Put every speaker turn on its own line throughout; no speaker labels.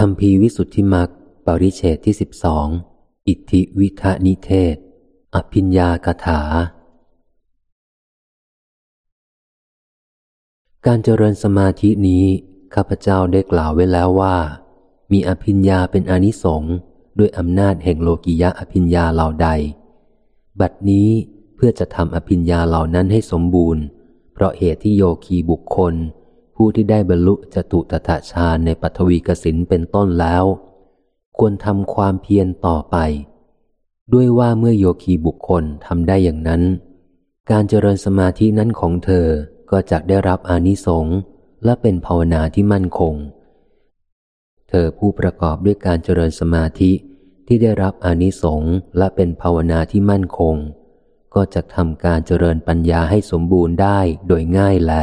คำพีวิสุทธิมักปริเชตที่สิบสอง อิทธิวิทานิเทศ อภิญญากถา การเจริญสมาธินี้ข้าพเจ้าได้กล่าวไว้แล้วว่า มีอภิญญาเป็นอนิสงส์ด้วยอำนาจแห่งโลกิยะอภิญญาเหล่าใด บัดนี้เพื่อจะทำอภิญญาเหล่านั้นให้สมบูรณ์ เพราะเหตุที่โยคีบุคคล ผู้ที่ได้บรรลุจตุตถาฌานในปัทวีกสินเป็นต้นแล้ว ควรทำความเพียรต่อไป ด้วยว่าเมื่อโยคีบุคคลทำได้อย่างนั้น การเจริญสมาธินั้นของเธอก็จะได้รับอานิสงส์และเป็นภาวนาที่มั่นคง เธอผู้ประกอบด้วยการเจริญสมาธิที่ได้รับอานิสงส์และเป็นภาวนาที่มั่นคง ก็จะทำการเจริญปัญญาให้สมบูรณ์ได้โดยง่ายแล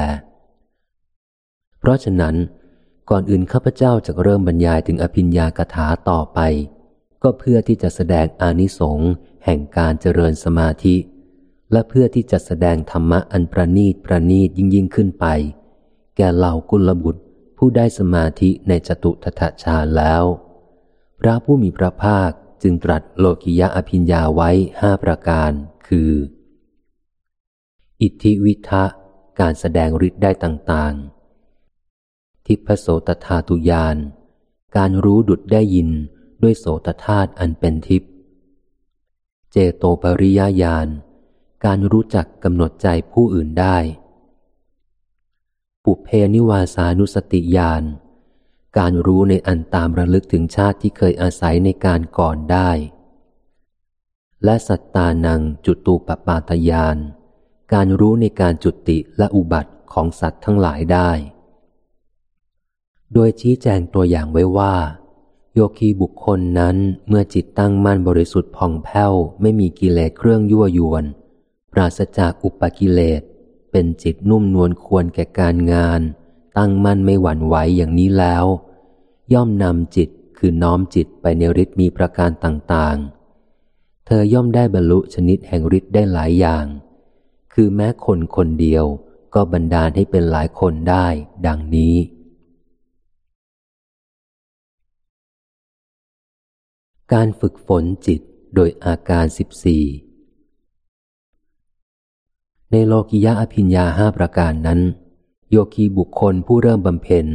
เพราะฉะนั้น ก่อนอื่นข้าพเจ้าจะเริ่มบรรยายถึงอภิญญากถาต่อไป ก็เพื่อที่จะแสดงอานิสงส์แห่งการเจริญสมาธิ และเพื่อที่จะแสดงธรรมะอันประณีตประณีตยิ่งยิ่งขึ้นไป แก่เหล่ากุลบุตรผู้ได้สมาธิในจตุทถฌานแล้ว พระผู้มีพระภาคจึงตรัสโลกิยะอภิญญาไว้ห้าประการ คือ อิทธิวิทะการแสดงฤทธิ์ได้ต่างๆ ทิพโสตธาตุยาน การรู้ดุดได้ยินด้วยโสตธาตุอันเป็นทิพเจโตปริยญาณ การรู้จักกำหนดใจผู้อื่นได้ ปุเพนิวาสานุสติญาณ การรู้ในอันตามระลึกถึงชาติที่เคยอาศัยในการก่อนได้ และสัตตานังจุตูปปาตยานการรู้ในการจุติและอุบัติของสัตว์ทั้งหลายได้ โดยชี้แจงตัวอย่างไว้ว่า โยคีบุคคลนั้นเมื่อจิตตั้งมั่นบริสุทธิ์ผ่องแผ้วไม่มีกิเลสเครื่องยั่วยวน ปราศจากอุปกิเลส เป็นจิตนุ่มนวลควรแก่การงาน ตั้งมั่นไม่หวั่นไหวอย่างนี้แล้ว ย่อมนำจิตคือน้อมจิตไปในฤทธิ์มีประการต่างๆ เธอย่อมได้บรรลุชนิดแห่งฤทธิ์ได้หลายอย่าง คือแม้คนคนเดียวก็บันดาลให้เป็นหลายคนได้ ดังนี้ การฝึกฝนจิตโดยอาการสิบสี่ในโลกิยะอภิญญาห้าประการนั้น โยคีบุคคลผู้เริ่มบำเพ็ญ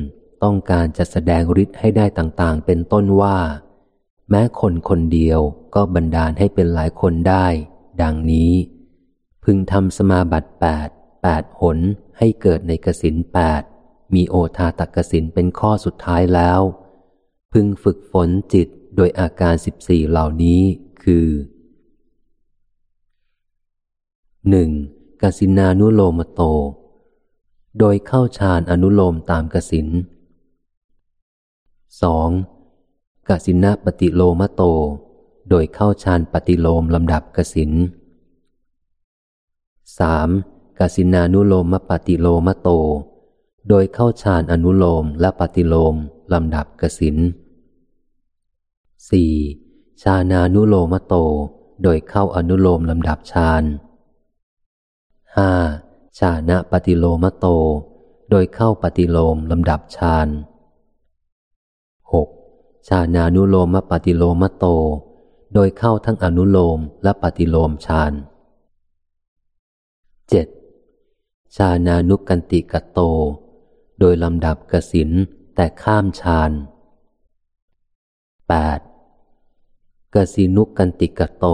ต้องการจะแสดงฤทธิ์ให้ได้ต่างๆ เป็นต้นว่า แม้คนคนเดียวก็บันดาลให้เป็นหลายคนได้ ดังนี้ พึงทำสมาบัติแปดแปดหนให้เกิดในกสินแปดมีโอทาตกสินเป็นข้อสุดท้ายแล้ว พึงฝึกฝนจิต โดยอาการสิบสี่เหล่านี้คือหนึ่งกสินานุโลมโต โดยเข้าฌานอนุโลมตามกสินสองกสินาปฏิโลมโต โดยเข้าฌานปฏิโลมลำดับกสินสามกสินานุโลมปฏิโลมโต โดยเข้าฌานอนุโลมและปฏิโลมลำดับกสิน สี่ชานานุโลมโต โดยเข้าอนุโลมลำดับฌานห้าชานะปฏิโลมโต โดยเข้าปฏิโลมลำดับฌานหกชานานุโลมปฏิโลมโต โดยเข้าทั้งอนุโลมและปฏิโลมฌานเจ็ดชานานุกันติกโต โดยลำดับกสินแต่ข้ามฌานแปด ฌานุกกันติกโต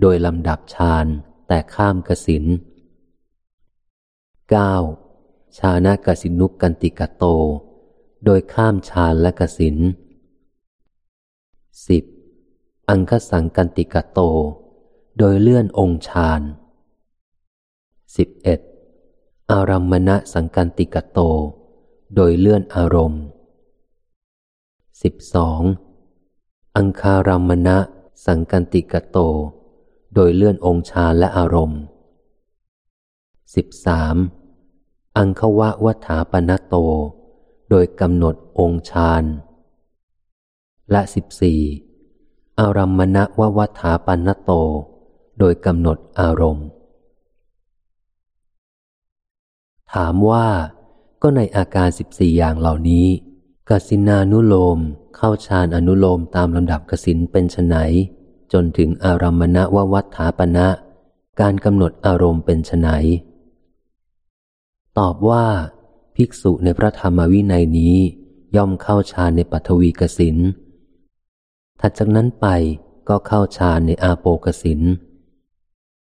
โดยลำดับฌานแต่ข้ามกสิณเก้า ฌานกสิณุกกันติกโต โดยข้ามฌานและกสิณสิบอังคสังกันติกโต โดยเลื่อนองค์ฌานสิบเอ็ดอารัมมณะสังกันติกโต โดยเลื่อนอารมณ์สิบส อังคารามณะ สังกันติกโต โดยเลื่อนองค์ฌาและอารมณ์สิบสามอังควะวัฏาปนโต โดยกำหนดองค์ฌาและสิบสี่อารัมมณะววัฏาปนโต โดยกำหนดอารมณ์ ถามว่าก็ในอาการสิบสี่อย่างเหล่านี้กสินานุโลม เข้าฌานอนุโลมตามลำดับกสินเป็นไฉนจนถึงอารัมมณววัฏฐาปณะ การกำหนดอารมณ์เป็นไฉนตอบว่า ภิกษุในพระธรรมวินัยนี้ย่อมเข้าฌานในปัทวีกสินถัดจากนั้นไปก็เข้าฌานในอาโปกสิน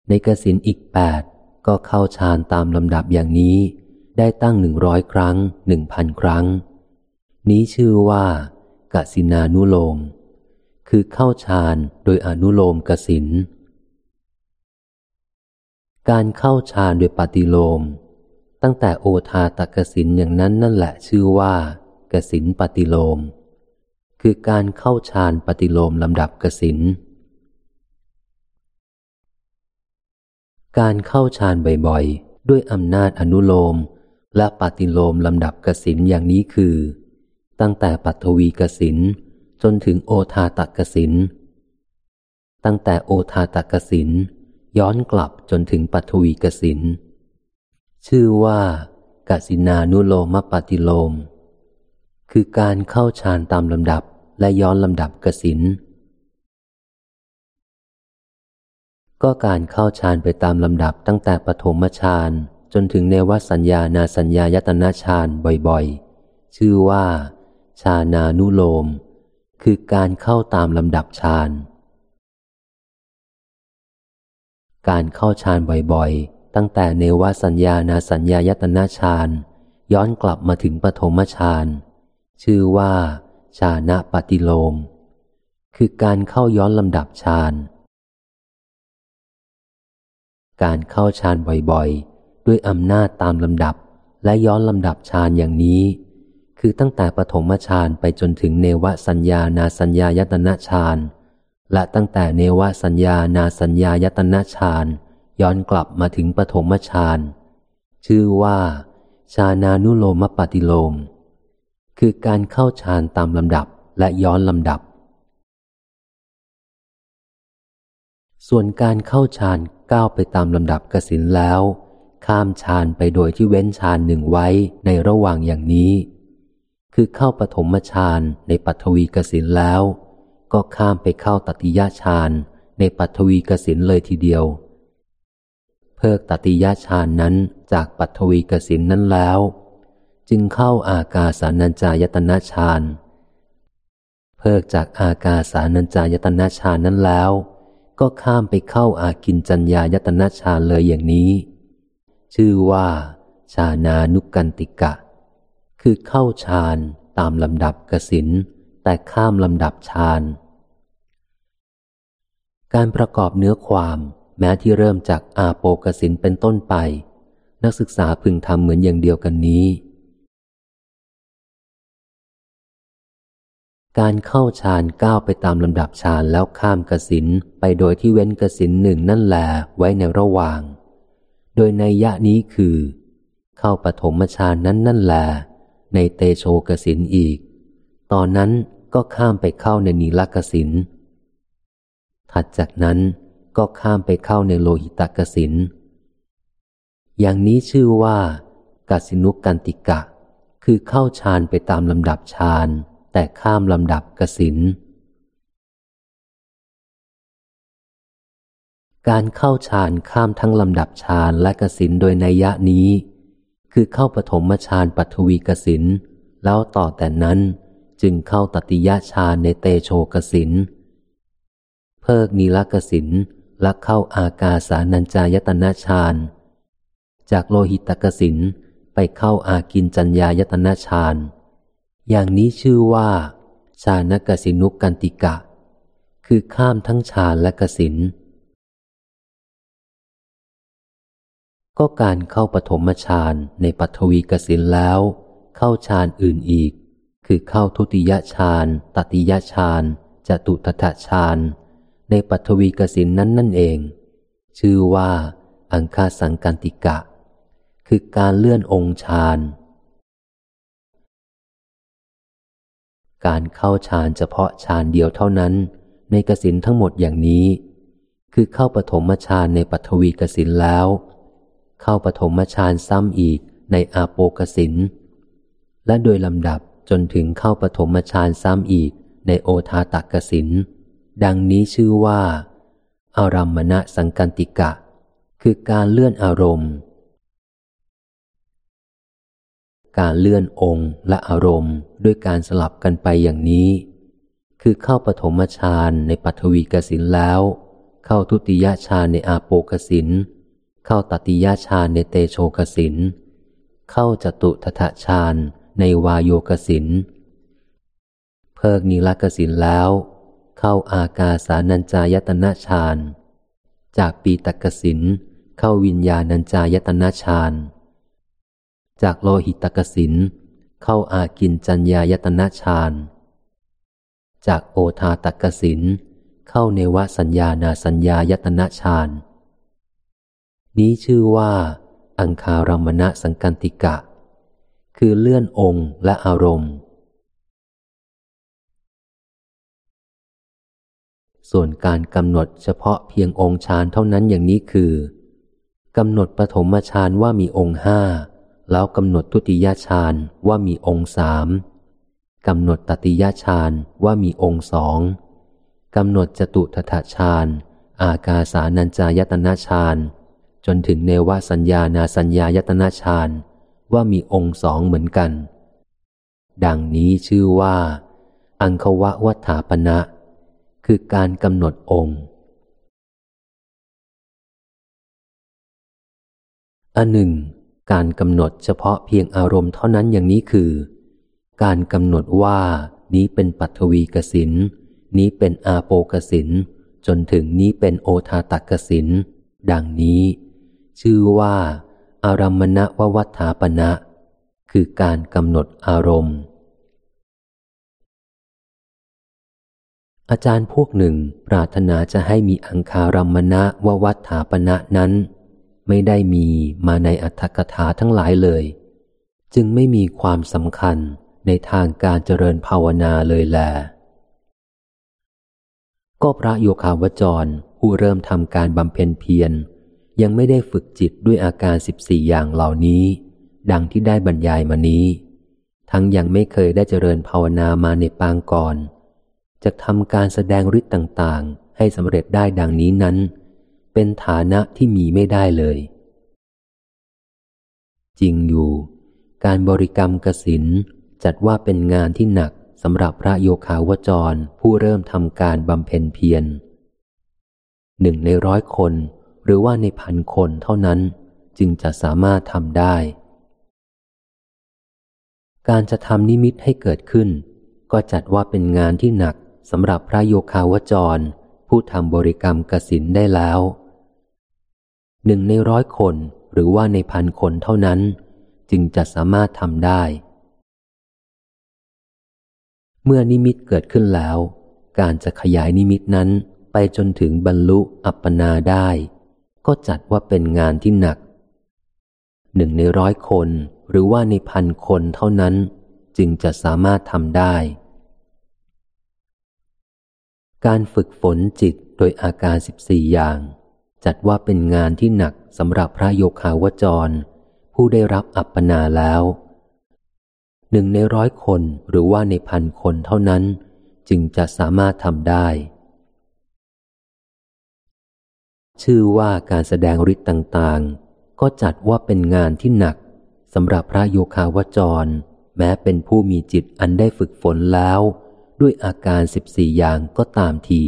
ในกสินอีกแปดก็เข้าฌานตามลำดับอย่างนี้ ได้ตั้งหนึ่งร้อยครั้งหนึ่งพันครั้ง นี้ชื่อว่า กสินานุโลม คือเข้าฌานโดยอนุโลมกสิน การเข้าฌานโดยปฏิโลม ตั้งแต่โอทาตกสินอย่างนั้นนั่นแหละชื่อว่ากสินปฏิโลม คือการเข้าฌานปฏิโลมลำดับกสิน การเข้าฌานบ่อยๆ ด้วยอำนาจอนุโลมและปฏิโลมลำดับกสินอย่างนี้คือ ตั้งแต่ปัทวีกสินจนถึงโอทาตกสินตั้งแต่โอทาตกสินย้อนกลับจนถึงปัทวีกสินชื่อว่ากสินานุโลมปฏิโลม คือการเข้าฌานตามลำดับและย้อนลำดับกสินก็การเข้าฌานไปตามลำดับตั้งแต่ปฐมฌานจนถึงเนวสัญญานาสัญญายตนาฌานบ่อยๆ ชื่อว่า ชานานุโลม คือการเข้าตามลำดับฌาน การเข้าฌานบ่อยๆ ตั้งแต่เนวสัญญานาสัญญายตนาฌานย้อนกลับมาถึงปฐมฌานชื่อว่าชานะปฏิโลม คือการเข้าย้อนลำดับฌาน การเข้าฌานบ่อยๆ ด้วยอำนาจตามลำดับและย้อนลำดับฌานอย่างนี้ คือตั้งแต่ปฐมฌานไปจนถึงเนวสัญญานาสัญญายตนะฌานและตั้งแต่เนวสัญญานาสัญญายตนะฌานย้อนกลับมาถึงปฐมฌานชื่อว่า ชานานุโลมปฏิโลม คือการเข้าฌานตามลำดับและย้อนลำดับ ส่วนการเข้าฌานก้าวไปตามลำดับกสินแล้ว ข้ามฌานไปโดยที่เว้นฌานหนึ่งไว้ในระหว่างอย่างนี้ คือเข้าปฐมฌานในปัทวีกสินแล้ว ก็ข้ามไปเข้าตติยฌานในปัทวีกสินเลยทีเดียว เพิกตติยฌานนั้นจากปัทวีกสินนั้นแล้ว จึงเข้าอากาสานัญจายตนะฌานเพิกจากอากาสานัญจายตนะฌานนั้นแล้ว ก็ข้ามไปเข้าอากินจัญญายตนะฌานเลยอย่างนี้ ชื่อว่า ชานานุกันติกะ คือเข้าฌานตามลำดับกสินแต่ข้ามลำดับฌาน การประกอบเนื้อความแม้ที่เริ่มจากอาโปกสินเป็นต้นไป นักศึกษาพึงทำเหมือนอย่างเดียวกันนี้ การเข้าฌานก้าวไปตามลำดับฌานแล้วข้ามกสินไปโดยที่เว้นกสินหนึ่งนั่นแหลไว้ในระหว่าง โดยในยะนี้คือ เข้าปฐมฌานนั้นนั่นแหละ ในเตโชกสินอีก ตอนนั้นก็ข้ามไปเข้าในนีลกสิน ถัดจากนั้นก็ข้ามไปเข้าในโลหิตกสิน อย่างนี้ชื่อว่ากสินุกันติกะ คือเข้าฌานไปตามลำดับฌานแต่ข้ามลำดับกสิน การเข้าฌานข้ามทั้งลำดับฌานและกสินโดยนัยยะนี้ คือเข้าปฐมฌานปัทวีกสินแล้วต่อแต่นั้นจึงเข้าตติยฌานในเตโชกสินเพิกนีลกสินและเข้าอากาสานัญจายตนะฌานจากโลหิตกสินไปเข้าอากินจัญญายตนะฌานอย่างนี้ชื่อว่าชานกสินุกันติกะ คือข้ามทั้งฌานและกสิน ก็การเข้าปฐมฌานในปัทวีกสินแล้ว เข้าฌานอื่นอีก คือเข้าทุติยฌานตติยฌานจตุตถฌานในปัทวีกสินนั้นนั่นเอง ชื่อว่า อังคาสังกันติกะ คือการเลื่อนองค์ฌานการเข้าฌานเฉพาะฌานเดียวเท่านั้น ในกสินทั้งหมดอย่างนี้ คือเข้าปฐมฌานในปัทวีกสินแล้ว เข้าปฐมฌานซ้ำอีกในอาโปกสิน และโดยลำดับจนถึงเข้าปฐมฌานซ้ำอีกในโอทาตกสิน ดังนี้ชื่อว่า อารัมมณสังกันติกะ คือการเลื่อนอารมณ์ การเลื่อนองค์และอารมณ์ด้วยการสลับกันไปอย่างนี้ คือเข้าปฐมฌานในปัทวีกสินแล้ว เข้าทุติยฌานในอาโปกสิน เข้าตติยฌานในเตโชกสิน เข้าจตุทถฌานในวายโยกสิน เพิกนิลกสินแล้ว เข้าอากาสานัญจายตนะฌาน จากปีตกสินเข้าวิญญาณัญจายตนะฌาน จากโลหิตกสินเข้าอากินจัญญายตนะฌาน จากโอทาตกสินเข้าเนวสัญญานาสัญญายตนะฌานนี้ ชื่อว่า อังคารมณะสังกันติกะ คือเลื่อนองค์และอารมณ์ ส่วนการกำหนดเฉพาะเพียงองค์ฌานเท่านั้นอย่างนี้คือกำหนดปฐมฌานว่ามีองค์ห้า แล้วกำหนดทุติยฌานว่ามีองค์สามกำหนดตติยฌานว่ามีองค์สองกำหนดจตุทถฌาน อากาสานัญจายตนะฌาน จนถึงเนวสัญญานาสัญญายตนาฌานว่ามีองค์สองเหมือนกัน ดังนี้ชื่อว่า อังควะวัฏฐาปณะคือการกำหนดองค์ อันหนึ่ง การกำหนดเฉพาะเพียงอารมณ์เท่านั้นอย่างนี้คือ การกำหนดว่านี้เป็นปัทวีกสิน นี้เป็นอาโปกสิน จนถึงนี้เป็นโอทาตักสิน ดังนี้ ชื่อว่า อารัมมณววัฏฐาปณะคือการกำหนดอารมณ์ อาจารย์พวกหนึ่งปรารถนาจะให้มีอังคารัมมณววัฏฐาปณะนั้น ไม่ได้มีมาในอัตถกถาทั้งหลายเลย จึงไม่มีความสำคัญในทางการเจริญภาวนาเลยแล ก็พระโยคาวจรผู้เริ่มทำการบำเพ็ญเพียร ยังไม่ได้ฝึกจิตด้วยอาการสิบสี่อย่างเหล่านี้ ดังที่ได้บรรยายมานี้ ทั้งยังไม่เคยได้เจริญภาวนามาในปางก่อน จะทำการแสดงฤทธิ์ต่างๆ ให้สำเร็จได้ดังนี้นั้น เป็นฐานะที่มีไม่ได้เลย จริงอยู่ การบริกรรมกสินจัดว่าเป็นงานที่หนักสำหรับพระโยคาวจรผู้เริ่มทำการบำเพ็ญเพียรหนึ่งในร้อยคน หรือว่าในพันคนเท่านั้น จึงจะสามารถทำได้ การจะทำนิมิตให้เกิดขึ้น ก็จัดว่าเป็นงานที่หนักสำหรับพระโยคาวจร ผู้ทำบริกรรมกสินได้แล้วหนึ่งในร้อยคนหรือว่าในพันคนเท่านั้น จึงจะสามารถทำได้ เมื่อนิมิตเกิดขึ้นแล้ว การจะขยายนิมิตนั้นไปจนถึงบรรลุอัปปนาได้ ก็จัดว่าเป็นงานที่หนัก หนึ่งในร้อยคนหรือว่าในพันคนเท่านั้น จึงจะสามารถทำได้ การฝึกฝนจิตโดยอาการสิบสี่อย่าง จัดว่าเป็นงานที่หนักสำหรับพระโยคาวจร ผู้ได้รับอัปปนาแล้วหนึ่งในร้อยคนหรือว่าในพันคนเท่านั้น จึงจะสามารถทำได้ ชื่อว่าการแสดงฤทธิ์ต่างๆ ก็จัดว่าเป็นงานที่หนักสำหรับพระโยคาวจร แม้เป็นผู้มีจิตอันได้ฝึกฝนแล้ว ด้วยอาการสิบสี่อย่างก็ตามที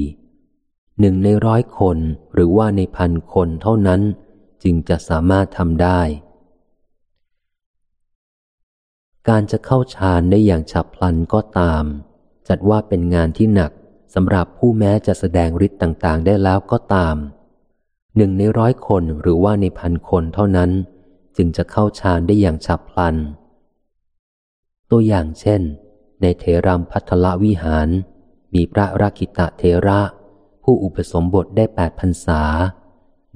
หนึ่งในร้อยคนหรือว่าในพันคนเท่านั้น จึงจะสามารถทำได้ การจะเข้าฌานได้อย่างฉับพลันก็ตาม จัดว่าเป็นงานที่หนักสำหรับผู้แม้จะแสดงฤทธิ์ต่างๆ ได้แล้วก็ตาม หนึ่งในร้อยคนหรือว่าในพันคนเท่านั้น จึงจะเข้าฌานได้อย่างฉับพลัน ตัวอย่างเช่น ในเทรัมพัทละวิหาร มีพระราคิตะเทระ ผู้อุปสมบทได้แปดพรรษา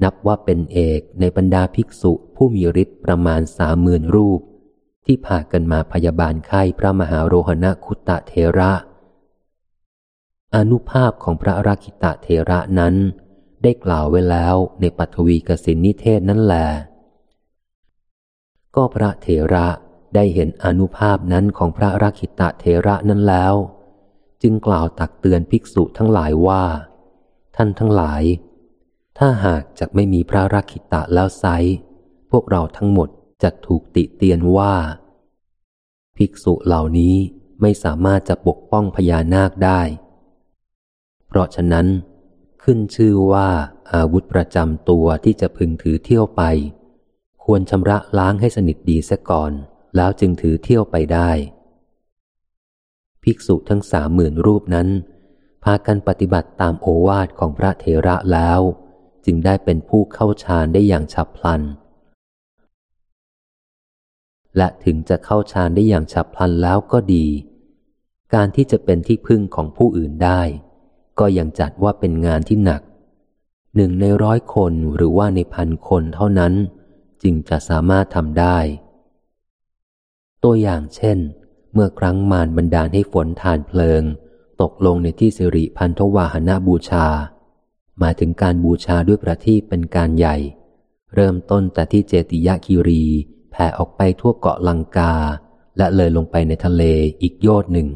นับว่าเป็นเอกในบรรดาภิกษุผู้มีฤทธิ์ประมาณสามหมื่นรูป ที่พากันมาพยาบาลไข้พระมหาโรหณคุตะเทระ อนุภาพของพระราคิตะเทระนั้น ได้กล่าวไว้แล้วในปัทวีกสินนิเทศนั่นแหละก็พระเถระได้เห็นอนุภาพนั้นของพระรักิตะเทระนั้นแล้ว จึงกล่าวตักเตือนภิกษุทั้งหลายว่า ท่านทั้งหลาย ถ้าหากจะไม่มีพระรักิตะแล้วไซพวกเราทั้งหมดจะถูกติเตียนว่า ภิกษุเหล่านี้ไม่สามารถจะปกป้องพญานาคได้ เพราะฉะนั้น ขึ้นชื่อว่าอาวุธประจำตัวที่จะพึงถือเที่ยวไป ควรชำระล้างให้สนิทดีเสียก่อน แล้วจึงถือเที่ยวไปได้ ภิกษุทั้งสามหมื่นรูปนั้น พากันปฏิบัติตามโอวาทของพระเทระแล้ว จึงได้เป็นผู้เข้าฌานได้อย่างฉับพลัน และถึงจะเข้าฌานได้อย่างฉับพลันแล้วก็ดี การที่จะเป็นที่พึ่งของผู้อื่นได้ ก็ยังจัดว่าเป็นงานที่หนัก หนึ่งในร้อยคนหรือว่าในพันคนเท่านั้น จึงจะสามารถทำได้ ตัวอย่างเช่น เมื่อครั้งมารบันดาลให้ฝนทานเพลิง ตกลงในที่สิริพันธวาหนาบูชา มาถึงการบูชาด้วยประทีปเป็นการใหญ่ เริ่มต้นแต่ที่เจติยะคีรีแผ่ออกไปทั่วเกาะลังกา และเลยลงไปในทะเลอีกโยดหนึ่ง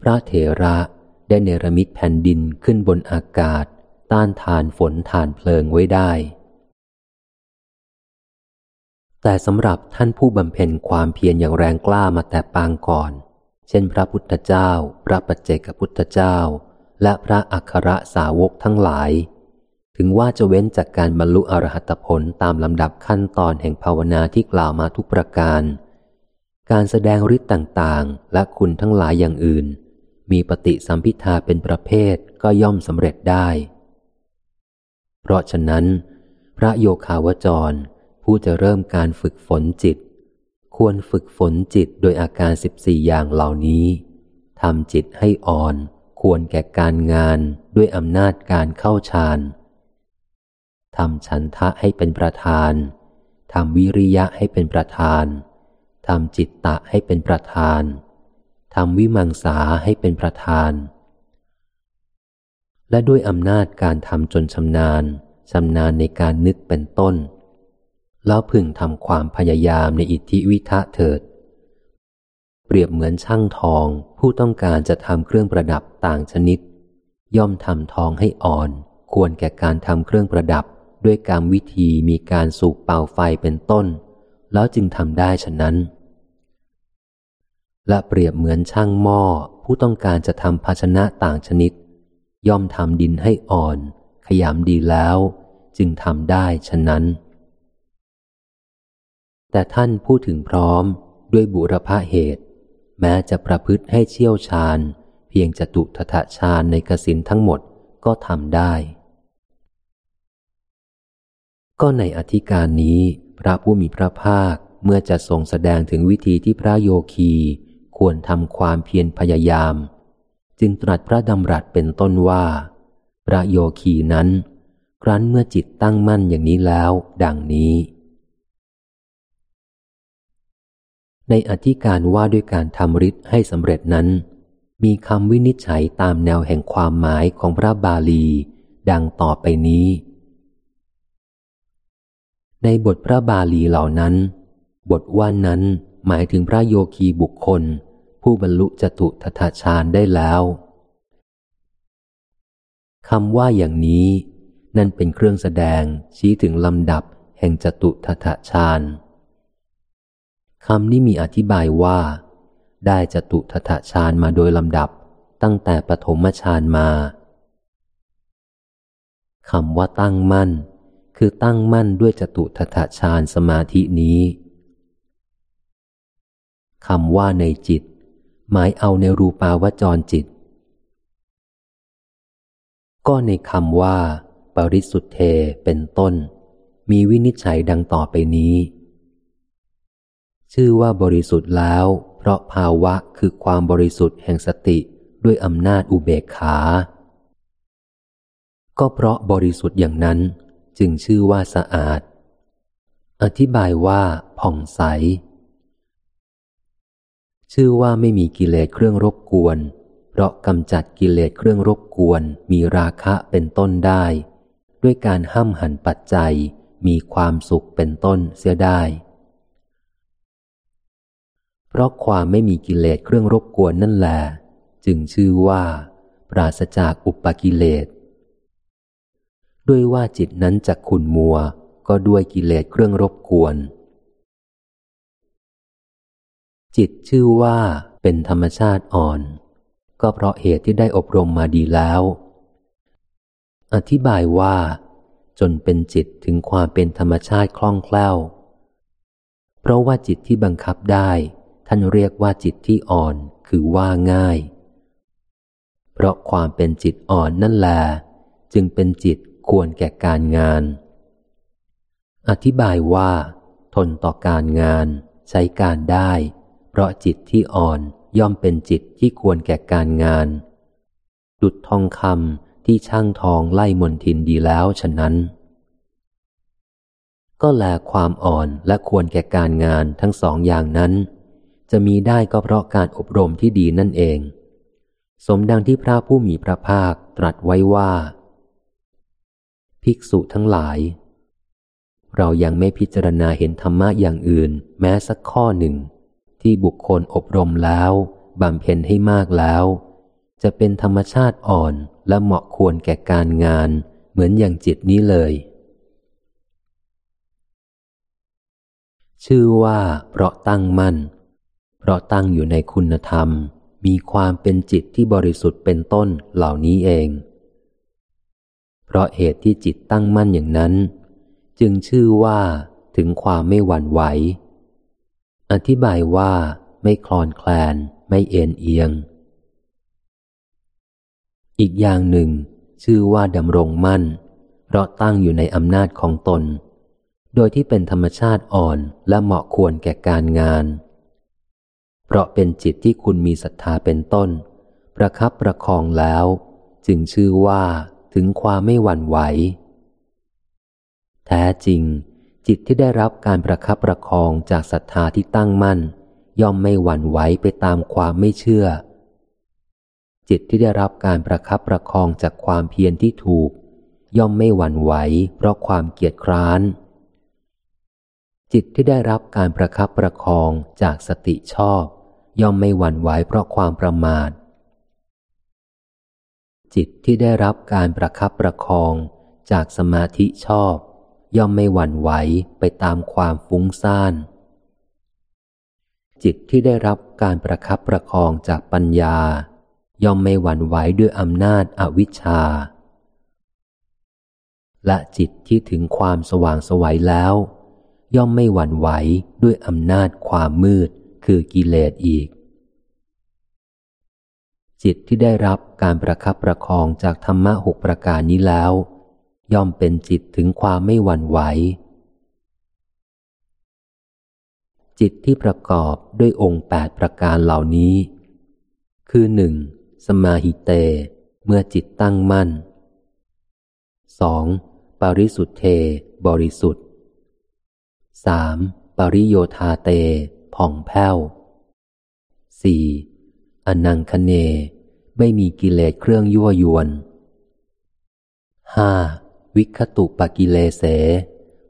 พระเถระ ได้เนรมิตแผ่นดินขึ้นบนอากาศ ต้านทานฝนทานเพลิงไว้ได้ แต่สำหรับท่านผู้บำเพ็ญความเพียรอย่างแรงกล้ามาแต่ปางก่อน เช่นพระพุทธเจ้า พระปัจเจกพุทธเจ้า และพระอัครสาวกทั้งหลาย ถึงว่าจะเว้นจากการบรรลุอรหัตผลตามลำดับขั้นตอนแห่งภาวนาที่กล่าวมาทุกประการ การแสดงฤทธิ์ต่างๆ และคุณทั้งหลายอย่างอื่น มีปฏิสัมพิทาเป็นประเภทก็ย่อมสำเร็จได้ เพราะฉะนั้น พระโยคาวจร ผู้จะเริ่มการฝึกฝนจิต ควรฝึกฝนจิตโดยอาการสิบสี่อย่างเหล่านี้ทำจิตให้อ่อนควรแก่การงานด้วยอำนาจการเข้าฌานทำฉันทะให้เป็นประธานทำวิริยะให้เป็นประธานทำจิตตะให้เป็นประธาน ทำวิมังสาให้เป็นประธาน และด้วยอำนาจการทำจนชำนาญชำนาญในการนึกเป็นต้น แล้วพึงทำความพยายามในอิทธิวิทะเถิด เปรียบเหมือนช่างทองผู้ต้องการจะทำเครื่องประดับต่างชนิด ย่อมทำทองให้อ่อน ควรแก่การทำเครื่องประดับด้วยการวิธีมีการสูบเป่าไฟเป็นต้น แล้วจึงทำได้ฉะนั้น และเปรียบเหมือนช่างหม้อผู้ต้องการจะทำภาชนะต่างชนิด ย่อมทำดินให้อ่อน ขยำดีแล้ว จึงทำได้ฉะนั้น แต่ท่านพูดถึงพร้อมด้วยบุรพาเหตุ แม้จะประพฤติให้เชี่ยวชาญ เพียงจะตุทะชาญในกสินทั้งหมดก็ทำได้ ก็ในอธิการนี้พระผู้มีพระภาคเมื่อจะทรงแสดงถึงวิธีที่พระโยคี ควรทำความเพียรพยายาม จึงตรัสพระดำรัสเป็นต้นว่า พระโยคีนั้น ครั้นเมื่อจิตตั้งมั่นอย่างนี้แล้ว ดังนี้ ในอธิการว่าด้วยการทำฤทธิ์ให้สำเร็จนั้น มีคำวินิจฉัยตามแนวแห่งความหมายของพระบาลี ดังต่อไปนี้ ในบทพระบาลีเหล่านั้น บทว่านั้นหมายถึงพระโยคีบุคคล ผู้บรรลุจตุทถาฌานได้แล้วคำว่าอย่างนี้ นั่นเป็นเครื่องแสดงชี้ถึงลำดับแห่งจตุทถาฌานคำนี้มีอธิบายว่า ได้จตุทถาฌานมาโดยลำดับตั้งแต่ปฐมฌานมาคำว่าตั้งมั่น คือตั้งมั่นด้วยจตุทถาฌานสมาธินี้คำว่าในจิต หมายเอาในรูปาวจรจิต ก็ในคำว่า ปริสุทธเทเป็นต้น มีวินิจฉัยดังต่อไปนี้ ชื่อว่าบริสุทธิ์แล้ว เพราะภาวะคือความบริสุทธิ์แห่งสติด้วยอำนาจอุเบกขา ก็เพราะบริสุทธิ์อย่างนั้น จึงชื่อว่าสะอาด อธิบายว่าผ่องใส ชื่อว่าไม่มีกิเลสเครื่องรบกวน เพราะกำจัดกิเลสเครื่องรบกวน มีราคะเป็นต้นได้ ด้วยการห้ามหันปัจจัย มีความสุขเป็นต้นเสียได้ เพราะความไม่มีกิเลสเครื่องรบกวนนั่นแหละจึงชื่อว่า ปราศจากอุปกิเลส ด้วยว่าจิตนั้นจะขุนมัว ก็ด้วยกิเลสเครื่องรบกวน จิตชื่อว่าเป็นธรรมชาติอ่อน ก็เพราะเหตุที่ได้อบรมมาดีแล้ว อธิบายว่า จนเป็นจิตถึงความเป็นธรรมชาติคล่องแคล่ว เพราะว่าจิตที่บังคับได้ ท่านเรียกว่าจิตที่อ่อนคือว่าง่าย เพราะความเป็นจิตอ่อนนั่นแหละจึงเป็นจิตควรแก่การงาน อธิบายว่า ทนต่อการงาน ใช้การได้ ราะจิตที่อ่อนย่อมเป็นจิตที่ควรแก่การงาน ดุดทองคำที่ช่างทองไล่มนทินดีแล้วฉะนั้น ก็แลความอ่อนและควรแก่การงานทั้งสองอย่างนั้น จะมีได้ก็เพราะการอบรมที่ดีนั่นเอง สมดังที่พระผู้มีพระภาคตรัสไว้ว่า ภิกษุทั้งหลาย เรายังไม่พิจารณาเห็นธรรมะอย่างอื่น แม้สักข้อหนึ่ง ที่บุคคลอบรมแล้วบำเพ็ญให้มากแล้ว จะเป็นธรรมชาติอ่อนและเหมาะควรแก่การงาน เหมือนอย่างจิตนี้เลย ชื่อว่าเพราะตั้งมั่น เพราะตั้งอยู่ในคุณธรรม มีความเป็นจิตที่บริสุทธิ์เป็นต้นเหล่านี้เอง เพราะเหตุที่จิตตั้งมั่นอย่างนั้น จึงชื่อว่าถึงความไม่หวั่นไหว อธิบายว่าไม่คลอนแคลน ไม่เอ็นเอียง อีกอย่างหนึ่ง ชื่อว่าดำรงมั่น เพราะตั้งอยู่ในอำนาจของตน โดยที่เป็นธรรมชาติอ่อนและเหมาะควรแก่การงาน เพราะเป็นจิตที่คุณมีศรัทธาเป็นต้น ประคับประคองแล้ว จึงชื่อว่าถึงความไม่หวั่นไหว แท้จริง จิตที่ได้รับการประคับประคองจากศรัทธาที่ตั้งมั่น ย่อมไม่หวั่นไหวไปตามความไม่เชื่อ จิตที่ได้รับการประคับประคองจากความเพียรที่ถูก ย่อมไม่หวั่นไหวเพราะความเกียจคร้าน จิตที่ได้รับการประคับประคองจากสติชอบ ย่อมไม่หวั่นไหวเพราะความประมาท จิตที่ได้รับการประคับประคองจากสมาธิชอบ ย่อมไม่หวั่นไหวไปตามความฟุ้งซ่าน จิตที่ได้รับการประคับประคองจากปัญญา ย่อมไม่หวั่นไหวด้วยอำนาจอวิชชา และจิตที่ถึงความสว่างสวัยแล้ว ย่อมไม่หวั่นไหวด้วยอำนาจความมืดคือกิเลสอีก จิตที่ได้รับการประคับประคองจากธรรมะหกประการนี้แล้ว ย่อมเป็นจิตถึงความไม่หวั่นไหว จิตที่ประกอบด้วยองค์แปดประการเหล่านี้ คือหนึ่งสมาหิเต เมื่อจิตตั้งมั่นสองปริสุทธเท บริสุทธิ์สามปริโยธาเต ผ่องแผ้วสี่อนังคเน ไม่มีกิเลสเครื่องยั่วยวนห้า วิคตุปกิเลเส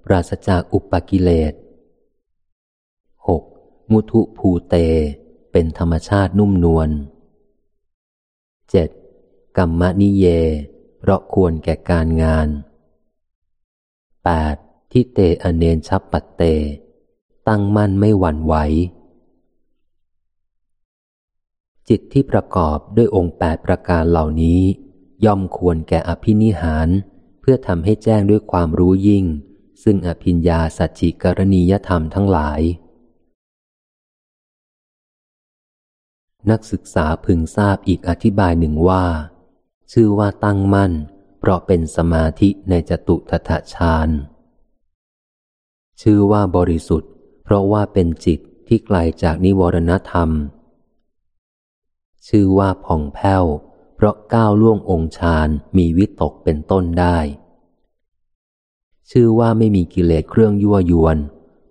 ปราศจากอุปกิเลสหกมุทุภูเต เป็นธรรมชาตินุ่มนวลเจ็ดกรรมนิเย เพราะควรแก่การงานแปดทิเตอเนนชับปัตเต ตั้งมั่นไม่หวั่นไหว จิตที่ประกอบด้วยองค์แปดประการเหล่านี้ ย่อมควรแก่อภินิหาร พื่อทำให้แจ้งด้วยความรู้ยิ่ง ซึ่งอภิญญาสัจจิกรณียธรรมทั้งหลาย นักศึกษาพึงทราบอีกอธิบายหนึ่งว่า ชื่อว่าตั้งมั่น เพราะเป็นสมาธิในจตุทถฌานชื่อว่าบริสุทธิ์ เพราะว่าเป็นจิตที่ไกลจากนิวรณธรรม ชื่อว่าผ่องแผ้ว เพราะก้าวล่วงองค์ฌานมีวิตกเป็นต้นได้ ชื่อว่าไม่มีกิเลสเครื่องยั่วยวน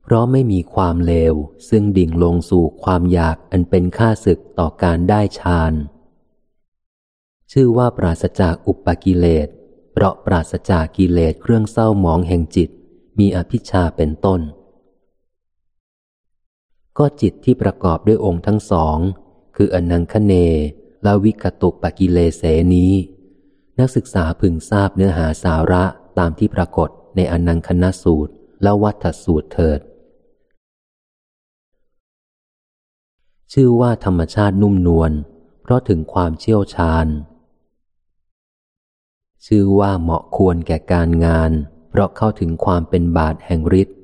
เพราะไม่มีความเลว ซึ่งดิ่งลงสู่ความอยากอันเป็นค่าศึกต่อการได้ฌานชื่อว่าปราศจากอุปกิเลส เพราะปราศจากกิเลสเครื่องเศร้าหมองแห่งจิต มีอภิชาเป็นต้น ก็จิตที่ประกอบด้วยองค์ทั้งสอง คืออนังคเน และวิกตุปกิเลเสนี้ นักศึกษาพึงทราบเนื้อหาสาระตามที่ปรากฏในอนังคณสูตร และวัฏสูตรเถิด ชื่อว่าธรรมชาตินุ่มนวลเพราะถึงความเชี่ยวชาญ ชื่อว่าเหมาะควรแก่การงาน เพราะเข้าถึงความเป็นบาทแห่งฤทธิ์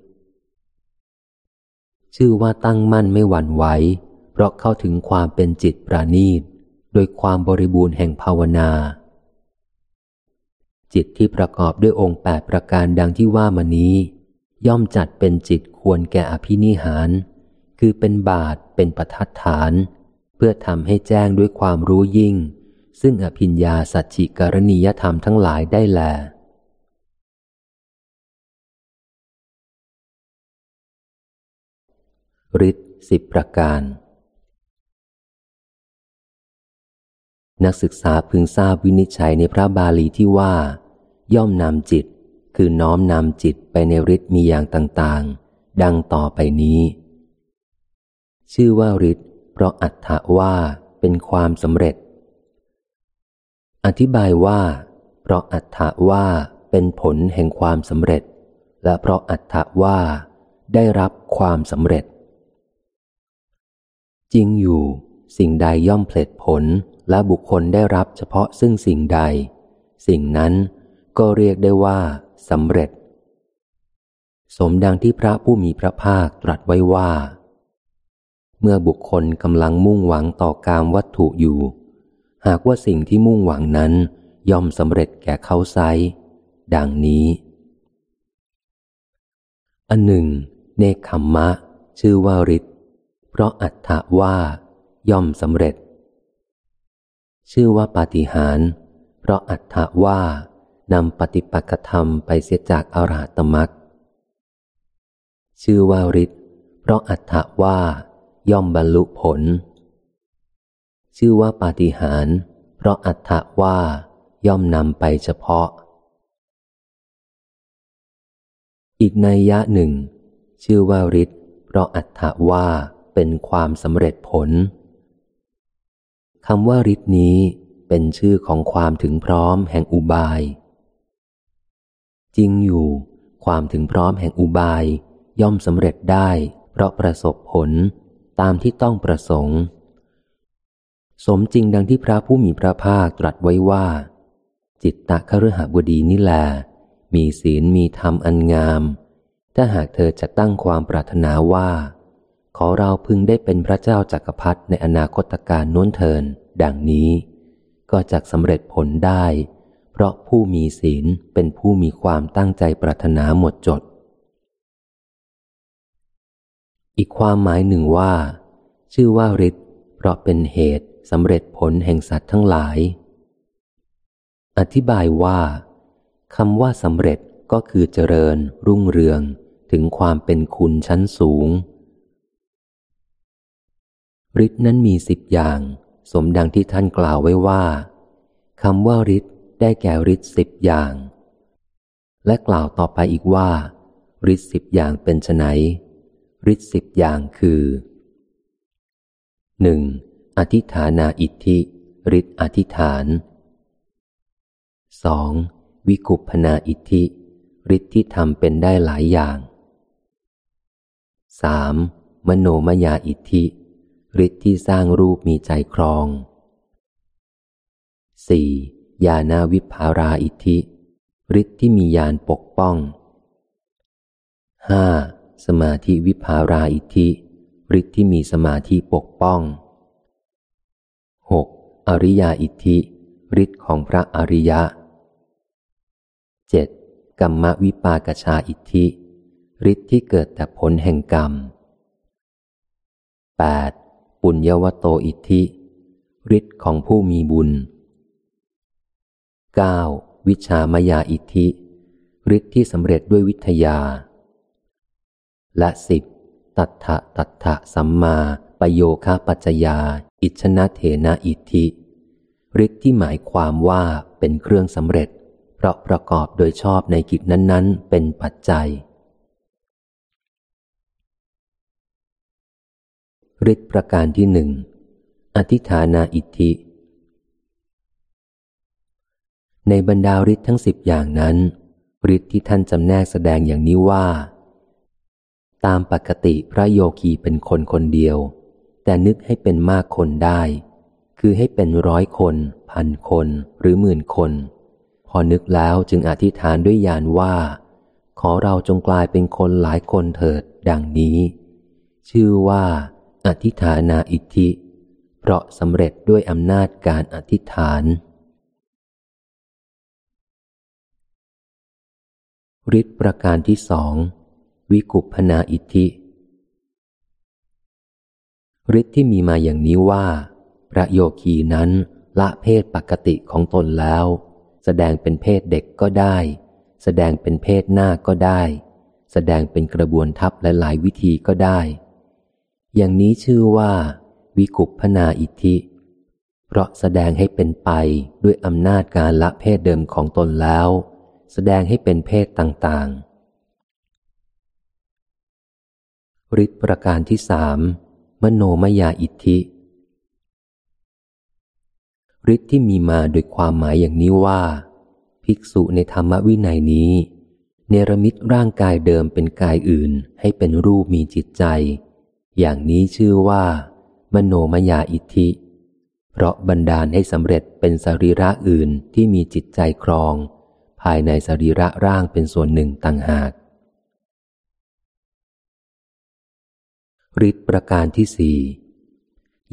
ชื่อว่าตั้งมั่นไม่หวั่นไหวเพราะเข้าถึงความเป็นจิตประณีต โดยความบริบูรณ์แห่งภาวนา จิตที่ประกอบด้วยองค์แปดประการดังที่ว่ามานี้ ย่อมจัดเป็นจิตควรแก่อภินิหาร คือเป็นบาทเป็นประทัดฐาน เพื่อทำให้แจ้งด้วยความรู้ยิ่ง ซึ่งอภิญญาสัจจิกรณียธรรมทั้งหลายได้แลฤทธิ์สิบประการ นักศึกษาพึงทราบวินิจฉัยในพระบาลีที่ว่า ย่อมนำจิต คือน้อมนำจิตไปในฤทธิ์มีอย่างต่างๆ ดังต่อไปนี้ ชื่อว่าฤทธิ์เพราะอัตถะว่าเป็นความสำเร็จ อธิบายว่า เพราะอัตถะว่าเป็นผลแห่งความสำเร็จ และเพราะอัตถะว่า ได้รับความสำเร็จ จริงอยู่สิ่งใดย่อมเพลิดผล และบุคคลได้รับเฉพาะซึ่งสิ่งใด สิ่งนั้นก็เรียกได้ว่าสำเร็จ สมดังที่พระผู้มีพระภาคตรัสไว้ว่า เมื่อบุคคลกำลังมุ่งหวังต่อการวัตถุอยู่ หากว่าสิ่งที่มุ่งหวังนั้นย่อมสำเร็จแก่เขาไซดังนี้ อันหนึ่ง เนคขมมะ ชื่อว่าฤทธิเพราะอัตถะว่า ย่อมสำเร็จ ชื่อว่าปาฏิหารเพราะอัตถว่านำปฏิปักธรรมไปเสียจากอรหัตมักชื่อว่าฤทธิ์เพราะอัตถว่าย่อมบรรลุผล ชื่อว่าปาฏิหารเพราะอัตถว่าย่อมนำไปเฉพาะ อีกในยะหนึ่ง ชื่อว่าฤทธิ์เพราะอัตถว่าเป็นความสำเร็จผล คำว่าฤทธินี้เป็นชื่อของความถึงพร้อมแห่งอุบาย จริงอยู่ ความถึงพร้อมแห่งอุบาย ย่อมสำเร็จได้ เพราะประสบผลตามที่ต้องประสงค์ สมจริงดังที่พระผู้มีพระภาคตรัสไว้ว่า จิตตะคฤหบดีนี่แล มีศีลมีธรรมอันงาม ถ้าหากเธอจะตั้งความปรารถนาว่า ขอเราพึงได้เป็นพระเจ้าจักรพรรดิในอนาคตการโน้นเทิน ดังนี้ ก็จะสำเร็จผลได้ เพราะผู้มีศีลเป็นผู้มีความตั้งใจปรารถนาหมดจด อีกความหมายหนึ่งว่า ชื่อว่าฤทธิ์เพราะเป็นเหตุสำเร็จผลแห่งสัตว์ทั้งหลาย อธิบายว่าคำว่าสำเร็จก็คือเจริญ รุ่งเรือง ถึงความเป็นคุณชั้นสูง ฤทธินั้นมีสิบอย่าง สมดังที่ท่านกล่าวไว้ว่าคำว่าฤทธิ์ได้แก่ฤทธิ์สิบอย่าง และกล่าวต่อไปอีกว่าฤทธิ์สิบอย่างเป็นไนฤทธิ์สิบอย่างคือหนึ่งอธิฐานาอิทธิฤทธิ์อธิฐานสองวิกุปนาอิทธิฤทธิ์ที่ทำเป็นได้หลายอย่างสามมโนมยาอิทธิ ฤทธิ์ที่สร้างรูปมีใจครอง 4. ยานาวิภาราอิทธิฤทธิ์ที่มียานปกป้อง 5. สมาธิวิภาราอิทธิฤทธิ์ที่มีสมาธิปกป้อง 6. อริยาอิทธิฤทธิ์ของพระอริยะ 7. กรรมวิปากชาอิทธิฤทธิ์ที่เกิดแต่ผลแห่งกรรม 8. ปุญญวโตอิทธิฤทธิ์ของผู้มีบุญ 9. วิชามยาอิทธิฤทธิ์ที่สำเร็จด้วยวิทยา และสิบตัทธะตัทธะสัมมาปโยคาปัจจยา อิชนะเถนะอิทธิฤทธิ์ที่หมายความว่าเป็นเครื่องสำเร็จ เพราะประกอบโดยชอบในกิจนั้น ๆ เป็นปัจจัย ฤทธิประการที่หนึ่ง อธิฐานาอิทธิ ในบรรดาฤทธิ์ทั้งสิบอย่างนั้นฤทธิ์ที่ท่านจำแนกแสดงอย่างนี้ว่า ตามปกติพระโยคีเป็นคนคนเดียว แต่นึกให้เป็นมากคนได้ คือให้เป็นร้อยคน พันคนหรือหมื่นคน พอนึกแล้วจึงอธิษฐานด้วยญาณว่า ขอเราจงกลายเป็นคนหลายคนเถิด ดังนี้ ชื่อว่า อธิฐานาอิทธิ เพราะสำเร็จด้วยอำนาจการอธิษฐานฤทธิประการที่สอง วิกุปพนาอิทธิฤทธิ์ที่มีมาอย่างนี้ว่า พระโยคีนั้นละเพศปกติของตนแล้ว แสดงเป็นเพศเด็กก็ได้ แสดงเป็นเพศหน้าก็ได้ แสดงเป็นกระบวนทัพและหลายวิธีก็ได้ อย่างนี้ชื่อว่า วิกุปพนาอิทธิ เพราะแสดงให้เป็นไปด้วยอำนาจการละเพศเดิมของตนแล้ว แสดงให้เป็นเพศต่างๆฤทธิประการที่สามมโนมยาอิทธิฤทธิ์ที่มีมาโดยความหมายอย่างนี้ว่า ภิกษุในธรรมวินัยนี้ เนรมิตร่างกายเดิมเป็นกายอื่นให้เป็นรูปมีจิตใจ อย่างนี้ชื่อว่า มโนมยาอิทธิ เพราะบันดาลให้สำเร็จเป็นสรีระอื่นที่มีจิตใจครอง ภายในสรีระร่างเป็นส่วนหนึ่งต่างหากฤทธิประการที่สี่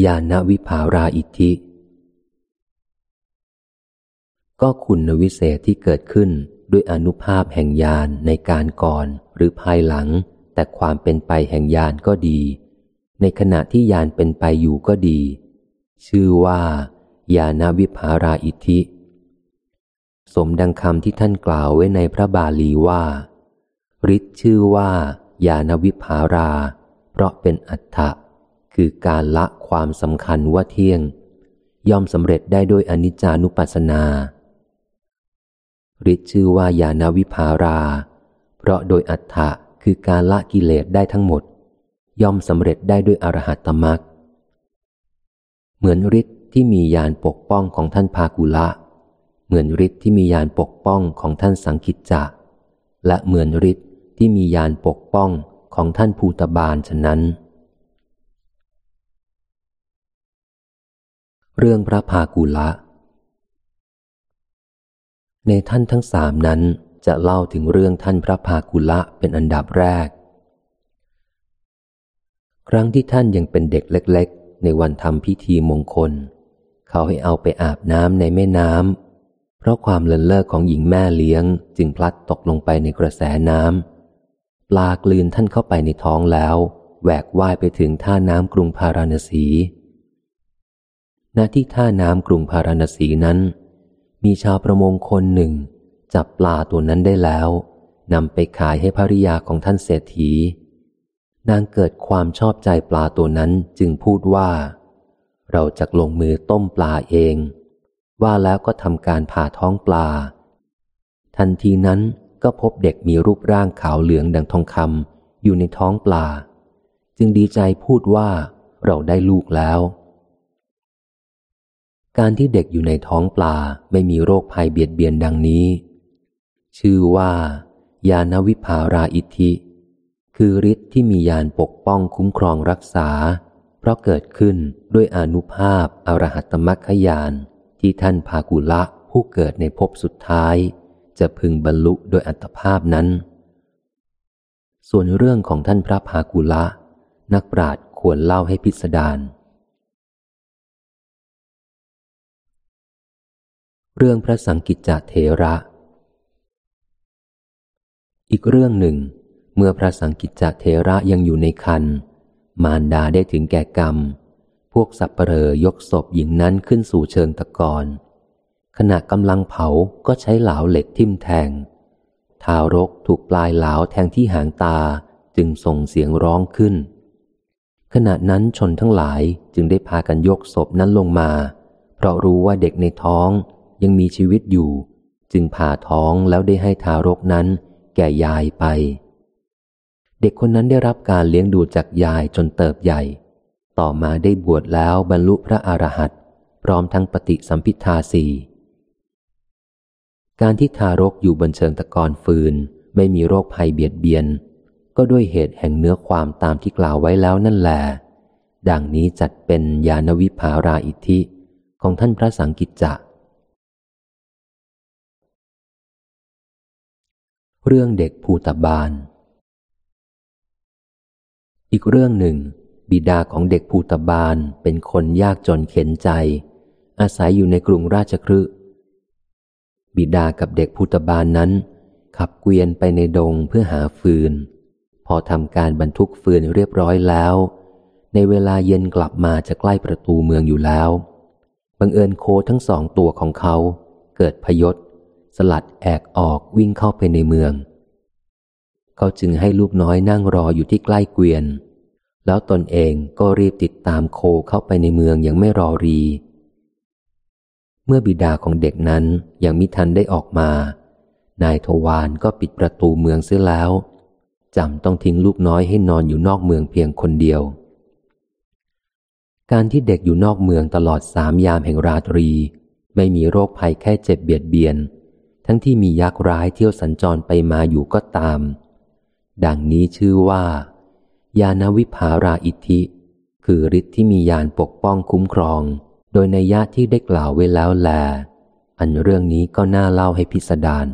ญาณวิภาราอิทธิ ก็คุณวิเศษที่เกิดขึ้นด้วยอนุภาพแห่งญาณในการก่อนหรือภายหลัง แต่ความเป็นไปแห่งญาณก็ดี ในขณะที่ญาณเป็นไปอยู่ก็ดี ชื่อว่าญาณวิภาราอิทธิ สมดังคำที่ท่านกล่าวไว้ในพระบาลีว่าฤทธิ์ชื่อว่าญาณวิภารา เพราะเป็นอัฏฐะคือการละความสำคัญว่าเที่ยง ย่อมสำเร็จได้ด้วยอนิจจานุปัสสนาฤทธิ์ชื่อว่าญาณวิภารา เพราะโดยอัฏฐะคือการละกิเลสได้ทั้งหมด ย่อมสำเร็จได้ด้วยอรหัตตมรักเหมือนฤทธิ์ที่มียานปกป้องของท่านพากุละ เหมือนฤทธิ์ที่มียานปกป้องของท่านสังคิจจะ และเหมือนฤทธิ์ที่มียานปกป้องของท่านภูตบาลฉะนั้น เรื่องพระพากุละ ในท่านทั้งสามนั้นจะเล่าถึงเรื่องท่านพระพากุละเป็นอันดับแรก ครั้งที่ท่านยังเป็นเด็กเล็ก ๆ ในวันทำพิธีมงคล เขาให้เอาไปอาบน้ำในแม่น้ำเพราะความเลินเล่อของหญิงแม่เลี้ยงจึงพลัดตกลงไปในกระแสน้ำปลากลืนท่านเข้าไปในท้องแล้วแหวกว่ายไปถึงท่าน้ำกรุงพาราณสีณที่ท่าน้ำกรุงพาราณสีนั้น มีชาวประมงคนหนึ่ง จับปลาตัวนั้นได้แล้วนำไปขายให้ภริยาของท่านเศรษฐี นางเกิดความชอบใจปลาตัวนั้นจึงพูดว่า เราจะลงมือต้มปลาเอง ว่าแล้วก็ทำการผ่าท้องปลา ทันทีนั้นก็พบเด็กมีรูปร่างขาวเหลืองดังทองคำอยู่ในท้องปลา จึงดีใจพูดว่าเราได้ลูกแล้ว การที่เด็กอยู่ในท้องปลาไม่มีโรคภัยเบียดเบียนดังนี้ ชื่อว่า ยานวิภาราอิทธิ คือฤทธิ์ที่มียานปกป้องคุ้มครองรักษา เพราะเกิดขึ้นด้วยอนุภาพอรหัตมัคคยานที่ท่านพากุละผู้เกิดในภพสุดท้าย จะพึงบรรลุโดยอัตภาพนั้น ส่วนเรื่องของท่านพระพากุละ นักปราชญ์ควรเล่าให้พิสดารเรื่องพระสังกิจจเทระ อีกเรื่องหนึ่ง เมื่อพระสังกิจจเทระยังอยู่ในคัน มารดาได้ถึงแก่กรรม พวกสับเปลยกศพหญิงนั้นขึ้นสู่เชิงตะกอนขณะกำลังเผาก็ใช้เหลาเหล็กทิ่มแทง ทารกถูกปลายเหลาแทงที่หางตาจึงส่งเสียงร้องขึ้น ขณะนั้นชนทั้งหลายจึงได้พากันยกศพนั้นลงมา เพราะรู้ว่าเด็กในท้องยังมีชีวิตอยู่ จึงผ่าท้องแล้วได้ให้ทารกนั้นแก่ยายไป เด็กคนนั้นได้รับการเลี้ยงดูจากยายจนเติบใหญ่ ต่อมาได้บวชแล้วบรรลุพระอรหันต์พร้อมทั้งปฏิสัมพิทาสีการที่ทารกอยู่บนเชิงตะกอนฟืน ไม่มีโรคภัยเบียดเบียน ก็ด้วยเหตุแห่งเนื้อความตามที่กล่าวไว้แล้วนั่นแหละดังนี้จัดเป็นยานวิภาราอิทธิของท่านพระสังกิจจะ เรื่องเด็กภูตบาล อีกเรื่องหนึ่ง บิดาของเด็กภูตบาลเป็นคนยากจนเข็นใจ อาศัยอยู่ในกรุงราชคฤห์บิดากับเด็กพุตบาลนนั้น ขับเกวียนไปในดงเพื่อหาฟืน พอทำการบรรทุกฟืนเรียบร้อยแล้ว ในเวลาเย็นกลับมาจะใกล้ประตูเมืองอยู่แล้วบังเอิญโคทั้งสองตัวของเขา เกิดพยศ สลัดแอกออกวิ่งเข้าไปในเมือง เขาจึงให้ลูกน้อยนั่งรออยู่ที่ใกล้เกวียน แล้วตนเองก็รีบติดตามโคเข้าไปในเมืองอย่างไม่รอรี เมื่อบิดาของเด็กนั้นยังมิทันได้ออกมา นายทวารก็ปิดประตูเมืองเสียแล้วจำต้องทิ้งลูกน้อยให้นอนอยู่นอกเมืองเพียงคนเดียว การที่เด็กอยู่นอกเมืองตลอดสามยามแห่งราตรี ไม่มีโรคภัยแค่เจ็บเบียดเบียน ทั้งที่มียักษ์ร้ายเที่ยวสัญจรไปมาอยู่ก็ตาม ดังนี้ชื่อว่า ยานวิภาราอิทธิ คือฤทธิ์ที่มียานปกป้องคุ้มครอง โดยในยะที่ได้กล่าวไว้แล้วแล อันเรื่องนี้ก็น่าเล่าให้พิสดาร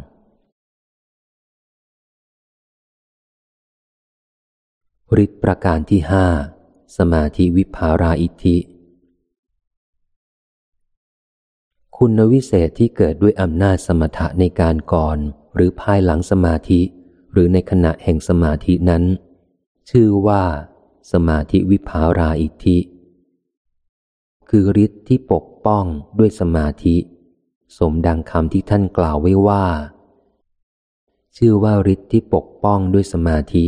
ฤทธิประการที่ห้าสมาธิวิภาราอิทธิ คุณวิเศษที่เกิดด้วยอำนาจสมถะในการก่อน หรือภายหลังสมาธิ หรือในขณะแห่งสมาธินั้น ชื่อว่า สมาธิวิภาราอิทธิ คือฤทธิ์ที่ปกป้องด้วยสมาธิ สมดังคำที่ท่านกล่าวไว้ว่า ชื่อว่าฤทธิ์ที่ปกป้องด้วยสมาธิ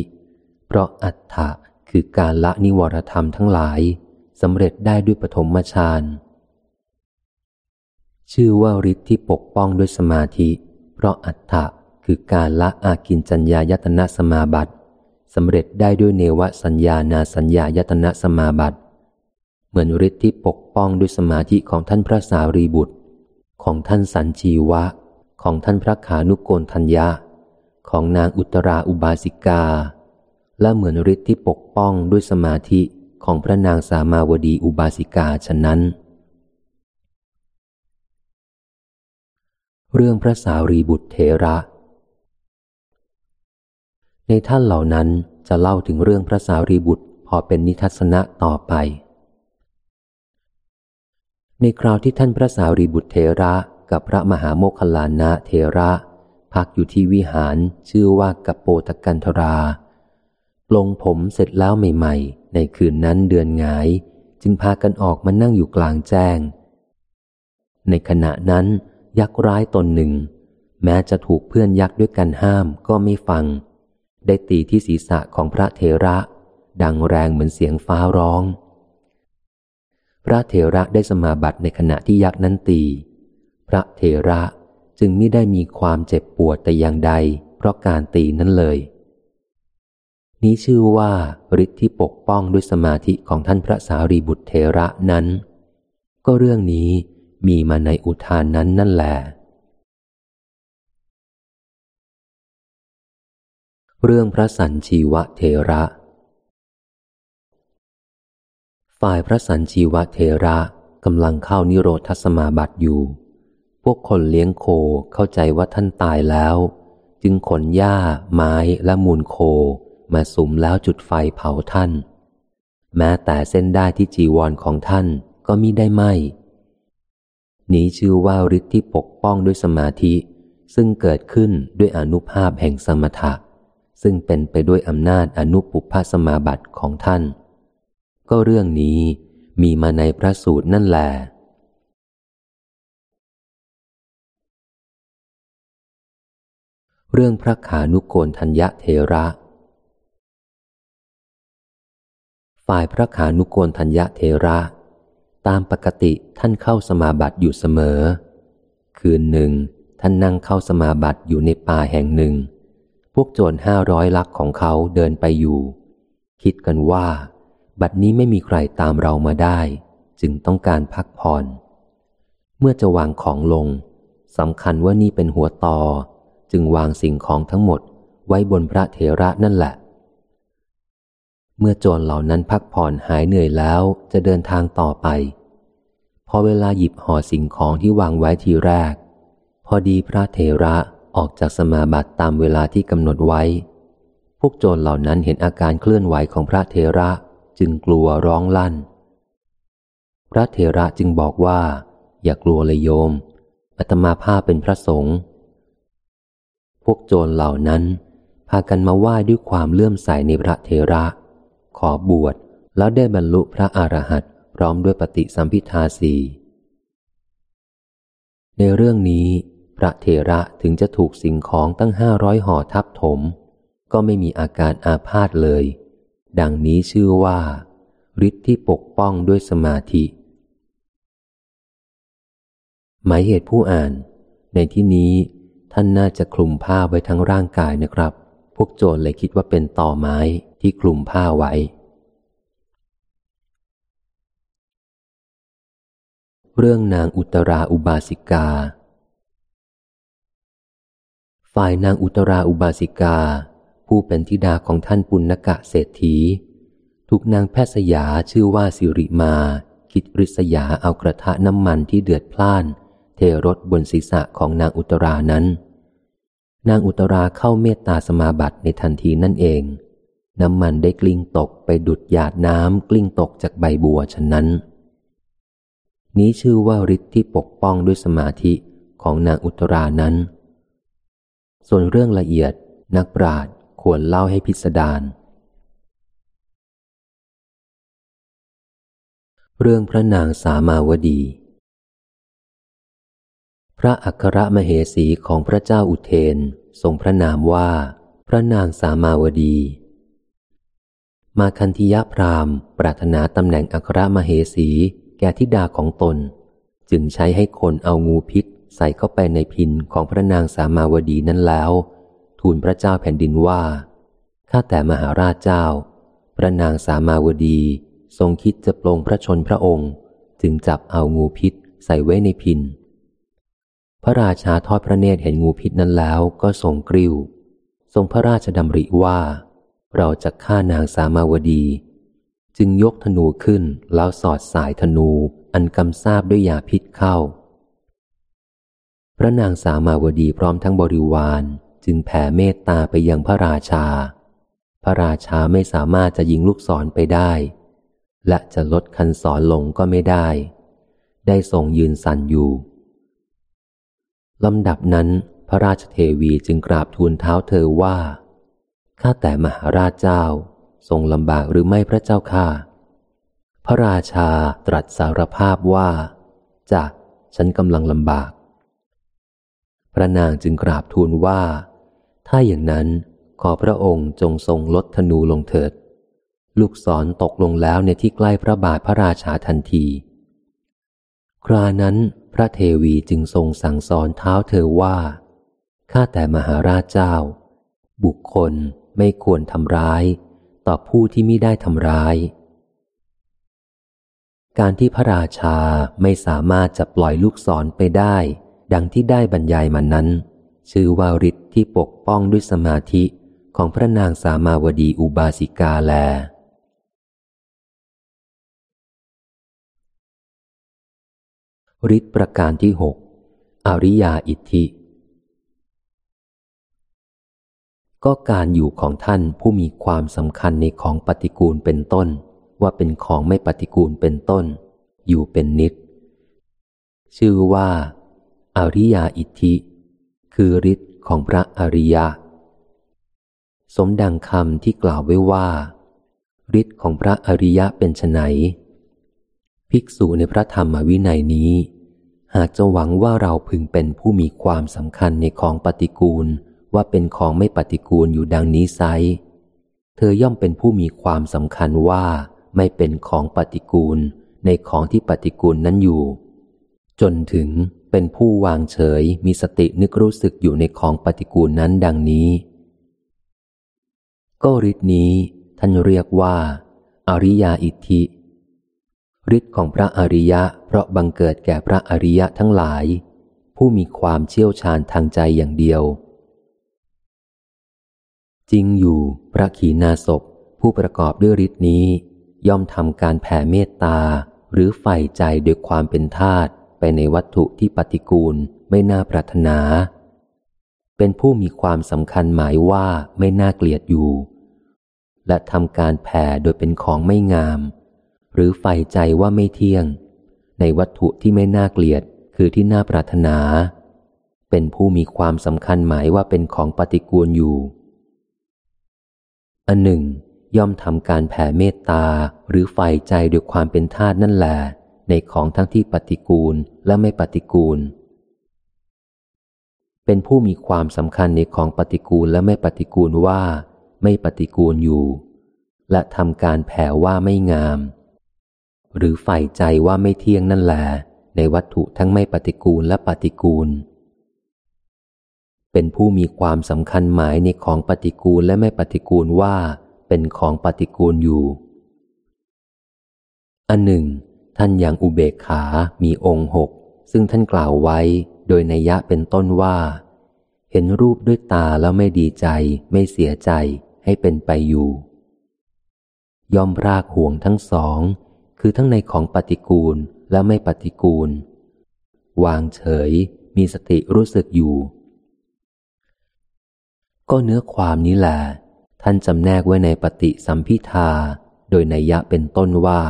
เพราะอัฏฐะคือการละนิวรธรรมทั้งหลายสำเร็จได้ด้วยปฐมฌานชื่อว่าฤทธิ์ที่ปกป้องด้วยสมาธิ เพราะอัฏฐะ คือการละอากินจัญญายตนะสมาบัติสำเร็จได้ด้วยเนวสัญญานาสัญญายตนะสมาบัติ เหมือนฤทธิ์ที่ปกป้องด้วยสมาธิของท่านพระสารีบุตร ของท่านสันจีวะ ของท่านพระขานุโกนทัญญาของนางอุตราอุบาสิกา และเหมือนฤทธิ์ที่ปกป้องด้วยสมาธิของพระนางสามาวดีอุบาสิกาฉะนั้น เรื่องพระสารีบุตรเทระ ในท่านเหล่านั้นจะเล่าถึงเรื่องพระสารีบุตรพอเป็นนิทัศนะต่อไป ในคราวที่ท่านพระสารีบุตรเทระกับพระมหาโมคคลานะเทระ พักอยู่ที่วิหารชื่อว่ากัปโปตกันธรา ปลงผมเสร็จแล้วใหม่ๆ ในคืนนั้นเดือนงาย จึงพากันออกมานั่งอยู่กลางแจ้ง ในขณะนั้นยักษ์ร้ายตนหนึ่ง แม้จะถูกเพื่อนยักษ์ด้วยกันห้ามก็ไม่ฟัง ได้ตีที่ศีรษะของพระเทระ ดังแรงเหมือนเสียงฟ้าร้อง พระเถระได้สมาบัติในขณะที่ยักษ์นั้นตี พระเถระจึงไม่ได้มีความเจ็บปวดแต่อย่างใด เพราะการตีนั้นเลย นี้ชื่อว่าฤทธิ์ที่ปกป้องด้วยสมาธิของท่านพระสารีบุตรเถระนั้น ก็เรื่องนี้มีมาในอุทานนั้นนั่นแหละ เรื่องพระสัญชีวะเทระ ฝ่ายพระสันชีวเทระกำลังเข้านิโรธสมาบัติอยู่ พวกคนเลี้ยงโคเข้าใจว่าท่านตายแล้ว จึงขนหญ้า ไม้และมูลโคมาสุมแล้วจุดไฟเผาท่าน แม้แต่เส้นได้ที่จีวรของท่านก็มิได้ไหมนี้ชื่อว่าฤทธิ์ที่ปกป้องด้วยสมาธิ ซึ่งเกิดขึ้นด้วยอนุภาพแห่งสมถะ ซึ่งเป็นไปด้วยอำนาจอนุปุพสมาบัติของท่าน ก็เรื่องนี้มีมาในพระสูตรนั่นแหละเรื่องพระขานุโกนทัญญเทระ ฝ่ายพระขานุโกนทัญญเทระ ตามปกติท่านเข้าสมาบัติอยู่เสมอ คืนหนึ่งท่านนั่งเข้าสมาบัติอยู่ในป่าแห่งหนึ่ง วกโจรห้าร้อยลักของเขาเดินไปอยู่ คิดกันว่า บัดนี้ไม่มีใครตามเรามาได้ จึงต้องการพักผ่อนเมื่อจะวางของลงสำคัญว่านี่เป็นหัวตอจึงวางสิ่งของทั้งหมดไว้บนพระเถระนั่นแหละ เมื่อโจรเหล่านั้นพักผ่อนหายเหนื่อยแล้วจะเดินทางต่อไป พอเวลาหยิบห่อสิ่งของที่วางไว้ทีแรก พอดีพระเถระ ออกจากสมาบัติตามเวลาที่กำหนดไว้ พวกโจรเหล่านั้นเห็นอาการเคลื่อนไหวของพระเถระจึงกลัวร้องลั่น พระเถระจึงบอกว่า อย่ากลัวเลยโยมอาตมาภาพเป็นพระสงฆ์พวกโจรเหล่านั้น พากันมาไหว้ด้วยความเลื่อมใสในพระเถระ ขอบวชแล้วได้บรรลุพระอรหันต์พร้อมด้วยปฏิสัมพิทาสีในเรื่องนี้ พระเถระถึงจะถูกสิ่งของตั้งห้าร้อยห่อทับถม ก็ไม่มีอาการอาพาธเลย ดังนี้ชื่อว่าฤทธิ์ที่ปกป้องด้วยสมาธิ หมายเหตุผู้อ่าน ในที่นี้ท่านน่าจะคลุมผ้าไว้ทั้งร่างกายนะครับ พวกโจรเลยคิดว่าเป็นต่อไม้ที่คลุมผ้าไว้ เรื่องนางอุตราอุบาสิกา ฝ่ายนางอุตราอุบาสิกา ผู้เป็นธิดาของท่านปุณกะเศรษฐี ถูกนางแพทย์สยาชื่อว่าสิริมา คิดริษยาเอากระทะน้ำมันที่เดือดพล่าน เทรถบนศีรษะของนางอุตรานั้น นางอุตราเข้าเมตตาสมาบัติในทันทีนั่นเอง น้ำมันได้กลิ้งตกไปดุดหยาดน้ำกลิ้งตกจากใบบัวฉะนั้น นี้ชื่อว่าฤทธิ์ที่ปกป้องด้วยสมาธิของนางอุตรานั้น ส่วนเรื่องละเอียด นักปราชญ์ควรเล่าให้พิสดารเรื่องพระนางสามาวดี พระอัครมเหสีของพระเจ้าอุเทนทรงพระนามว่า พระนางสามาวดี มาคันธิยพรามปรารถนาตำแหน่งอัครมเหสีแก่ธิดาของตน จึงใช้ให้คนเอางูพิษ ใส่เข้าไปในพินของพระนางสามาวดีนั้นแล้ว ทูลพระเจ้าแผ่นดินว่าข้าแต่มหาราชเจ้า พระนางสามาวดีทรงคิดจะปลงพระชนพระองค์ จึงจับเอางูพิษใส่ไว้ในพิน พระราชาทอดพระเนตรเห็นงูพิษนั้นแล้วก็ทรงกริ้ว ทรงพระราชดำริว่า เราจะฆ่านางสามาวดี จึงยกธนูขึ้นแล้วสอดสายธนูอันกำซาบด้วยยาพิษเข้า พระนางสามาวดีพร้อมทั้งบริวารจึงแผ่เมตตาไปยังพระราชา พระราชาไม่สามารถจะยิงลูกศรไปได้ และจะลดคันศรลงก็ไม่ได้ ได้ทรงยืนสั่นอยู่ลำดับนั้น พระราชเทวีจึงกราบทูลเท้าเธอว่า ข้าแต่มหาราชเจ้าทรงลำบากหรือไม่พระเจ้าข้าพระราชาตรัสสารภาพว่าจะฉันกำลังลำบาก พระนางจึงกราบทูลว่า ถ้าอย่างนั้นขอพระองค์จงทรงลดธนูลงเถิด ลูกศรตกลงแล้วในที่ใกล้พระบาทพระราชาทันที ครานั้นพระเทวีจึงทรงสั่งสอนเท้าเธอว่า ข้าแต่มหาราชเจ้า บุคคลไม่ควรทำร้าย ต่อผู้ที่ไมิได้ทำร้าย การที่พระราชาไม่สามารถจะปล่อยลูกศรไปได้ ดังที่ได้บรรยายมานั้น ชื่อว่าฤทธิ์ที่ปกป้องด้วยสมาธิของพระนางสามาวดีอุบาสิกาแล ฤทธิประการที่หกอริยาอิทธิ ก็การอยู่ของท่านผู้มีความสำคัญในของปฏิกูลเป็นต้น ว่าเป็นของไม่ปฏิกูลเป็นต้น อยู่เป็นนิด ชื่อว่า อริยาอิทธิ คือฤทธิ์ของพระอริยะ สมดังคำที่กล่าวไว้ว่าฤทธิ์ของพระอริยะเป็นไนภิกษุในพระธรรมวินัยนี้ หากจะหวังว่าเราพึงเป็นผู้มีความสำคัญในของปฏิกูลว่าเป็นของไม่ปฏิกูลอยู่ดังนี้ไซเธอย่อมเป็นผู้มีความสำคัญว่าไม่เป็นของปฏิกูลในของที่ปฏิกูลนั้นอยู่ จนถึง เป็นผู้วางเฉยมีสตินึกรู้สึกอยู่ในของปฏิกูลนั้นดังนี้ ก็ฤทธินี้ ท่านเรียกว่า อริยาอิทธิฤทธิ์ของพระอริยะ เพราะบังเกิดแก่พระอริยะทั้งหลาย ผู้มีความเชี่ยวชาญทางใจอย่างเดียว จริงอยู่ พระขีณาสพผู้ประกอบด้วยฤทธิ์นี้ ย่อมทำการแผ่เมตตาหรือใฝ่ใจด้วยความเป็นธาตุ ไปในวัตถุที่ปฏิกูลไม่น่าปรารถนา เป็นผู้มีความสำคัญหมายว่าไม่น่าเกลียดอยู่ และทำการแผ่โดยเป็นของไม่งาม หรือใฝ่ใจว่าไม่เที่ยง ในวัตถุที่ไม่น่าเกลียดคือที่น่าปรารถนา เป็นผู้มีความสำคัญหมายว่าเป็นของปฏิกูลอยู่ อันหนึ่ง ย่อมทำการแผ่เมตตาหรือใฝ่ใจด้วยความเป็นธาตุนั่นแหละ ในของทั้งที่ปฏิกูลและไม่ปฏิกูล เป็นผู้มีความสำคัญในของปฏิกูลและไม่ปฏิกูลว่า ไม่ปฏิกูลอยู่ และทำการแผ่ว่าไม่งาม หรือใฝ่ใจว่าไม่เที่ยงนั่นแหละในวัตถุทั้งไม่ปฏิกูลและปฏิกูล เป็นผู้มีความสำคัญหมายในของปฏิกูลและไม่ปฏิกูลว่า เป็นของปฏิกูลอยู่ อันหนึ่ง ท่านอย่างอุเบกขา มีองค์หก ซึ่งท่านกล่าวไว้โดยนัยยะเป็นต้นว่า เห็นรูปด้วยตาแล้วไม่ดีใจ ไม่เสียใจให้เป็นไปอยู่ ย่อมรากห่วงทั้งสอง คือทั้งในของปฏิกูลและไม่ปฏิกูล วางเฉย มีสติรู้สึกอยู่ ก็เนื้อความนี้แหละท่านจำแนกไว้ในปฏิสัมพิทา โดยนัยยะเป็นต้นว่า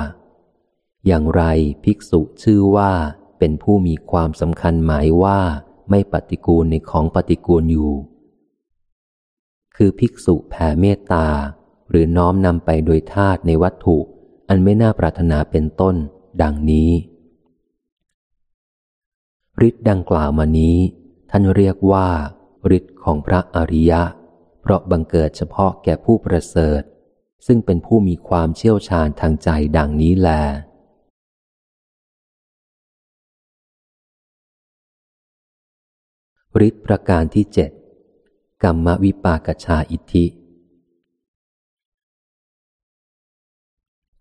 อย่างไรภิกษุชื่อว่าเป็นผู้มีความสำคัญหมายว่าไม่ปฏิกูลในของปฏิกูลอยู่ คือภิกษุแผ่เมตตา หรือน้อมนำไปโดยธาตุในวัตถุ อันไม่น่าปรารถนาเป็นต้น ดังนี้ฤทธิ์ดังกล่าวมานี้ ท่านเรียกว่าฤทธิ์ของพระอริยะ เพราะบังเกิดเฉพาะแก่ผู้ประเสริฐ ซึ่งเป็นผู้มีความเชี่ยวชาญทางใจดังนี้แล ฤทธิประการที่เจ็ดกรรมวิปากชาอิทธิ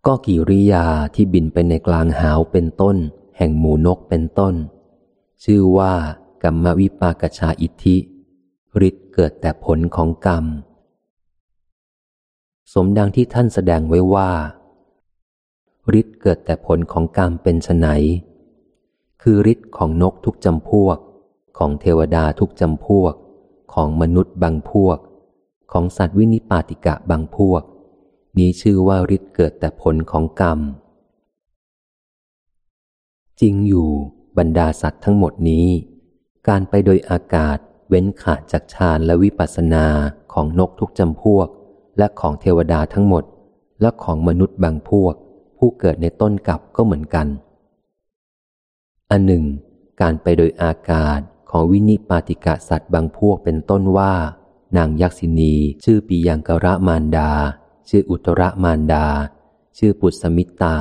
ก็กิริยาที่บินไปในกลางหาวเป็นต้น แห่งหมูนกเป็นต้น ชื่อว่ากรรมวิปากชาอิทธิฤทธิ์เกิดแต่ผลของกรรม สมดังที่ท่านแสดงไว้ว่าฤทธิ์เกิดแต่ผลของกรรมเป็นไนคือฤทธิ์ของนกทุกจำพวก ของเทวดาทุกจำพวก ของมนุษย์บางพวก ของสัตว์วินิปาติกะบางพวก นี้ชื่อว่าฤทธิ์เกิดแต่ผลของกรรม จริงอยู่บรรดาสัตว์ทั้งหมดนี้ การไปโดยอากาศเว้นขาดจากฌานและวิปัสสนาของนกทุกจำพวก และของเทวดาทั้งหมด และของมนุษย์บางพวก ผู้เกิดในต้นกับก็เหมือนกัน อันหนึ่ง การไปโดยอากาศ ของวินิปาติกะสัตว์บางพวกเป็นต้นว่า นางยักษินีชื่อปียังกระมารดา ชื่ออุตรมารดา ชื่อปุสมิตา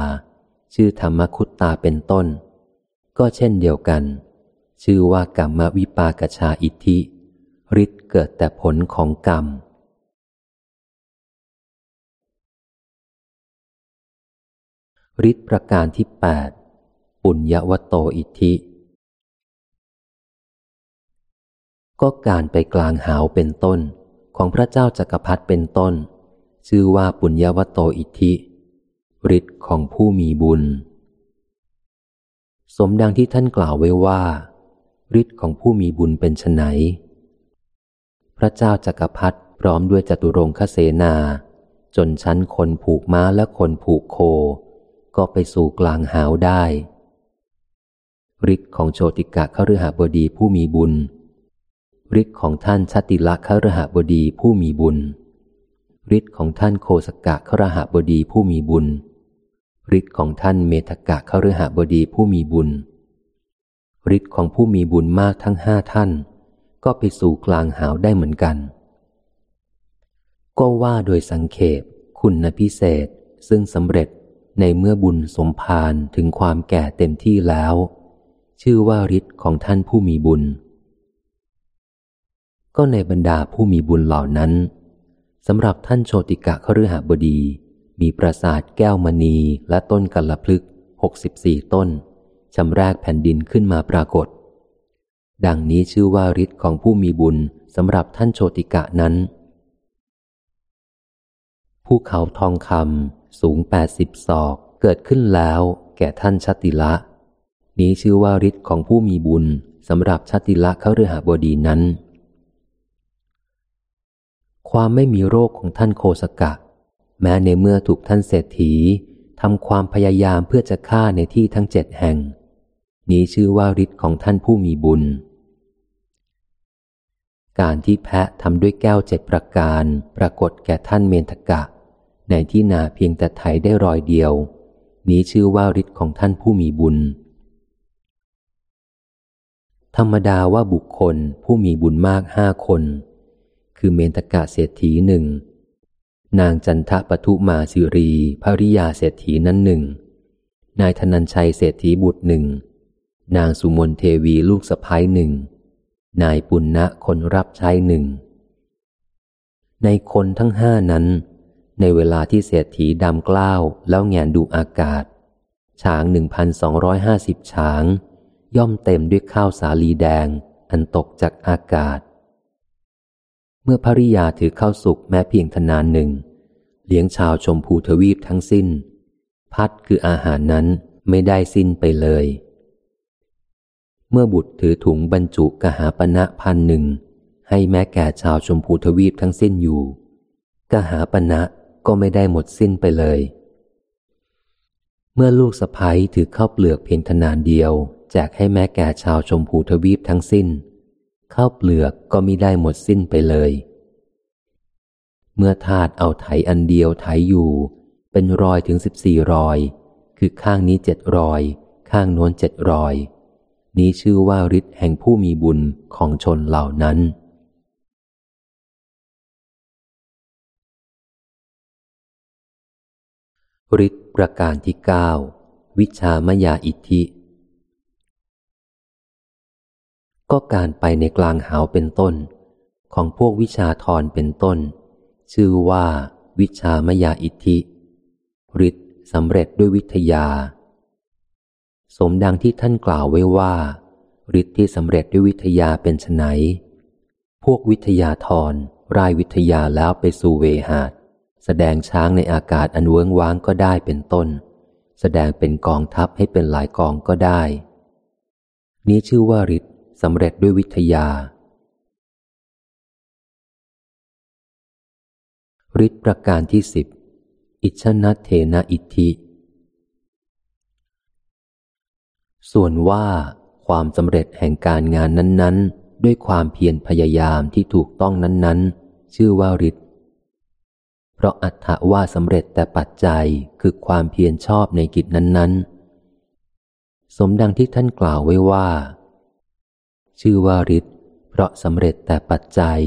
ชื่อธรรมคุตตาเป็นต้น ก็เช่นเดียวกัน ชื่อว่ากรรมวิปากชาอิทธิฤทธิ์เกิดแต่ผลของกรรมฤทธิ์ประการที่แปดปุญญวโตอิทธิ ก็การไปกลางหาวเป็นต้นของพระเจ้าจักรพรรดิเป็นต้น ชื่อว่าปุญญวโตอิทธิฤทธิ์ของผู้มีบุญ สมดังที่ท่านกล่าวไว้ว่าฤทธิ์ของผู้มีบุญเป็นไนพระเจ้าจักรพรรดิพร้อมด้วยจตุรงคเสนา จนชั้นคนผูกม้าและคนผูกโค ก็ไปสู่กลางหาวได้ฤทธิ์ของโชติกะขรหบดีผู้มีบุญ ฤทธิ์ของท่านชาติละขรหบดีผู้มีบุญฤทธิ์ของท่านโคสกะขรหบดีผู้มีบุญฤทธิ์ของท่านเมธกะขรหบดีผู้มีบุญฤทธิ์ของผู้มีบุญมากทั้งห้าท่าน ก็ไปสู่กลางหาวได้เหมือนกัน ก็ว่าโดยสังเขปคุณพิเศษซึ่งสำเร็จในเมื่อบุญสมภารถึงความแก่เต็มที่แล้ว ชื่อว่าฤทธิ์ของท่านผู้มีบุญ ก็ในบรรดาผู้มีบุญเหล่านั้นสำหรับท่านโชติกะขรือหบดี มีปราสาทแก้วมณีและต้นกัลพลึกหกสิบสี่ต้นชำแรกแผ่นดินขึ้นมาปรากฏ ดังนี้ชื่อว่าฤทธิ์ของผู้มีบุญสำหรับท่านโชติกะนั้นผู้เขาทองคำสูงแปดสิบศอกเกิดขึ้นแล้ว แก่ท่านชติละ นี้ชื่อว่าฤทธิ์ของผู้มีบุญสำหรับชติละเขาเรือหาบดีนั้น ความไม่มีโรคของท่านโคสกะ แม้ในเมื่อถูกท่านเศรษฐีทำความพยายามเพื่อจะฆ่าในที่ทั้งเจ็ดแห่ง นี้ชื่อว่าฤทธิ์ของท่านผู้มีบุญ การที่แพะทำด้วยแก้วเจ็ดประการปรากฏแก่ท่านเมนทกะ ในที่นาเพียงแต่ไถได้รอยเดียว นี้ชื่อว่าฤทธิ์ของท่านผู้มีบุญ ธรรมดาว่าบุคคลผู้มีบุญมากห้าคน คือเมนทกะเศรษฐีหนึ่ง นางจันทปทุมาสิรีภริยาเศรษฐีนั้นหนึ่ง นายธนัญชัยเศรษฐีบุตรหนึ่ง นางสุมนเทวีลูกสะพ้ายหนึ่ง นายปุณณะคนรับใช้หนึ่ง ในคนทั้งห้านั้น ในเวลาที่เศรษฐีดำกล้าวแล้วแงนดูอากาศ ช้างหนึ่งพันสองร้อยห้าสิบช้าง ย่อมเต็มด้วยข้าวสาลีแดงอันตกจากอากาศ เมื่อภริยาถือข้าวสุกแม้เพียงทนานหนึ่ง เลี้ยงชาวชมพูทวีปทั้งสิ้น พัดคืออาหารนั้นไม่ได้สิ้นไปเลย เมื่อบุตรถือถุงบรรจุกหาปณะพันหนึ่ง ให้แม้แก่ชาวชมพูทวีปทั้งสิ้นอยู่ กหาปณะก็ไม่ได้หมดสิ้นไปเลย เมื่อลูกสะพ้ยถือข้าวเปลือกเพียงทนานเดียว แจกให้แม้แก่ชาวชมพูทวีปทั้งสิ้น ข้าวเปลือกก็มิได้หมดสิ้นไปเลย เมื่อทาตุเอาไถอันเดียวไถอยู่ เป็นรอยถึงสิบสี่รอย คือข้างนี้เจ็ดรอย ข้างโน้นเจ็ดรอย นี้ชื่อว่าฤทธิ์แห่งผู้มีบุญของชนเหล่านั้น ฤทธิ์ประการที่เก้าวิชามยาอิทธิ ก็การไปในกลางหาวเป็นต้น ของพวกวิชาทรเป็นต้น ชื่อว่า วิชามยาอิทธิฤทธิ์สำเร็จด้วยวิทยา สมดังที่ท่านกล่าวไว้ว่าฤทธิ์ที่สำเร็จด้วยวิทยาเป็นไนพวกวิทยาธรรายวิทยาแล้วไปสู่เวหาดแสดงช้างในอากาศอันเวิ้งว้างก็ได้เป็นต้น แสดงเป็นกองทัพให้เป็นหลายกองก็ได้ นี้ชื่อว่าฤทธิ์ สำเร็จด้วยวิทยาฤทธิประการที่สิบอิชนะเทนะอิทธิ ส่วนว่าความสำเร็จแห่งการงานนั้น ๆ ด้วยความเพียรพยายามที่ถูกต้องนั้น ๆ ชื่อว่าฤทธิ์เพราะอัตถว่าสำเร็จแต่ปัจจัยคือความเพียรชอบในกิจนั้น ๆ สมดังที่ท่านกล่าวไว้ว่า ชื่อว่าฤทธิ์เพราะสำเร็จแต่ปัจจัย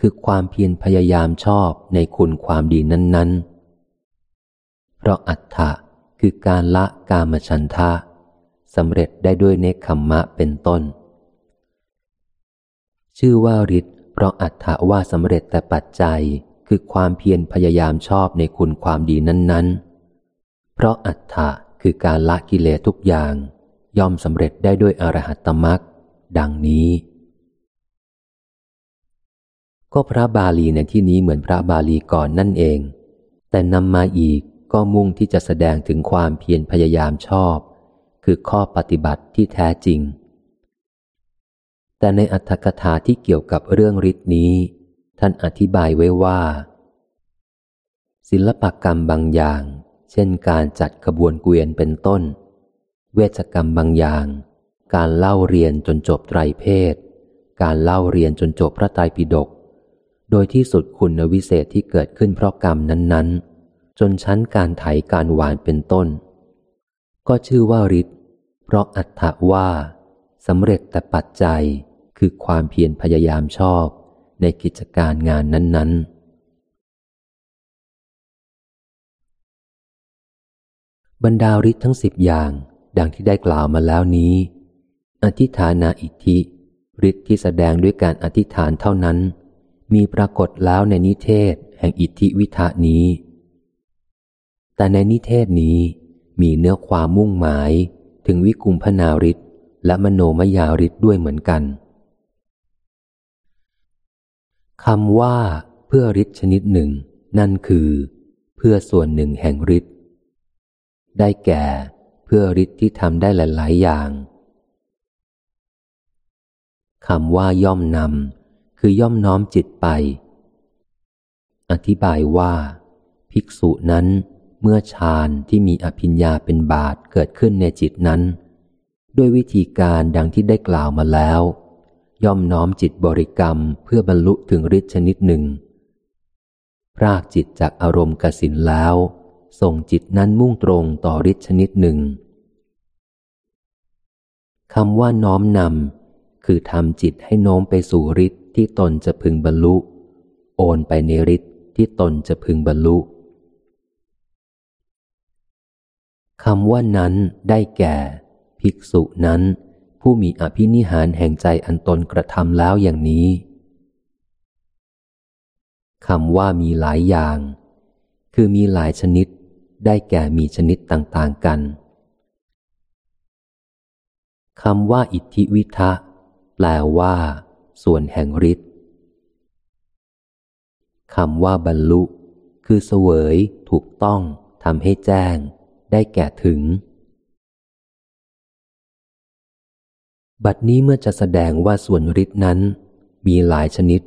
คือความเพียรพยายามชอบในคุณความดีนั้นๆ เพราะอัตถะคือการละกามฉันทะสำเร็จได้ด้วยเนคขมมะเป็นต้น ชื่อว่าฤทธิ์เพราะอัตถะว่าสำเร็จแต่ปัจจัยคือความเพียรพยายามชอบในคุณความดีนั้นๆ เพราะอัตถะคือการละกิเลสทุกอย่าง ย่อมสำเร็จได้ด้วยอรหัตตมรัก ดังนี้ ก็พระบาลีในที่นี้เหมือนพระบาลีก่อนนั่นเอง แต่นำมาอีกก็มุ่งที่จะแสดงถึงความเพียรพยายามชอบ คือข้อปฏิบัติที่แท้จริง แต่ในอัตถกถาที่เกี่ยวกับเรื่องฤทธิ์นี้ ท่านอธิบายไว้ว่า ศิลปกรรมบางอย่าง เช่นการจัดขบวนเกวียนเป็นต้น เวชกรรมบางอย่าง การเล่าเรียนจนจบไตรเพศ การเล่าเรียนจนจบพระไตรปิฎก โดยที่สุดคุณวิเศษที่เกิดขึ้นเพราะกรรมนั้นๆ จนชั้นการไถการหวานเป็นต้น ก็ชื่อว่าฤทธิ์เพราะอัตถว่าสำเร็จแต่ปัจจัยคือความเพียรพยายามชอบในกิจการงานนั้น ๆบรรดาฤทธิ์ทั้งสิบอย่าง ดังที่ได้กล่าวมาแล้วนี้ อธิฐานาอิทธิฤทธิ์ที่แสดงด้วยการอธิษฐานเท่านั้น มีปรากฏแล้วในนิเทศแห่งอิทธิวิทานี้ แต่ในนิเทศนี้มีเนื้อความมุ่งหมายถึงวิกุมพนาริศและมโนมยาริศด้วยเหมือนกันคำว่าเพื่อฤทธิชนิดหนึ่ง นั่นคือ เพื่อส่วนหนึ่งแห่งฤทธิ์ได้แก่เพื่อฤทธิ์ที่ทำได้หลาย ๆ อย่าง คำว่าย่อมนำ คือย่อมน้อมจิตไป อธิบายว่า ภิกษุนั้นเมื่อฌานที่มีอภิญญาเป็นบาทเกิดขึ้นในจิตนั้น ด้วยวิธีการดังที่ได้กล่าวมาแล้ว ย่อมน้อมจิตบริกรรมเพื่อบรรลุถึงฤทธิชนิดหนึ่ง พรากจิตจากอารมณ์กสินแล้ว ส่งจิตนั้นมุ่งตรงต่อฤทธิชนิดหนึ่งคำว่าน้อมนำ คือทำจิตให้โน้มไปสู่ฤทธิ์ที่ตนจะพึงบรรลุ โอนไปในฤทธิ์ที่ตนจะพึงบรรลุคำว่านั้นได้แก่ ภิกษุนั้น ผู้มีอภินิหารแห่งใจอันตนกระทำแล้วอย่างนี้คำว่ามีหลายอย่าง คือมีหลายชนิด ได้แก่มีชนิดต่าง ๆ กันคำว่าอิทธิวิทะ แปลว่า ส่วนแห่งฤทธิ์คำว่าบรรลุ คือเสวย ถูกต้องทำให้แจ้ง ได้แก่ถึง บัดนี้เมื่อจะแสดงว่าส่วนฤทธินั้น มีหลายชนิด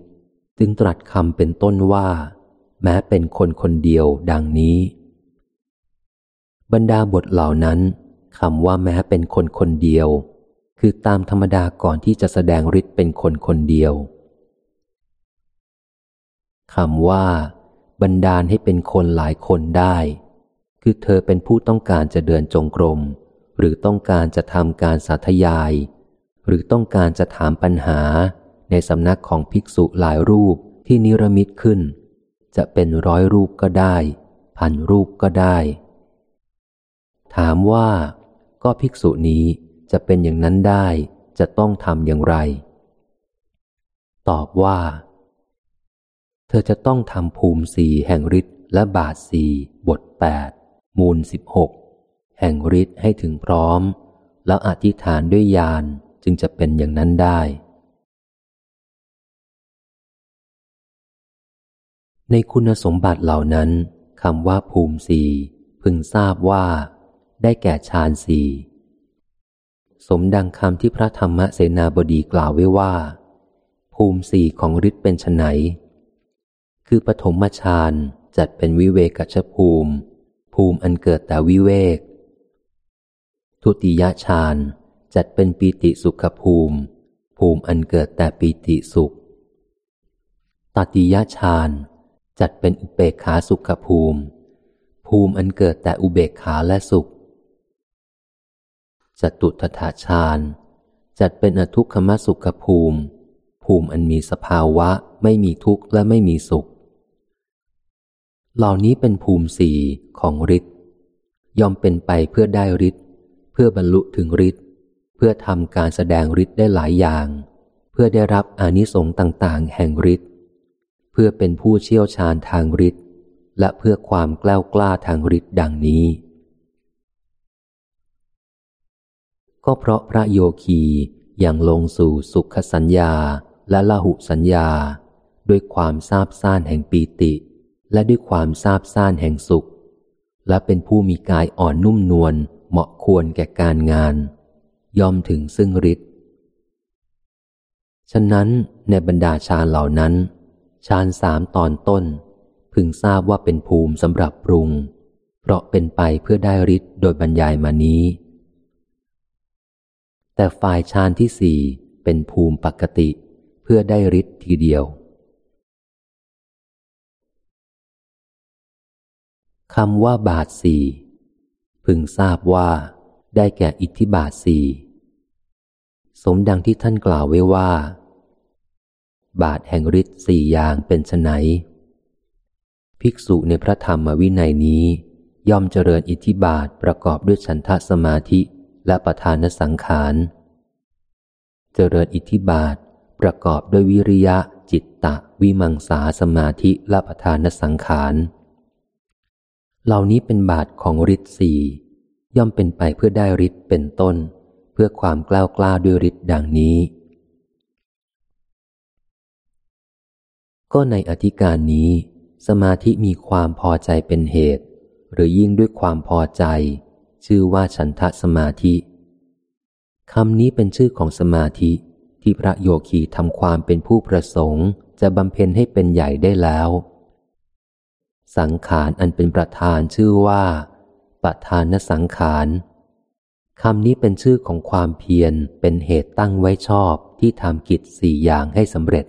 จึงตรัสคำเป็นต้นว่า แม้เป็นคนคนเดียวดังนี้ บรรดาบทเหล่านั้นคำว่าแม้เป็นคนคนเดียว คือตามธรรมดาก่อนที่จะแสดงฤทธิ์เป็นคนคนเดียวคำว่า บันดาลให้เป็นคนหลายคนได้ คือเธอเป็นผู้ต้องการจะเดินจงกรม หรือต้องการจะทำการสาธยาย หรือต้องการจะถามปัญหา ในสำนักของภิกษุหลายรูปที่นิรมิตขึ้น จะเป็นร้อยรูปก็ได้ พันรูปก็ได้ ถามว่า ก็ภิกษุนี้ จะเป็นอย่างนั้นได้จะต้องทำอย่างไร ตอบว่า เธอจะต้องทำภูมิสีแห่งฤทธิ์และบาทสีบทแปดมูลสิบหกแห่งฤทธิ์ให้ถึงพร้อม แล้วอธิษฐานด้วยญาณจึงจะเป็นอย่างนั้นได้ ในคุณสมบัติเหล่านั้นคำว่าภูมิสีพึงทราบว่า ได้แก่ฌานสี่ สมดังคำที่พระธรรมเสนาบดีกล่าวไว้ว่า ภูมิสี่ของฤทธิ์เป็นไนคือปฐมฌานจัดเป็นวิเวกัชภูมิ ภูมิอันเกิดแต่วิเวก ทุติยฌานจัดเป็นปีติสุขภูมิ ภูมิอันเกิดแต่ปีติสุข ตติยฌานจัดเป็นอุเบกขาสุขภูมิ ภูมิอันเกิดแต่อุเบกขาและสุข จตุทถาฌานจัดเป็นอทุกขมสุขภูมิ ภูมิอันมีสภาวะไม่มีทุกข์และไม่มีสุข เหล่านี้เป็นภูมิสี่ของฤทธิ์ยอมเป็นไปเพื่อได้ฤทธิ์เพื่อบรรลุถึงฤทธิ์เพื่อทำการแสดงฤทธิ์ได้หลายอย่าง เพื่อได้รับอานิสงส์ต่างๆ แห่งฤทธิ์เพื่อเป็นผู้เชี่ยวชาญทางฤทธิ์และเพื่อความกล้ากล้าทางฤทธิ์ดังนี้ ก็เพราะพระโยคีอยังลงสู่สุขสัญญาและละหุสัญญา ด้วยความซาบซ่านแห่งปีติ และด้วยความซาบซ่านแห่งสุข และเป็นผู้มีกายอ่อนนุ่มนวลเหมาะควรแก่การงาน ยอมถึงซึ่งฤทธิ์ฉะนั้นในบรรดาฌานเหล่านั้นฌานสามตอนต้น พึงทราบว่าเป็นภูมิสำหรับปรุง เพราะเป็นไปเพื่อได้ฤทธิ์โดยบรรยายมานี้ แต่ฝ่ายฌานที่สี่เป็นภูมิปกติ เพื่อได้ฤทธิ์ทีเดียวคำว่าบาทสี่พึงทราบว่าได้แก่อิทธิบาทสี่สมดังที่ท่านกล่าวไว้ว่า บาทแห่งฤทธิ์สี่อย่างเป็นไนภิกษุในพระธรรมวินัยนี้ ย่อมเจริญอิทธิบาทประกอบด้วยฉันทะสมาธิ และประธานสังขาร เจริญอิทธิบาท ประกอบด้วยวิริยะ จิตตะ วิมังสาสมาธิและประธานสังขาร เหล่านี้เป็นบาทของฤทธิ์สี่ย่อมเป็นไปเพื่อได้ฤทธิ์เป็นต้น เพื่อความกล้าวกล้าด้วยฤทธิ์ดังนี้ ก็ในอธิการนี้ สมาธิมีความพอใจเป็นเหตุ หรือยิ่งด้วยความพอใจ ชื่อว่าฉันทะสมาธิคำนี้เป็นชื่อของสมาธิ ที่พระโยคีทำความเป็นผู้ประสงค์ จะบำเพ็ญให้เป็นใหญ่ได้แล้ว สังขารอันเป็นประธานชื่อว่าปทานสังขารคำนี้เป็นชื่อของความเพียรเป็นเหตุตั้งไว้ชอบที่ทำกิจสี่อย่างให้สำเร็จ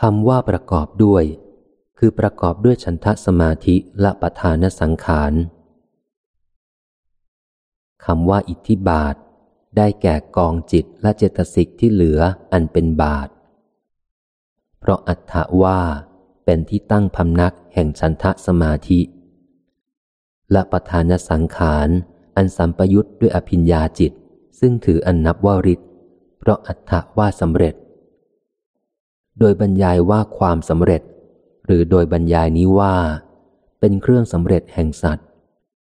คำว่าประกอบด้วย คือประกอบด้วยฉันทะสมาธิและปทานสังขารคำว่าอิทธิบาท ได้แก่กองจิตและเจตสิกที่เหลืออันเป็นบาท เพราะอัตถว่าเป็นที่ตั้งพำนักแห่งฉันทะสมาธิ และประธานสังขารอันสัมปยุตด้วยอภิญญาจิต ซึ่งถืออันนับว่าฤทธิ์เพราะอัตถว่าสำเร็จ โดยบรรยายว่าความสำเร็จ หรือโดยบรรยายนี้ว่า เป็นเครื่องสำเร็จแห่งสัตว์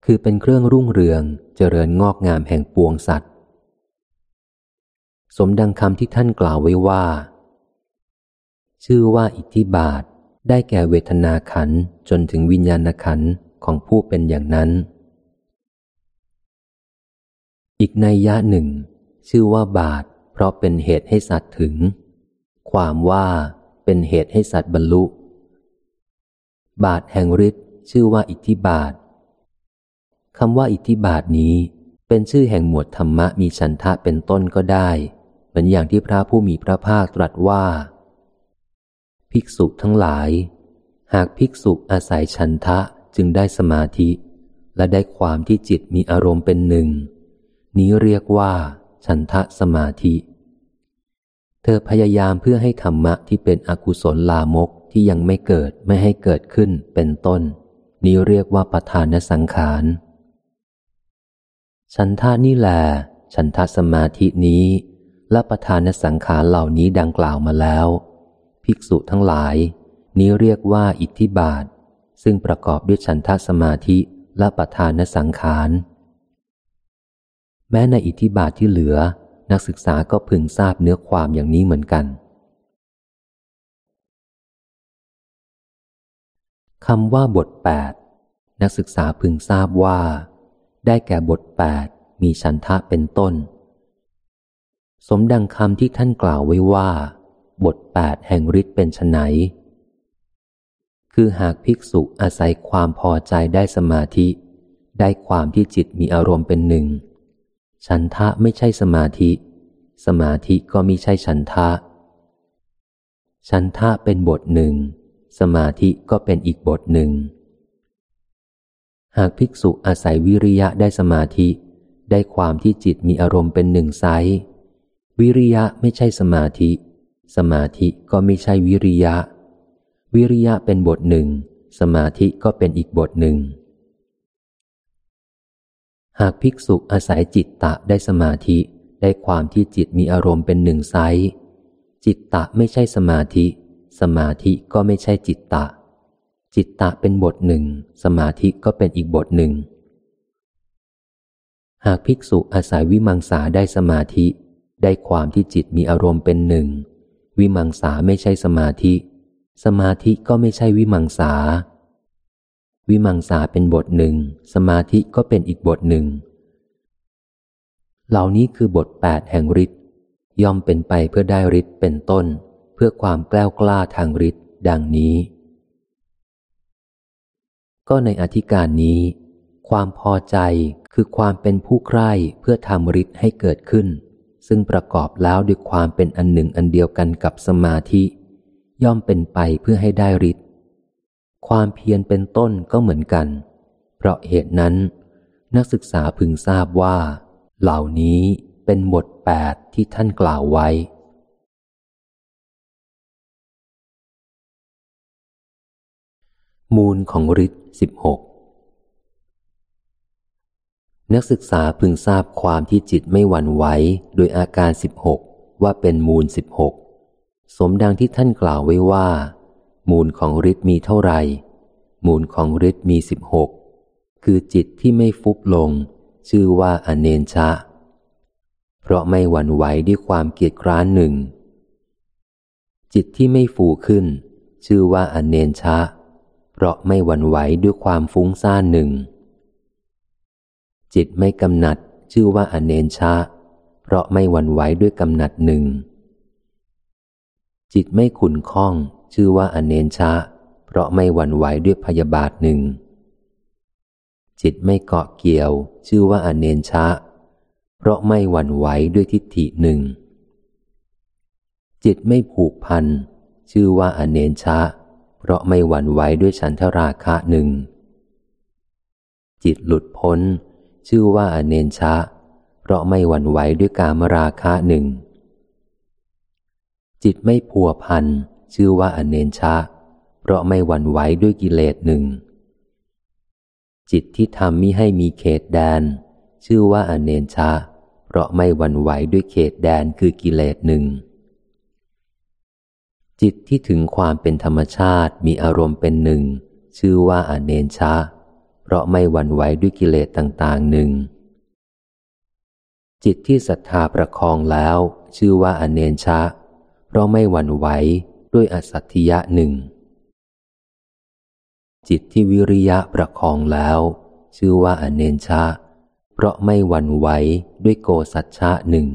คือเป็นเครื่องรุ่งเรืองเจริญงอกงามแห่งปวงสัตว์ สมดังคำที่ท่านกล่าวไว้ว่า ชื่อว่าอิทธิบาทได้แก่เวทนาขันจนถึงวิญญาณขันของผู้เป็นอย่างนั้น อีกในยะหนึ่ง ชื่อว่าบาท เพราะเป็นเหตุให้สัตว์ถึง ความว่าเป็นเหตุให้สัตว์บรรลุ บาทแห่งฤทธิ์ชื่อว่าอิทธิบาทคำว่าอิทธิบาทนี้เป็นชื่อแห่งหมวดธรรมะมีฉันทะเป็นต้นก็ได้ เหมือนอย่างที่พระผู้มีพระภาคตรัสว่า ภิกษุทั้งหลาย หากภิกษุอาศัยฉันทะจึงได้สมาธิ และได้ความที่จิตมีอารมณ์เป็นหนึ่ง นี้เรียกว่า ฉันทะสมาธิ เธอพยายามเพื่อให้ธรรมะที่เป็นอกุศลลามก ที่ยังไม่เกิดไม่ให้เกิดขึ้นเป็นต้น นี้เรียกว่าประธานสังขาร ฉันทะนี่แหละฉันทสมาธินี้ และประธานสังขารเหล่านี้ดังกล่าวมาแล้ว ภิกษุทั้งหลาย นี้เรียกว่าอิทธิบาท ซึ่งประกอบด้วยฉันทสมาธิและประธานสังขาร แม้ในอิทธิบาทที่เหลือ นักศึกษาก็พึงทราบเนื้อความอย่างนี้เหมือนกัน คำว่าบทแปดนักศึกษาพึงทราบว่า ได้แก่บทแปดมีฉันทะเป็นต้น สมดังคำที่ท่านกล่าวไว้ว่า บทแปดแห่งฤทธิ์เป็นไฉนคือหากภิกษุอาศัยความพอใจได้สมาธิ ได้ความที่จิตมีอารมณ์เป็นหนึ่ง ฉันทะไม่ใช่สมาธิ สมาธิก็ไม่ใช่ฉันทะ ฉันทะเป็นบทหนึ่ง สมาธิก็เป็นอีกบทหนึ่ง หากภิกษุอาศัยวิริยะได้สมาธิ ได้ความที่จิตมีอารมณ์เป็นหนึ่งไซวิริยะไม่ใช่สมาธิ สมาธิก็ไม่ใช่วิริยะ วิริยะเป็นบทหนึ่ง สมาธิก็เป็นอีกบทหนึ่ง หากภิกษุอาศัยจิตตะได้สมาธิ ได้ความที่จิตมีอารมณ์เป็นหนึ่งไซจิตตะไม่ใช่สมาธิ สมาธิก็ไม่ใช่จิตตะ จิตตะเป็นบทหนึ่ง สมาธิก็เป็นอีกบทหนึ่ง หากภิกษุอาศัยวิมังสาได้สมาธิ ได้ความที่จิตมีอารมณ์เป็นหนึ่ง วิมังสาไม่ใช่สมาธิ สมาธิก็ไม่ใช่วิมังสา วิมังสาเป็นบทหนึ่ง สมาธิก็เป็นอีกบทหนึ่ง เหล่านี้คือบทแปดแห่งฤทธิ์ย่อมเป็นไปเพื่อได้ฤทธิ์เป็นต้น พื่อความแกล้วกล้าทางฤทธิ์ดังนี้ ก็ในอธิการนี้ ความพอใจคือความเป็นผู้ใคร่เพื่อทำฤทธิ์ให้เกิดขึ้น ซึ่งประกอบแล้วด้วยความเป็นอันหนึ่งอันเดียวกันกับสมาธิ ย่อมเป็นไปเพื่อให้ได้ฤทธิ์ความเพียรเป็นต้นก็เหมือนกัน เพราะเหตุนั้น นักศึกษาพึงทราบว่า เหล่านี้เป็นบทแปดที่ท่านกล่าวไว้ มูลของฤทธิ์สิบหกนักศึกษาพึงทราบความที่จิตไม่หวั่นไหวโดยอาการสิบหกว่าเป็นมูลสิบหกสมดังที่ท่านกล่าวไว้ว่า มูลของฤทธิ์มีเท่าไหร่ มูลของฤทธิ์มีสิบหกคือจิตที่ไม่ฟุบลง ชื่อว่าอเนนชะ เพราะไม่หวั่นไหวด้วยความเกียดคร้านหนึ่ง จิตที่ไม่ฟูขึ้น ชื่อว่าอเนนชะเราะไม่หวั่นไหวด้วยความฟุ้งซ่านหนึ่ง จิตไม่กำหนัดชื่อว่าอเนนชะเพราะไม่หวั่นไหวด้วยกำหนัดหนึ่ง จิตไม่ขุนข้องชื่อว่าอเนนชะเพราะไม่หวั่นไหวด้วยพยาบาทหนึ่ง จิตไม่เกาะเกี่ยว ชื่อว่าอเนนชะเพราะไม่หวั่นไหวด้วยทิฏฐิหนึ่ง จิตไม่ผูกพัน ชื่อว่าอเนนชะเพราะไม่หวั่นไหวด้วยฉันทราคะหนึ่ง จิตหลุดพ้น ชื่อว่าอเนนชะ เพราะไม่หวั่นไหวด้วยกามราคะหนึ่ง จิตไม่พัวพัน ชื่อว่าอเนนชะ เพราะไม่หวั่นไหวด้วยกิเลสหนึ่ง จิตที่ทำมิให้มีเขตแดน ชื่อว่าอเนนชาเพราะไม่หวั่นไหวด้วยเขตแดนคือกิเลสหนึ่ง จิตที่ถึงความเป็นธรรมชาติมีอารมณ์เป็นหนึ่ง ชื่อว่าอเนนชาเพราะไม่หวั่นไหวด้วยกิเลสต่างๆหนึ่ง จิตที่ศรัทธาประคองแล้ว ชื่อว่าอเนนชาเพราะไม่หวั่นไหวด้วยอสัตถิยะหนึ่ง จิตที่วิริยะประคองแล้ว ชื่อว่าอเนนชาเพราะไม่หวั่นไหวด้วยโกสัจฉะหนึ่ง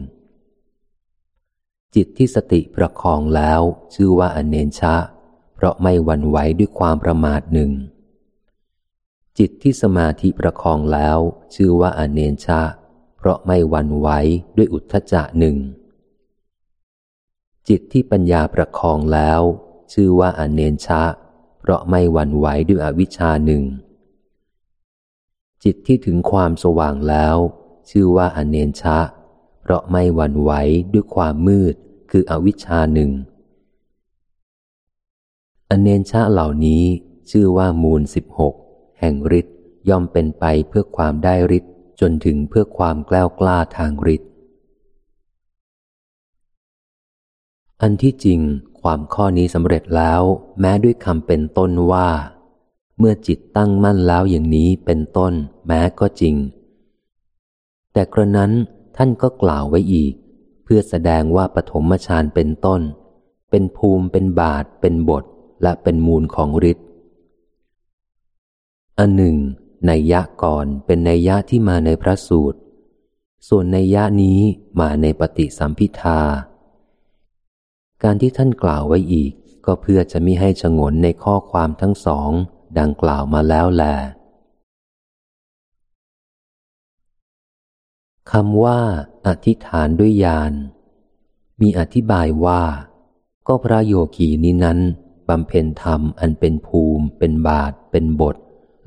จิตที่สติประคองแล้วชื่อว่าอเนนชาเพราะไม่หวั่นไหวด้วยความประมาทหนึ่ง จิตที่สมาธิประคองแล้วชื่อว่าอเนนชาเพราะไม่หวั่นไหวด้วยอุทธจะหนึ่ง จิตที่ปัญญาประคองแล้ว ชื่อว่าอเนนชาเพราะไม่หวั่นไหวด้วยอวิชชาหนึ่ง จิตที่ถึงความสว่างแล้ว ชื่อว่าอเนนชะเพราะไม่หวั่นไหวด้วยความมืดคืออวิชชาหนึ่ง อเนนชะเหล่านี้ชื่อว่ามูลสิบหกแห่งฤทธิ์ย่อมเป็นไปเพื่อความได้ฤทธิ์จนถึงเพื่อความกล้ากล้าทางฤทธิ์อันที่จริงความข้อนี้สำเร็จแล้ว แม้ด้วยคำเป็นต้นว่า เมื่อจิตตั้งมั่นแล้วอย่างนี้เป็นต้น แม้ก็จริง แต่กระนั้น ท่านก็กล่าวไว้อีก เพื่อแสดงว่าปฐมฌานเป็นต้น เป็นภูมิเป็นบาท เป็นบท และเป็นมูลของฤทธิ์อันหนึ่งในยะก่อนเป็นในยะที่มาในพระสูตร ส่วนในยะนี้มาในปฏิสัมพิทา การที่ท่านกล่าวไว้อีก ก็เพื่อจะมิให้ชงนในข้อความทั้งสอง ดังกล่าวมาแล้วแหละ คำว่า อธิษฐานด้วยญาณมีอธิบายว่า ก็พระโยคีนี้นั้นบำเพ็ญธรรมอันเป็นภูมิ เป็นบาท เป็นบท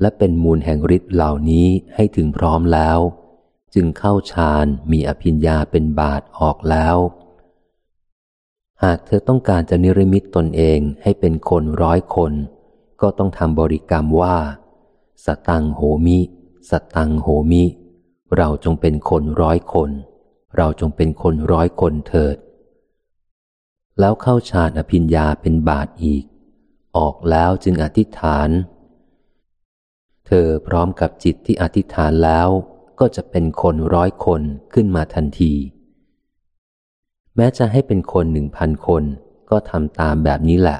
และเป็นมูลแห่งฤทธิ์เหล่านี้ให้ถึงพร้อมแล้ว จึงเข้าฌานมีอภิญญาเป็นบาทออกแล้ว หากเธอต้องการจะนิรมิตตนเองให้เป็นคนร้อยคน ก็ต้องทำบริกรรมว่า สตังโหมิ สตังโหมิ เราจงเป็นคนร้อยคน เราจงเป็นคนร้อยคนเถิด แล้วเข้าฌานอภิญญาเป็นบาทอีก ออกแล้วจึงอธิษฐาน เธอพร้อมกับจิตที่อธิษฐานแล้วก็จะเป็นคนร้อยคนขึ้นมาทันที แม้จะให้เป็นคนหนึ่งพันคนก็ทำตามแบบนี้แหละ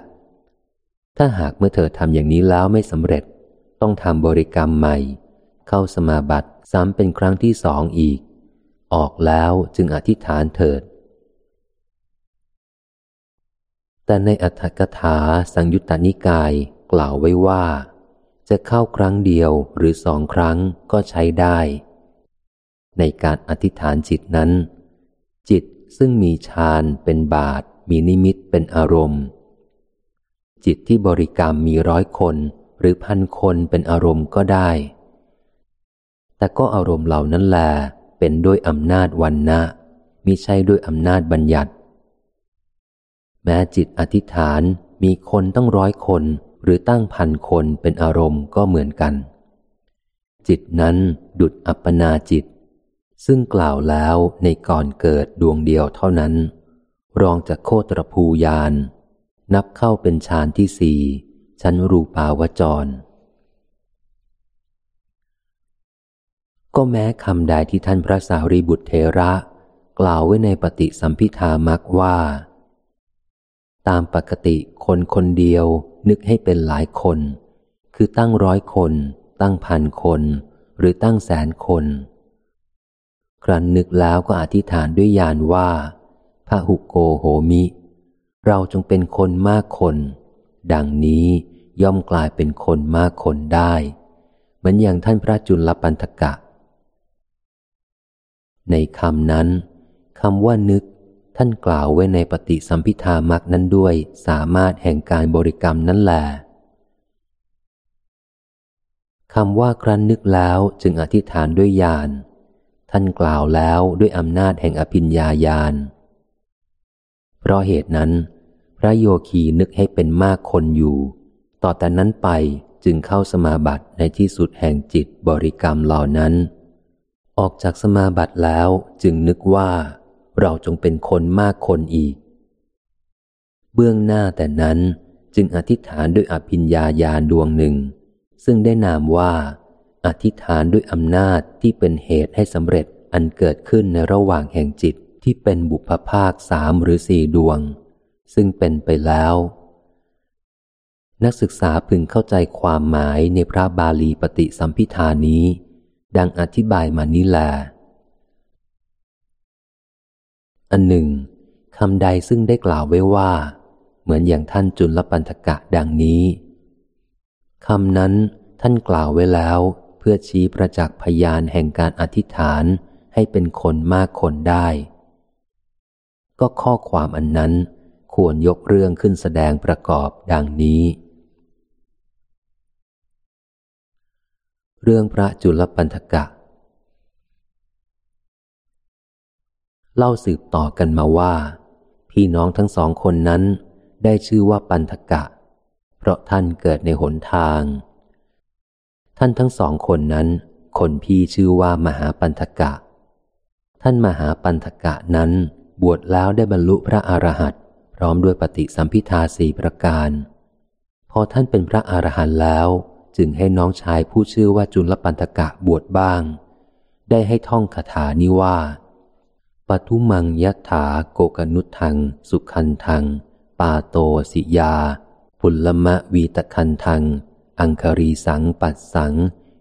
ถ้าหากเมื่อเธอทำอย่างนี้แล้วไม่สำเร็จ ต้องทำบริกรรมใหม่ เข้าสมาบัติ ซ้ำเป็นครั้งที่สองอีก ออกแล้วจึงอธิษฐานเถิด แต่ในอัฏฐกถาสังยุตตนิกายกล่าวไว้ว่า จะเข้าครั้งเดียวหรือสองครั้งก็ใช้ได้ ในการอธิษฐานจิตนั้น จิตซึ่งมีฌานเป็นบาท มีนิมิตเป็นอารมณ์ จิตที่บริกรรมมีร้อยคนหรือพันคนเป็นอารมณ์ก็ได้ แต่ก็อารมณ์เหล่านั้นแลเป็นด้วยอำนาจวันนะมิใช่ด้วยอำนาจบัญญัติ แม้จิตอธิษฐานมีคนต้องร้อยคนหรือตั้งพันคนเป็นอารมณ์ก็เหมือนกัน จิตนั้นดุดอัปปนาจิต ซึ่งกล่าวแล้วในก่อนเกิดดวงเดียวเท่านั้น รองจากโคตรภูยาน นับเข้าเป็นฌานที่สี่ชั้นรูปาวจร ก็แม้คำใดที่ท่านพระสารีบุตรเทระ กล่าวไว้ในปฏิสัมพิธามักว่า ตามปกติคนคนเดียวนึกให้เป็นหลายคน คือตั้งร้อยคน ตั้งพันคน หรือตั้งแสนคน ครั้นนึกแล้วก็อธิษฐานด้วยยานว่าพระหุโกโหมิ เราจงเป็นคนมากคน ดังนี้ย่อมกลายเป็นคนมากคนได้ เหมือนอย่างท่านพระจุลปันธกะ ในคำนั้นคำว่านึก ท่านกล่าวไว้ในปฏิสัมพิธามักนั้นด้วยสามารถแห่งการบริกรรมนั่นแหละคำว่าครั้นนึกแล้วจึงอธิษฐานด้วยญาณท่านกล่าวแล้วด้วยอำนาจแห่งอภิญญาญาณ เพราะเหตุนั้น พระโยคีนึกให้เป็นมากคนอยู่ ต่อแต่นั้นไปจึงเข้าสมาบัติในที่สุดแห่งจิตบริกรรมเหล่านั้น ออกจากสมาบัติแล้วจึงนึกว่า เราจงเป็นคนมากคนอีก เบื้องหน้าแต่นั้นจึงอธิษฐานด้วยอภิญญาญาณดวงหนึ่ง ซึ่งได้นามว่า อธิษฐานด้วยอำนาจที่เป็นเหตุให้สำเร็จอันเกิดขึ้นในระหว่างแห่งจิตที่เป็นบุพภาคสามหรือสี่ดวง ซึ่งเป็นไปแล้ว นักศึกษาพึงเข้าใจความหมายในพระบาลีปฏิสัมพิธานี้ ดังอธิบายมานี้แลอันหนึ่งคำใดซึ่งได้กล่าวไว้ว่า เหมือนอย่างท่านจุลปันธกะดังนี้คำนั้นท่านกล่าวไว้แล้ว เพื่อชี้ประจักษ์พยานแห่งการอธิษฐานให้เป็นคนมากคนได้ ก็ข้อความอันนั้นควรยกเรื่องขึ้นแสดงประกอบดังนี้ เรื่องพระจุลปันธกะ เล่าสืบต่อกันมาว่า พี่น้องทั้งสองคนนั้นได้ชื่อว่าปันธกะ เพราะท่านเกิดในหนทาง ท่านทั้งสองคนนั้น คนพี่ชื่อว่ามหาปันธกะ ท่านมหาปันธกะนั้นบวชแล้วได้บรรลุพระอรหันต์พร้อมด้วยปฏิสัมพิทาสี่ประการ พอท่านเป็นพระอรหันต์แล้ว จึงให้น้องชายผู้ชื่อว่าจุลปันตกะบวชบ้าง ได้ให้ท่องคาถานี้ว่าปทุมังยัตถาโกกนุทัง สุขันทัง ปาโตสิยาพุลมะวีตคันทัง อังคารีสังปัสสัง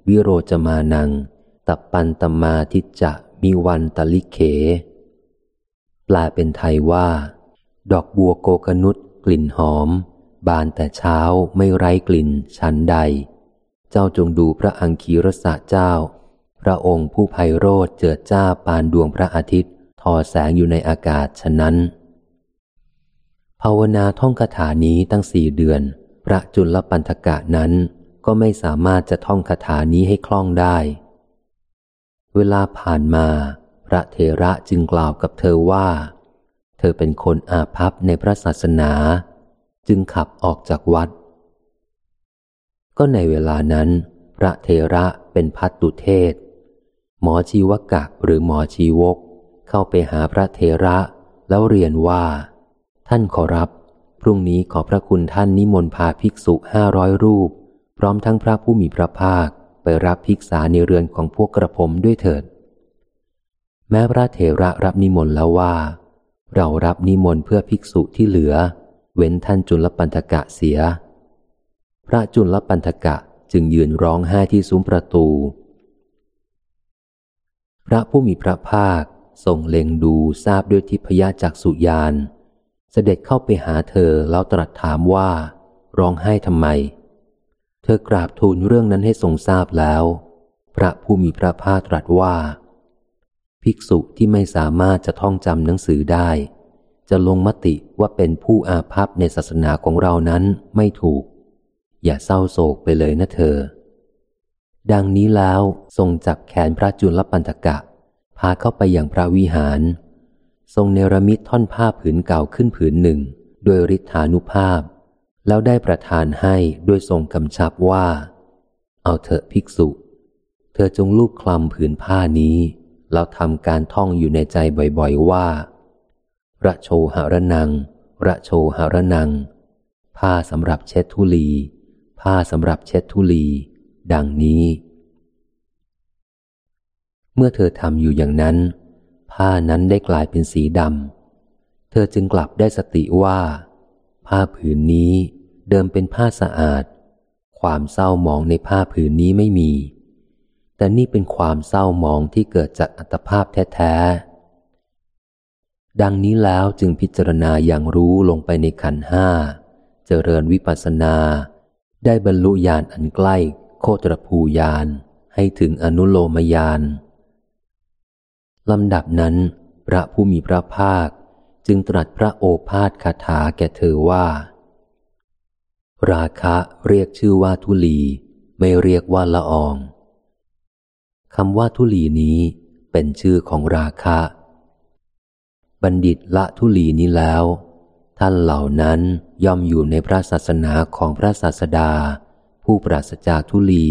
วิโรจมานัง ตับปันตมาทิจะมีวันตลิเข แปลเป็นไทยว่า ดอกบัวโกกนุษกลิ่นหอม บานแต่เช้าไม่ไร้กลิ่นชั้นใด เจ้าจงดูพระอังคีรสะเจ้า พระองค์ผู้ไพโรธเจิดจ้าปานดวงพระอาทิตย์ทอแสงอยู่ในอากาศฉะนั้น ภาวนาท่องคาถานี้ตั้งสี่เดือน พระจุลปันธกะนั้นก็ไม่สามารถจะท่องคาถานี้ให้คล่องได้ เวลาผ่านมา พระเทระจึงกล่าวกับเธอว่า เธอเป็นคนอาภัพในพระศาสนา จึงขับออกจากวัด ก็ในเวลานั้น พระเทระเป็นพัตตุเทศ หมอชีวกะหรือหมอชีวก เข้าไปหาพระเทระแล้วเรียนว่า ท่านขอรับ พรุ่งนี้ขอพระคุณท่านนิมนต์พาภิกษุห้าร้อยรูป พร้อมทั้งพระผู้มีพระภาคไปรับภิกษาในเรือนของพวกกระผมด้วยเถิด แม้พระเถระรับนิมนต์แล้วว่า เรารับนิมนต์เพื่อภิกษุที่เหลือ เว้นท่านจุลปันธกะเสีย พระจุลปันธกะจึงยืนร้องไห้ที่ซุ้มประตู พระผู้มีพระภาคทรงเล็งดูทราบด้วยทิพยจักสุยาน เสด็จเข้าไปหาเธอแล้วตรัสถามว่า ร้องไห้ทำไม เธอกราบทูลเรื่องนั้นให้ทรงทราบแล้ว พระผู้มีพระภาคตรัสว่า ภิกษุที่ไม่สามารถจะท่องจำหนังสือได้ จะลงมติว่าเป็นผู้อาภัพในศาสนาของเรานั้นไม่ถูก อย่าเศร้าโศกไปเลยนะเธอ ดังนี้แล้วทรงจับแขนพระจุลปันธกะ พาเข้าไปอย่างพระวิหาร ทรงเนรมิตท่อนผ้าผืนเก่าขึ้นผืนหนึ่ง ด้วยฤทธานุภาพ แล้วได้ประทานให้ด้วยทรงกำชับว่า เอาเถอะภิกษุ เธอจงลูบคลำผืนผ้านี้เราทำการท่องอยู่ในใจบ่อยๆว่า ระโชหระนัง ระโชหระนัง ผ้าสำหรับเช็ดทุลี ผ้าสำหรับเช็ดทุลี ดังนี้ เมื่อเธอทำอยู่อย่างนั้น ผ้านั้นได้กลายเป็นสีดำ เธอจึงกลับได้สติว่า ผ้าผืนนี้เดิมเป็นผ้าสะอาด ความเศร้าหมองในผ้าผืนนี้ไม่มี แต่นี่เป็นความเศร้าหมองที่เกิดจากอัตภาพแท้ๆ ดังนี้แล้วจึงพิจารณาอย่างรู้ลงไปในขันห้า เจริญวิปัสสนา ได้บรรลุญาณอันใกล้ โคตรภูญาณให้ถึงอนุโลมญาณลำดับนั้น พระผู้มีพระภาคจึงตรัสพระโอภาษคาถาแก่เธอว่า ราคะเรียกชื่อว่าทุลีไม่เรียกว่าละอองคำว่าทุลีนี้เป็นชื่อของราคะ บัณฑิตละทุลีนี้แล้ว ท่านเหล่านั้นย่อมอยู่ในพระศาสนาของพระศาสดา ผู้ปราศจากทุลี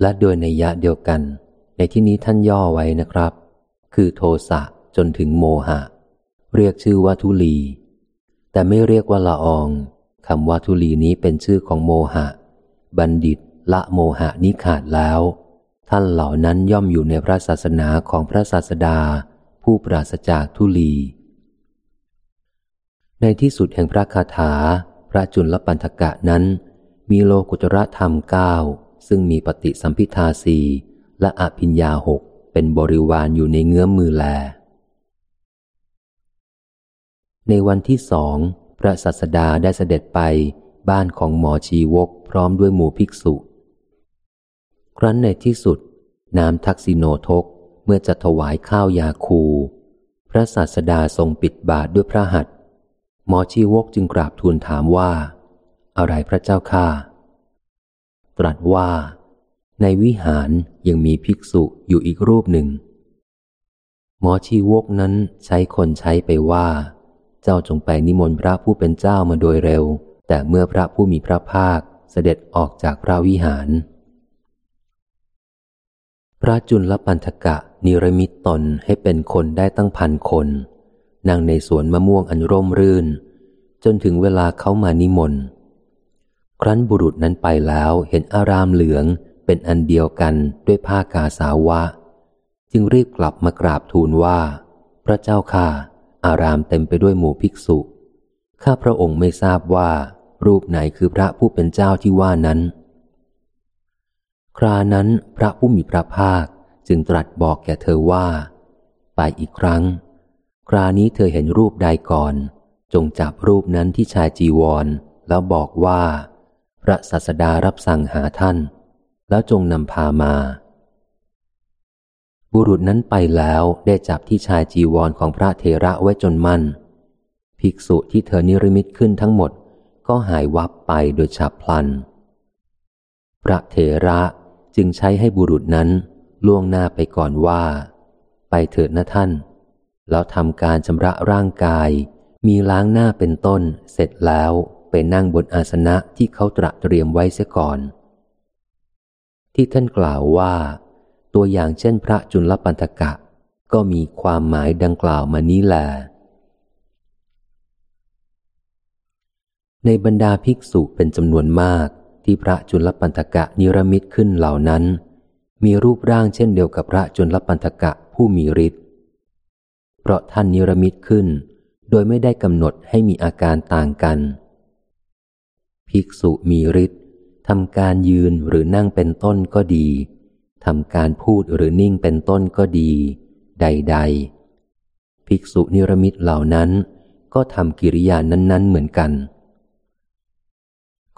และโดยในยะเดียวกัน ในที่นี้ท่านย่อไว้นะครับ คือโทสะจนถึงโมหะ เรียกชื่อว่าทุลี แต่ไม่เรียกว่าละอองคำว่าทุลีนี้เป็นชื่อของโมหะ บัณฑิตละโมหะนี้ขาดแล้ว ท่านเหล่านั้นย่อมอยู่ในพระศาสนาของพระศาสดา ผู้ปราศจากทุลี ในที่สุดแห่งพระคาถา พระจุลปันธกะนั้น มีโลกุตระธรรมเก้าซึ่งมีปฏิสัมพิทาสีและอภิญญาหกเป็นบริวารอยู่ในเงื้อมมือแล ในวันที่สอง พระสัสดาได้เสด็จไปบ้านของหมอชีวกพร้อมด้วยหมู่ภิกษุ ครั้นในที่สุด น้ำทักษิโนทกเมื่อจะถวายข้าวยาคู พระสัสดาทรงปิดบาทด้วยพระหัต หมอชีวกจึงกราบทูลถามว่า อะไรพระเจ้าข้าตรัสว่า ในวิหารยังมีภิกษุอยู่อีกรูปหนึ่ง หมอชีวกนั้นใช้คนใช้ไปว่า เจ้าจงไปนิมนต์พระผู้เป็นเจ้ามาโดยเร็ว แต่เมื่อพระผู้มีพระภาคเสด็จออกจากพระวิหาร พระจุลปันธกะนิรมิตตนให้เป็นคนได้ตั้งพันคน นั่งในสวนมะม่วงอันร่มรื่น จนถึงเวลาเขามานิมนต์ ครั้นบุรุษนั้นไปแล้วเห็นอารามเหลืองเป็นอันเดียวกันด้วยผ้ากาสาวะ จึงรีบกลับมากราบทูลว่า พระเจ้าข้าอารามเต็มไปด้วยหมู่ภิกษุ ข้าพระองค์ไม่ทราบว่า รูปไหนคือพระผู้เป็นเจ้าที่ว่านั้น ครานั้นพระผู้มีพระภาคจึงตรัสบอกแก่เธอว่า ไปอีกครั้ง ครานี้เธอเห็นรูปใดก่อน จงจับรูปนั้นที่ชายจีวร แล้วบอกว่า พระสัสดารับสั่งหาท่าน แล้วจงนำพามา บุรุษนั้นไปแล้วได้จับที่ชายจีวรของพระเทระไว้จนมั่น ภิกษุที่เธอนิรมิตขึ้นทั้งหมด ก็หายวับไปโดยฉับพลัน พระเทระจึงใช้ให้บุรุษนั้นล่วงหน้าไปก่อนว่า ไปเถิดนะท่าน แล้วทำการชำระร่างกาย มีล้างหน้าเป็นต้น เสร็จแล้วไปนั่งบนอาสนะที่เขาตระเตรียมไว้เสียก่อน ที่ท่านกล่าวว่า ตัวอย่างเช่นพระจุลปันธกะ ก็มีความหมายดังกล่าวมานี้แหละในบรรดาภิกษุเป็นจำนวนมากที่พระจุลปันธกะนิรมิตขึ้นเหล่านั้น มีรูปร่างเช่นเดียวกับพระจุลปันธกะผู้มีฤทธิ์ เพราะท่านนิรมิตขึ้น โดยไม่ได้กำหนดให้มีอาการต่างกัน ภิกษุมีฤทธิ์ทำการยืนหรือนั่งเป็นต้นก็ดีทำการพูดหรือนิ่งเป็นต้นก็ดี ใด ๆ ภิกษุนิรมิตเหล่านั้น ก็ทำกิริยานั้น ๆ เหมือนกัน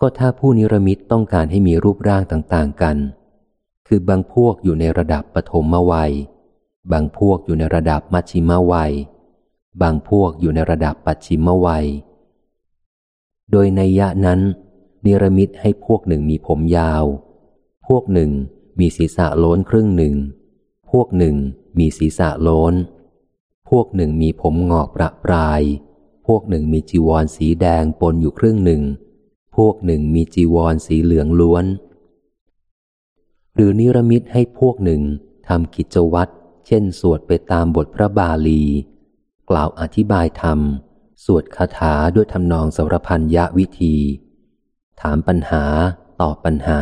ก็ถ้าผู้นิรมิตต้องการให้มีรูปร่างต่าง ๆ กัน คือบางพวกอยู่ในระดับปฐมวัย บางพวกอยู่ในระดับมัชชิมวัย บางพวกอยู่ในระดับปัจฉิมวัย โดยในยะนั้น นิรมิตให้พวกหนึ่งมีผมยาว พวกหนึ่งมีศีรษะโล้นครึ่งหนึ่ง พวกหนึ่งมีศีรษะโล้น พวกหนึ่งมีผมงอกประปราย พวกหนึ่งมีจีวรสีแดงปนอยู่ครึ่งหนึ่ง พวกหนึ่งมีจีวรสีเหลืองล้วน หรือนิรมิตให้พวกหนึ่งทำกิจวัตร เช่น สวดไปตามบทพระบาลี กล่าวอธิบายธรรม สวดคาถาด้วยทำนองสารพันยะวิธี ถามปัญหา ตอบปัญหา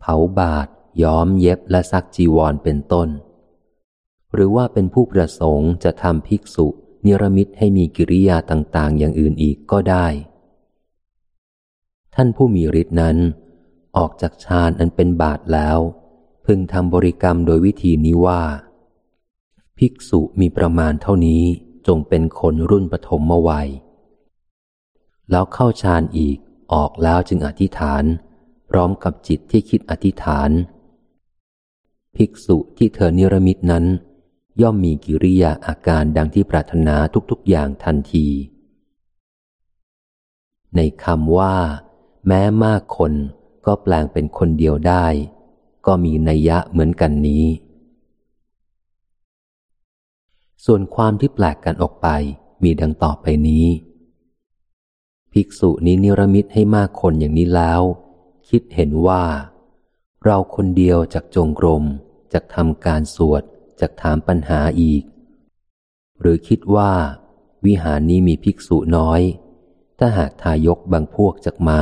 เผาบาท ย้อมเย็บและซักจีวรเป็นต้น หรือว่าเป็นผู้ประสงค์จะทำภิกษุนิรมิตให้มีกิริยาต่างๆ อย่างอื่นอีกก็ได้ ท่านผู้มีฤทธินั้น ออกจากฌานอันเป็นบาทแล้ว พึงทำบริกรรมโดยวิธีนี้ว่า ภิกษุมีประมาณเท่านี้จงเป็นคนรุ่นปฐมวัย แล้วเข้าฌานอีกออกแล้วจึงอธิษฐาน พร้อมกับจิตที่คิดอธิษฐาน ภิกษุที่เธอนิรมิตนั้น ย่อมมีกิริยาอาการดังที่ปรารถนาทุกๆอย่างทันที ในคำว่า แม้มากคนก็แปลงเป็นคนเดียวได้ ก็มีนัยยะเหมือนกันนี้ ส่วนความที่แปลกกันออกไปมีดังต่อไปนี้ ภิกษุนี้นิรมิตให้มากคนอย่างนี้แล้ว คิดเห็นว่า เราคนเดียวจากจงกรมจากทำการสวดจากถามปัญหาอีก หรือคิดว่า วิหารนี้มีภิกษุน้อย ถ้าหากทายกบางพวกจากมา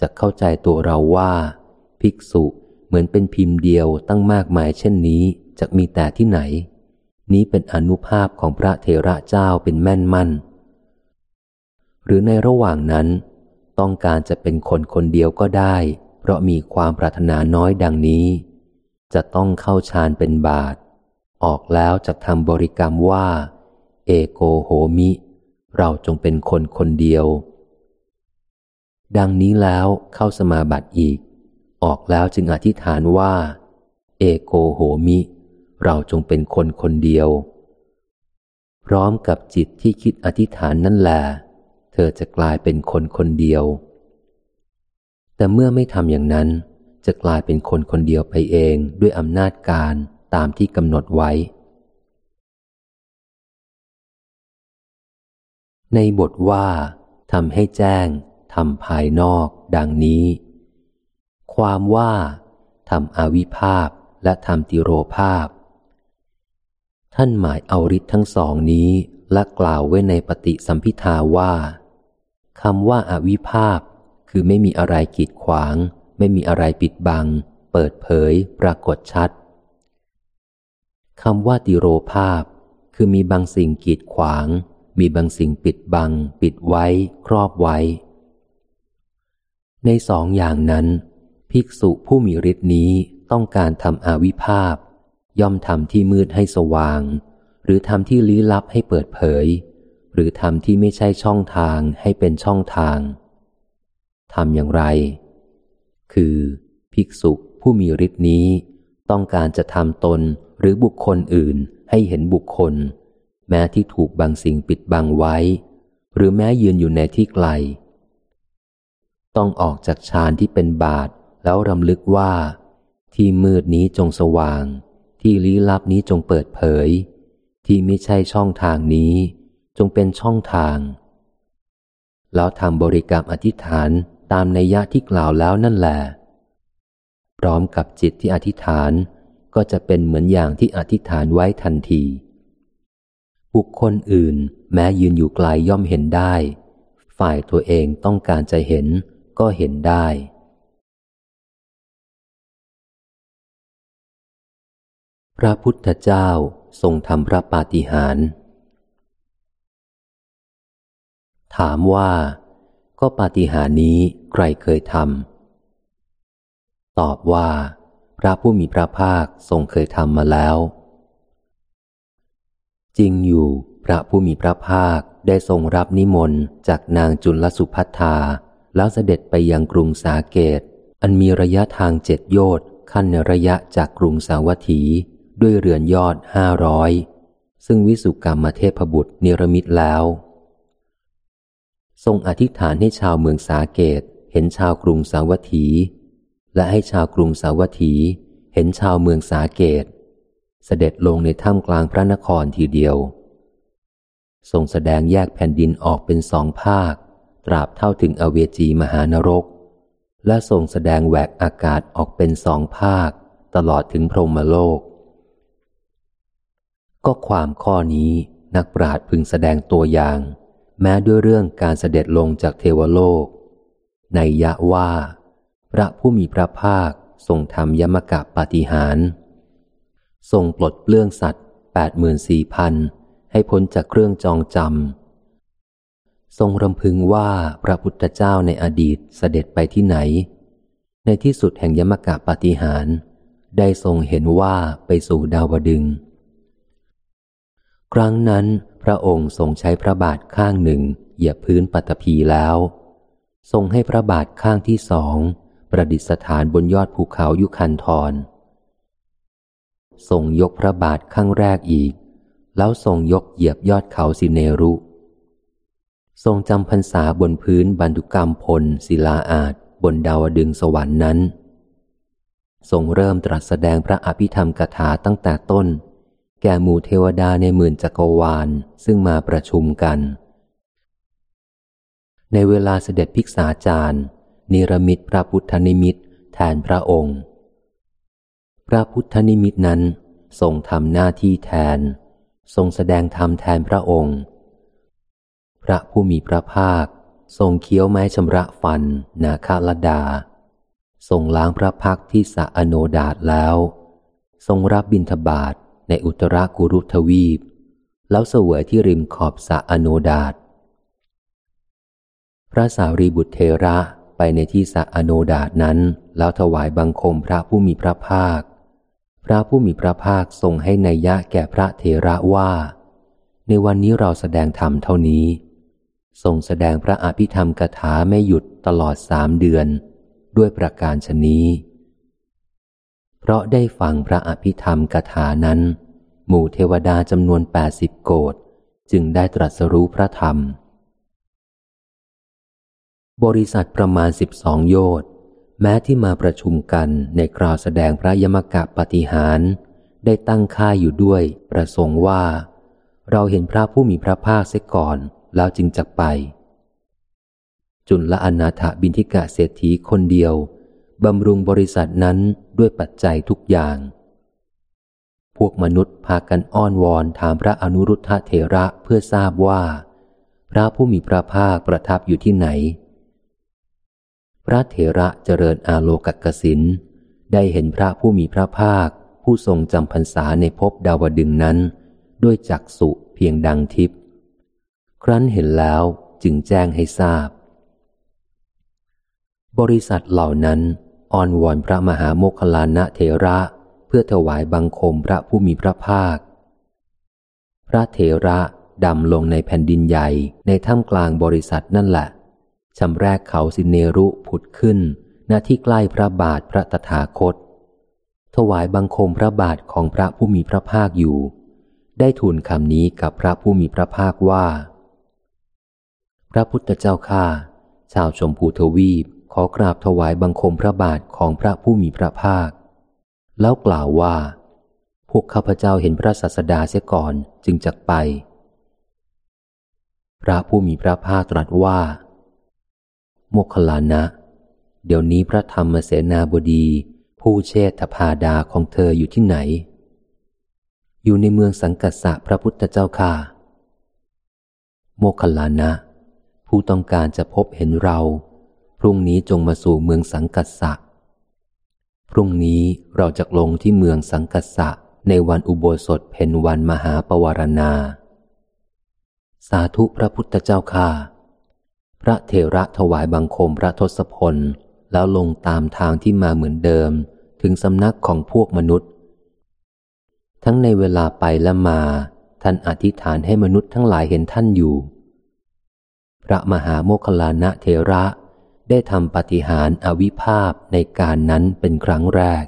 จะเข้าใจตัวเราว่า ภิกษุเหมือนเป็นพิมพ์เดียวตั้งมากมายเช่นนี้จะมีแต่ที่ไหน นี้เป็นอนุภาพของพระเทระเจ้าเป็นแม่นมั่น หรือในระหว่างนั้น ต้องการจะเป็นคนคนเดียวก็ได้ เพราะมีความปรารถนาน้อยดังนี้ จะต้องเข้าฌานเป็นบาท ออกแล้วจะทำบริกรรมว่า เอโกโหมิ เราจงเป็นคนคนเดียว ดังนี้แล้วเข้าสมาบัติอีก ออกแล้วจึงอธิษฐานว่า เอโกโหมิ เราจงเป็นคนคนเดียว พร้อมกับจิตที่คิดอธิษฐานนั่นแหละเธอจะกลายเป็นคนคนเดียว แต่เมื่อไม่ทำอย่างนั้น จะกลายเป็นคนคนเดียวไปเองด้วยอำนาจการตามที่กำหนดไว้ ในบทว่าทำให้แจ้งทำภายนอก ดังนี้ ความว่าทำอวิภาพและทำติโรภาพ ท่านหมายเอาฤทธิ์ทั้งสองนี้และกล่าวไว้ในปฏิสัมพิทาว่าคำว่าอาวิภาพ คือไม่มีอะไรกีดขวาง ไม่มีอะไรปิดบัง เปิดเผย ปรากฏชัดคำว่าติโรภาพ คือมีบางสิ่งกีดขวาง มีบางสิ่งปิดบัง ปิดไว้ ครอบไว้ ในสองอย่างนั้น ภิกษุผู้มีฤทธิ์นี้ต้องการทำอาวิภาพ ย่อมทำที่มืดให้สว่าง หรือทำที่ลี้ลับให้เปิดเผย หรือทำที่ไม่ใช่ช่องทางให้เป็นช่องทางทำอย่างไร คือ ภิกษุผู้มีฤทธิ์นี้ ต้องการจะทำตนหรือบุคคลอื่นให้เห็นบุคคล แม้ที่ถูกบางสิ่งปิดบังไว้ หรือแม้ยืนอยู่ในที่ไกล ต้องออกจากฌานที่เป็นบาทแล้วรำลึกว่า ที่มืดนี้จงสว่าง ที่ลี้ลับนี้จงเปิดเผย ที่ไม่ใช่ช่องทางนี้ จงเป็นช่องทาง แล้วทำบริกรรมอธิษฐานตามในยะที่กล่าวแล้วนั่นแหละพร้อมกับจิตที่อธิษฐานก็จะเป็นเหมือนอย่างที่อธิษฐานไว้ทันที บุคคลอื่นแม้ยืนอยู่ไกลย่อมเห็นได้ ฝ่ายตัวเองต้องการจะเห็นก็เห็นได้ พระพุทธเจ้าทรงทำพระปาฏิหาริย์ถามว่าก็ปาฏิหารินี้ใครเคยทำตอบว่า พระผู้มีพระภาคทรงเคยทำมาแล้ว จริงอยู่พระผู้มีพระภาคได้ทรงรับนิมนต์จากนางจุลสุพัทธาแล้วเสด็จไปยังกรุงสาเกต อันมีระยะทางเจ็ดโยชน์ขั้นในระยะจากกรุงสาวัตถี ด้วยเรือนยอดห้าร้อยซึ่งวิสุกรรมเทพบุตรนิรมิตแล้ว ทรงอธิษฐานให้ชาวเมืองสาเกตเห็นชาวกรุงสาวัตถี และให้ชาวกรุงสาวัตถี เห็นชาวเมืองสาเกต เสด็จลงในถ้ำกลางพระนครทีเดียว ทรงแสดงแยกแผ่นดินออกเป็นสองภาค ตราบเท่าถึงอเวจีมหานรก และทรงแสดงแหวกอากาศออกเป็นสองภาค ตลอดถึงพรหมโลก ก็ความข้อนี้นักปราชญ์พึงแสดงตัวอย่าง แม้ด้วยเรื่องการเสด็จลงจากเทวโลก ในยะว่า พระผู้มีพระภาคทรงทำยมกะปาฏิหารทรงปลดเปลื้องสัตว์แปดหมื่นสี่พันให้พ้นจากเครื่องจองจำ ทรงรำพึงว่าพระพุทธเจ้าในอดีตเสด็จไปที่ไหน ในที่สุดแห่งยมกะปาฏิหาร ได้ทรงเห็นว่าไปสู่ดาวดึง ครั้งนั้นพระองค์ทรงใช้พระบาทข้างหนึ่งเหยียบพื้นปัตภีแล้ว ทรงให้พระบาทข้างที่สอง ประดิษฐานบนยอดภูเขายุคันธรทรงยกพระบาทข้างแรกอีก แล้วทรงยกเหยียบยอดเขาสิเนรุ ทรงจำพรรษาบนพื้นบรรดุกรรมพลศิลาอาจบนดาวดึงสวรรค์นั้น ทรงเริ่มตรัสแสดงพระอภิธรรมกถาตั้งแต่ต้น แก่หมู่เทวดาในหมื่นจักรวาลซึ่งมาประชุมกัน ในเวลาเสด็จภิกษาจารย์ นิรมิตพระพุทธนิมิตแทนพระองค์ พระพุทธนิมิตนั้นทรงทำหน้าที่แทน ทรงแสดงธรรมแทนพระองค์ พระผู้มีพระภาค ทรงเคี้ยวไม้ชำระฟัน นาคาลดา ทรงล้างพระพักที่สะอโนดาตแล้ว ทรงรับบิณฑบาต ในอุตรากุรุทวีป แล้วเสวยที่ริมขอบสะอโนดาตพระสารีบุตรเทระไปในที่สะอโนดาตนั้น แล้วถวายบังคมพระผู้มีพระภาค พระผู้มีพระภาคทรงให้ในยะแก่พระเทระว่า ในวันนี้เราแสดงธรรมเท่านี้ ทรงแสดงพระอภิธรรมกถาไม่หยุดตลอดสามเดือน ด้วยประการชนี้ เพราะได้ฟังพระอภิธรรมกถานั้น หมู่เทวดาจำนวนแปดสิบโกดจึงได้ตรัสรู้พระธรรม บริษัทประมาณสิบสองโยชน์แม้ที่มาประชุมกันในคราวแสดงพระยมกะปฏิหาร ได้ตั้งค่ายอยู่ด้วย ประสงค์ว่า เราเห็นพระผู้มีพระภาคเสียก่อนแล้วจึงจักไป จุลละอนาถบินทิกะเศรษฐีคนเดียว บำรุงบริษัทนั้นด้วยปัจจัยทุกอย่าง พวกมนุษย์พากันอ้อนวอนถามพระอนุรุทธเถระเพื่อทราบว่า พระผู้มีพระภาคประทับอยู่ที่ไหน พระเถระเจริญอาโลกกสินได้เห็นพระผู้มีพระภาค ผู้ทรงจำพรรษาในภพดาวดึงนั้น ด้วยจักสุเพียงดังทิพย์ครั้นเห็นแล้วจึงแจ้งให้ทราบ บริษัทเหล่านั้น อ้อนวอนพระมหาโมคคลานะเถระ เพื่อถวายบังคมพระผู้มีพระภาค พระเถระดำลงในแผ่นดินใหญ่ในถ้ำกลางบริษัทนั่นแหละชำแรกเขาสิเนรุผุดขึ้นณที่ใกล้พระบาทพระตถาคต ถวายบังคมพระบาทของพระผู้มีพระภาคอยู่ ได้ทูลคำนี้กับพระผู้มีพระภาคว่า พระพุทธเจ้าข้าชาวชมพูทวีป อกราบถวายบังคมพระบาทของพระผู้มีพระภาค แล้วกล่าวว่า พวกข้าพเจ้าเห็นพระศาสดาเสียก่อนจึงจักไป พระผู้มีพระภาคตรัสว่า โมคลานะ เดี๋ยวนี้พระธรรมเสนาบดี ผู้เชษฐพาดาของเธออยู่ที่ไหน อยู่ในเมืองสังกัสสะพระพุทธเจ้าค่ะ โมคลานะ ผู้ต้องการจะพบเห็นเรา พรุ่งนี้จงมาสู่เมืองสังกัสสะ พรุ่งนี้เราจะลงที่เมืองสังกัสสะในวันอุโบสถเพนวันมหาปวารณา สาธุพระพุทธเจ้าค่ะพระเถระถวายบังคมพระทศพล แล้วลงตามทางที่มาเหมือนเดิมถึงสำนักของพวกมนุษย์ ทั้งในเวลาไปและมา ท่านอธิษฐานให้มนุษย์ทั้งหลายเห็นท่านอยู่ พระมหาโมคลานะเทระ ได้ทำปฏิหารอวิภาพในการนั้นเป็นครั้งแรก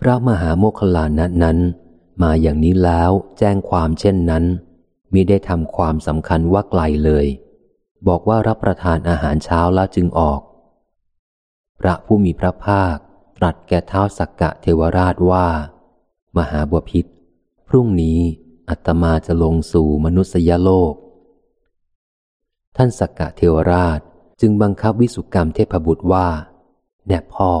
พระมหาโมคลานะนั้น มาอย่างนี้แล้วแจ้งความเช่นนั้นมิได้ทำความสำคัญว่าไกลเลย บอกว่ารับประทานอาหารเช้าแล้วจึงออก พระผู้มีพระภาคตรัสแก่เท้าสักกะเทวราชว่า มหาบวพิษ พรุ่งนี้อัตมาจะลงสู่มนุษยโลก ท่านสักกะเทวราชจึงบังคับวิสุกรรมเทพบุตรว่า แน่พ่อ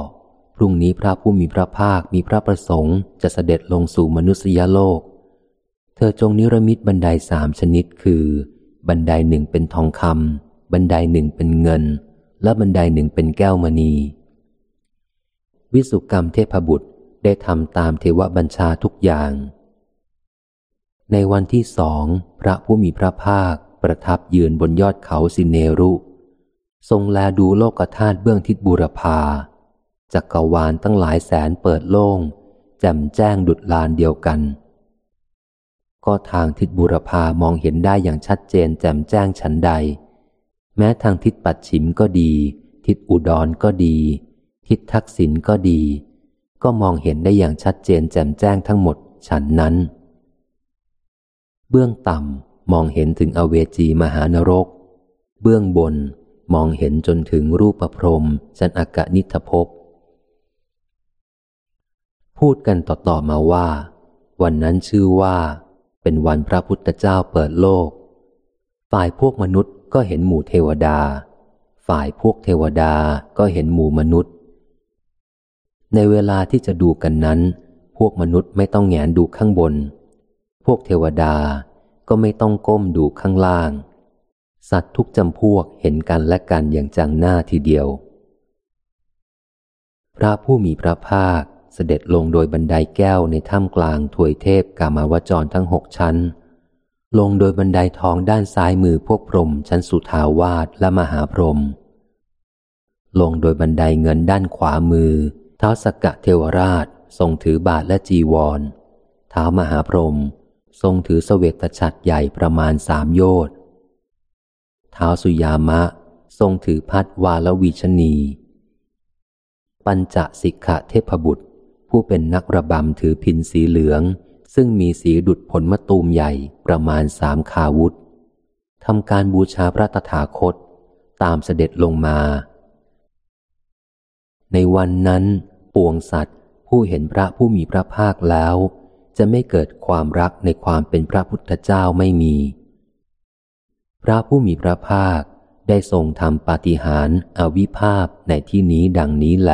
พรุ่งนี้พระผู้มีพระภาคมีพระประสงค์จะเสด็จลงสู่มนุษยโลก เธอจงนิรมิตบันไดสามชนิดคือ บันไดหนึ่งเป็นทองคำบันไดหนึ่งเป็นเงิน และบันไดหนึ่งเป็นแก้วมณี วิสุกรรมเทพบุตรได้ทำตามเทวบัญชาทุกอย่าง ในวันที่สองพระผู้มีพระภาค ประทับยืนบนยอดเขาสินเนรุ ทรงแลดูโลกธาตุเบื้องทิศบุรพาจักรวาลตั้งหลายแสนเปิดโล่งแจ่มแจ้งดุดลานเดียวกัน ก็ทางทิศบุรพามองเห็นได้อย่างชัดเจนแจ่มแจ้งฉันใด แม้ทางทิศปัดฉิมก็ดี ทิศอุดรก็ดี ทิศทักษิณก็ดี ก็มองเห็นได้อย่างชัดเจนแจ่มแจ้งทั้งหมดฉันนั้น เบื้องต่ำ มองเห็นถึงอเวจีมหานรก เบื้องบนมองเห็นจนถึงรูปประพรมจันอากานิทภพ พูดกันต่อๆมาว่า วันนั้นชื่อว่า เป็นวันพระพุทธเจ้าเปิดโลก ฝ่ายพวกมนุษย์ก็เห็นหมู่เทวดา ฝ่ายพวกเทวดาก็เห็นหมู่มนุษย์ ในเวลาที่จะดูกันนั้น พวกมนุษย์ไม่ต้องแงนดูข้างบน พวกเทวดา ก็ไม่ต้องก้มดูข้างล่าง สัตว์ทุกจำพวกเห็นกันและกันอย่างจังหน้าทีเดียว พระผู้มีพระภาคเสด็จลงโดยบันไดแก้วในถ้ำกลางถวยเทพกามาวจรทั้งหกชั้น ลงโดยบันไดทองด้านซ้ายมือพวกพรหมชั้นสุทาวาสและมหาพรหมลงโดยบันไดเงินด้านขวามือ เท้าสกกะเทวราชทรงถือบาทและจีวร เท้ามหาพรหม ทรงถือเสวตฉัตรใหญ่ประมาณสามโยชน์เท้าสุยามะทรงถือพัดวาลวิชนี ปัญจสิกขะเทพบุตร ผู้เป็นนักระบำถือพินสีเหลือง ซึ่งมีสีดุดผลมะตูมใหญ่ประมาณสามคาวุธทำการบูชาพระตถาคตตามเสด็จลงมา ในวันนั้นปวงสัตว์ผู้เห็นพระผู้มีพระภาคแล้ว จะไม่เกิดความรักในความเป็นพระพุทธเจ้าไม่มี พระผู้มีพระภาคได้ทรงทำปาฏิหาริย์อวิภาพในที่นี้ดังนี้แล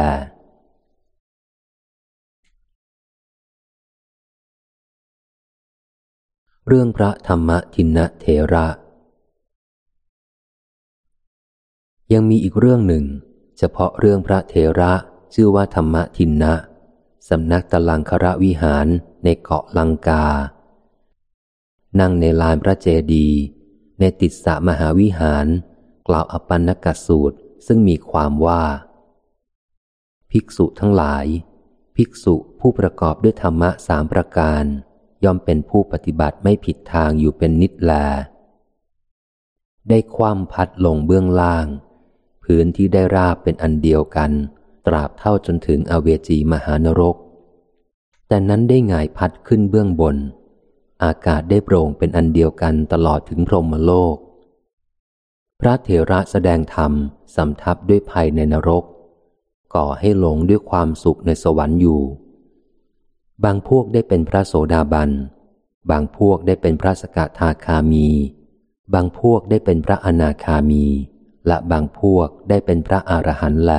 เรื่องพระธรรมทินเทระ ยังมีอีกเรื่องหนึ่ง เฉพาะเรื่องพระเทระชื่อว่าธรรมทินนะ สำนักตลังคระวิหารในเกาะลังกา นั่งในลานพระเจดีย์ในติดสะมหาวิหาร กล่าวอปันนกสูตรซึ่งมีความว่า ภิกษุทั้งหลาย ภิกษุผู้ประกอบด้วยธรรมะสามประการ ย่อมเป็นผู้ปฏิบัติไม่ผิดทางอยู่เป็นนิดแล ได้คว่ำพัดลงเบื้องล่าง พื้นที่ได้ราบเป็นอันเดียวกัน ตราบเท่าจนถึงอเวจีมหานรก แต่นั้นได้ง่ายพัดขึ้นเบื้องบน อากาศได้โปร่งเป็นอันเดียวกันตลอดถึงพรหมโลก พระเถระแสดงธรรมสำทับด้วยภัยในนรก ก่อให้หลงด้วยความสุขในสวรรค์อยู่ บางพวกได้เป็นพระโสดาบัน บางพวกได้เป็นพระสกทาคามี บางพวกได้เป็นพระอนาคามี และบางพวกได้เป็นพระอรหันต์แล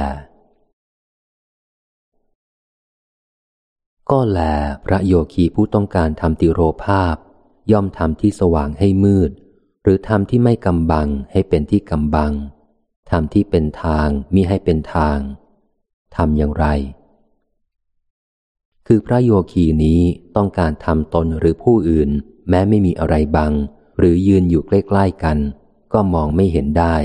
ก็แลพระโยคีผู้ต้องการทำติโรภาพ ย่อมทำที่สว่างให้มืด หรือทำที่ไม่กำบังให้เป็นที่กำบังทำที่เป็นทางมิให้เป็นทางทำอย่างไร คือพระโยคีนี้ต้องการทำตนหรือผู้อื่น แม้ไม่มีอะไรบัง หรือยืนอยู่ใกล้ๆกัน ก็มองไม่เห็นได้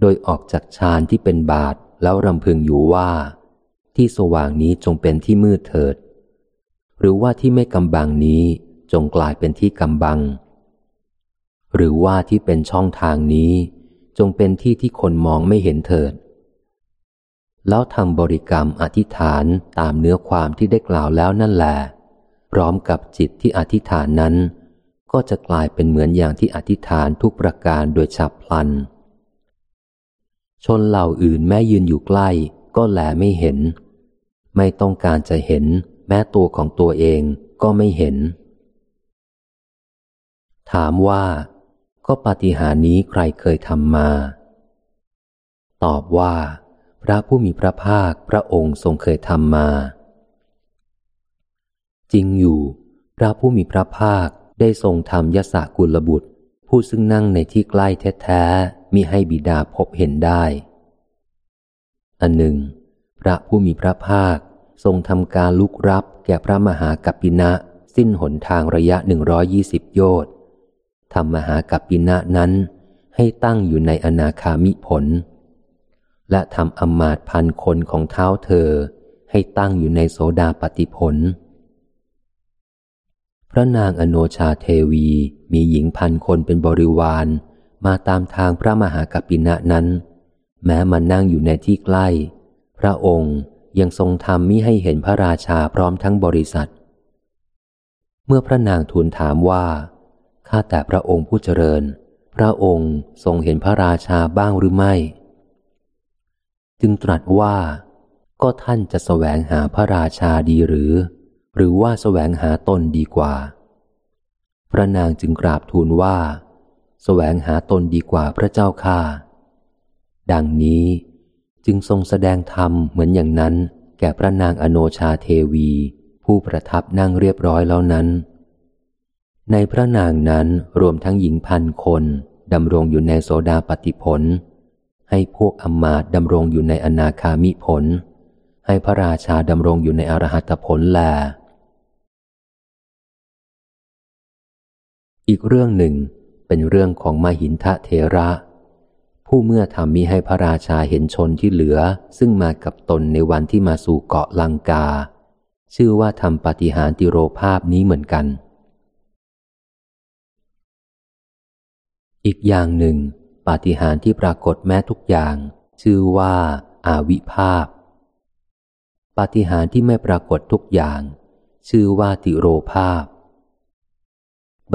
โดยออกจากฌานที่เป็นบาทแล้วรำพึงอยู่ว่า ที่สว่างนี้จงเป็นที่มืดเถิด หรือว่าที่ไม่กำบังนี้จงกลายเป็นที่กำบัง หรือว่าที่เป็นช่องทางนี้ จงเป็นที่ที่คนมองไม่เห็นเถิด แล้วทำบริกรรมอธิษฐานตามเนื้อความที่ได้กล่าวแล้วนั่นแหละพร้อมกับจิตที่อธิษฐานนั้น ก็จะกลายเป็นเหมือนอย่างที่อธิษฐานทุกประการโดยฉับพลัน ชนเหล่าอื่นแม้ยืนอยู่ใกล้ก็แลไม่เห็น ไม่ต้องการจะเห็นแม้ตัวของตัวเองก็ไม่เห็น ถามว่า ก็ปฏิหานี้ใครเคยทำมา ตอบว่า พระผู้มีพระภาคพระองค์ทรงเคยทำมา จริงอยู่ พระผู้มีพระภาคได้ทรงทำยศกุลบุตรผผู้ซึ่งนั่งในที่ใกล้แท้ๆมิให้บิดาพบเห็นได้ อันหนึ่ง พระผู้มีพระภาค ทรงทำการลุกรับแก่พระมหากัปปินะ สิ้นหนทางระยะหนึ่งร้อยี่สิบโยชน์ทำมหากัปปินะนั้น ให้ตั้งอยู่ในอนาคามิผล และทำอมาตพันคนของเท้าเธอ ให้ตั้งอยู่ในโสดาปฏิผล พระนางอโนชาเทวีมีหญิงพันคนเป็นบริวาร มาตามทางพระมหากัปปินะนั้น แม้มานั่งอยู่ในที่ใกล้ ระองค์ยังทรงทำมิให้เห็นพระราชาพร้อมทั้งบริษัท เมื่อพระนางทูลถามว่า ข้าแต่พระองค์ผู้เจริญ พระองค์ทรงเห็นพระราชาบ้างหรือไม่ จึงตรัสว่า ก็ท่านจะแสวงหาพระราชาดีหรือ หรือว่าแสวงหาตนดีกว่า พระนางจึงกราบทูลว่าแสวงหาตนดีกว่าพระเจ้าค่าดังนี้ จึงทรงแสดงธรรมเหมือนอย่างนั้น แก่พระนางอโนชาเทวี ผู้ประทับนั่งเรียบร้อยแล้วนั้น ในพระนางนั้นรวมทั้งหญิงพันคนดำรงอยู่ในโสดาปฏิผล ให้พวกอมาตดำรงอยู่ในอนาคามิผล ให้พระราชาดำรงอยู่ในอรหัตผลแล อีกเรื่องหนึ่งเป็นเรื่องของมหินทะเทระ ผู้เมื่อทำมิให้พระราชาเห็นชนที่เหลือ ซึ่งมากับตนในวันที่มาสู่เกาะลังกา ชื่อว่าทำปฏิหารติโรภาพนี้เหมือนกัน อีกอย่างหนึ่ง ปาฏิหาริย์ที่ปรากฏแม้ทุกอย่าง ชื่อว่าอาวิภาพ ปาฏิหาริย์ที่ไม่ปรากฏทุกอย่าง ชื่อว่าติโรภาพ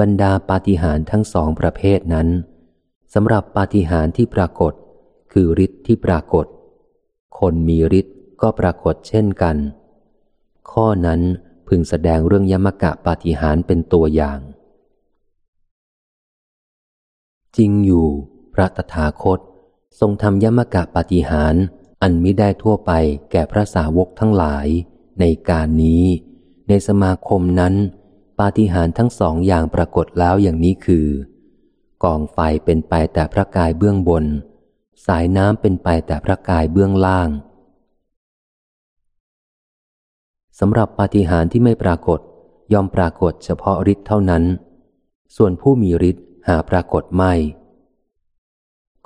บรรดาปาฏิหาริย์ทั้งสองประเภทนั้นำหรับปาฏิหาริย์ที่ปรากฏ คือฤทธิ์ที่ปรากฏ คนมีฤทธิ์ก็ปรากฏเช่นกัน ข้อนั้นพึงแสดงเรื่องยมกะปาฏิหาริย์เป็นตัวอย่าง จริงอยู่ พระตถาคต ทรงทำยมกะปาฏิหาริย์อันมิได้ทั่วไปแก่พระสาวกทั้งหลาย ในการนี้ ในสมาคมนั้น ปาฏิหาริย์ทั้งสองอย่างปรากฏแล้วอย่างนี้คือ กองไฟเป็นไปแต่พระกายเบื้องบน สายน้ำเป็นไปแต่พระกายเบื้องล่างสำหรับปาฏิหาริย์ที่ไม่ปรากฏย่อมปรากฏเฉพาะฤทธิ์เท่านั้น ส่วนผู้มีฤทธิ์หาปรากฏไม่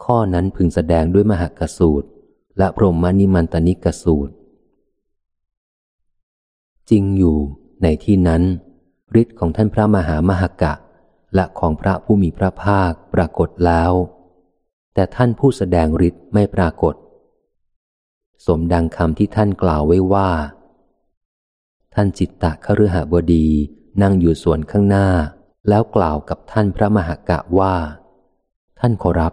ข้อนั้นพึงแสดงด้วยมหากสูตร และพรหมนิมันตนิกสูตร จริงอยู่ในที่นั้นฤทธิ์ของท่านพระมหามหากะ และของพระผู้มีพระภาคปรากฏแล้ว แต่ท่านผู้แสดงฤทธิ์ไม่ปรากฏ สมดังคำที่ท่านกล่าวไว้ว่า ท่านจิตตะคฤหบดีนั่งอยู่ส่วนข้างหน้า แล้วกล่าวกับท่านพระมหากะว่า ท่านขอรับ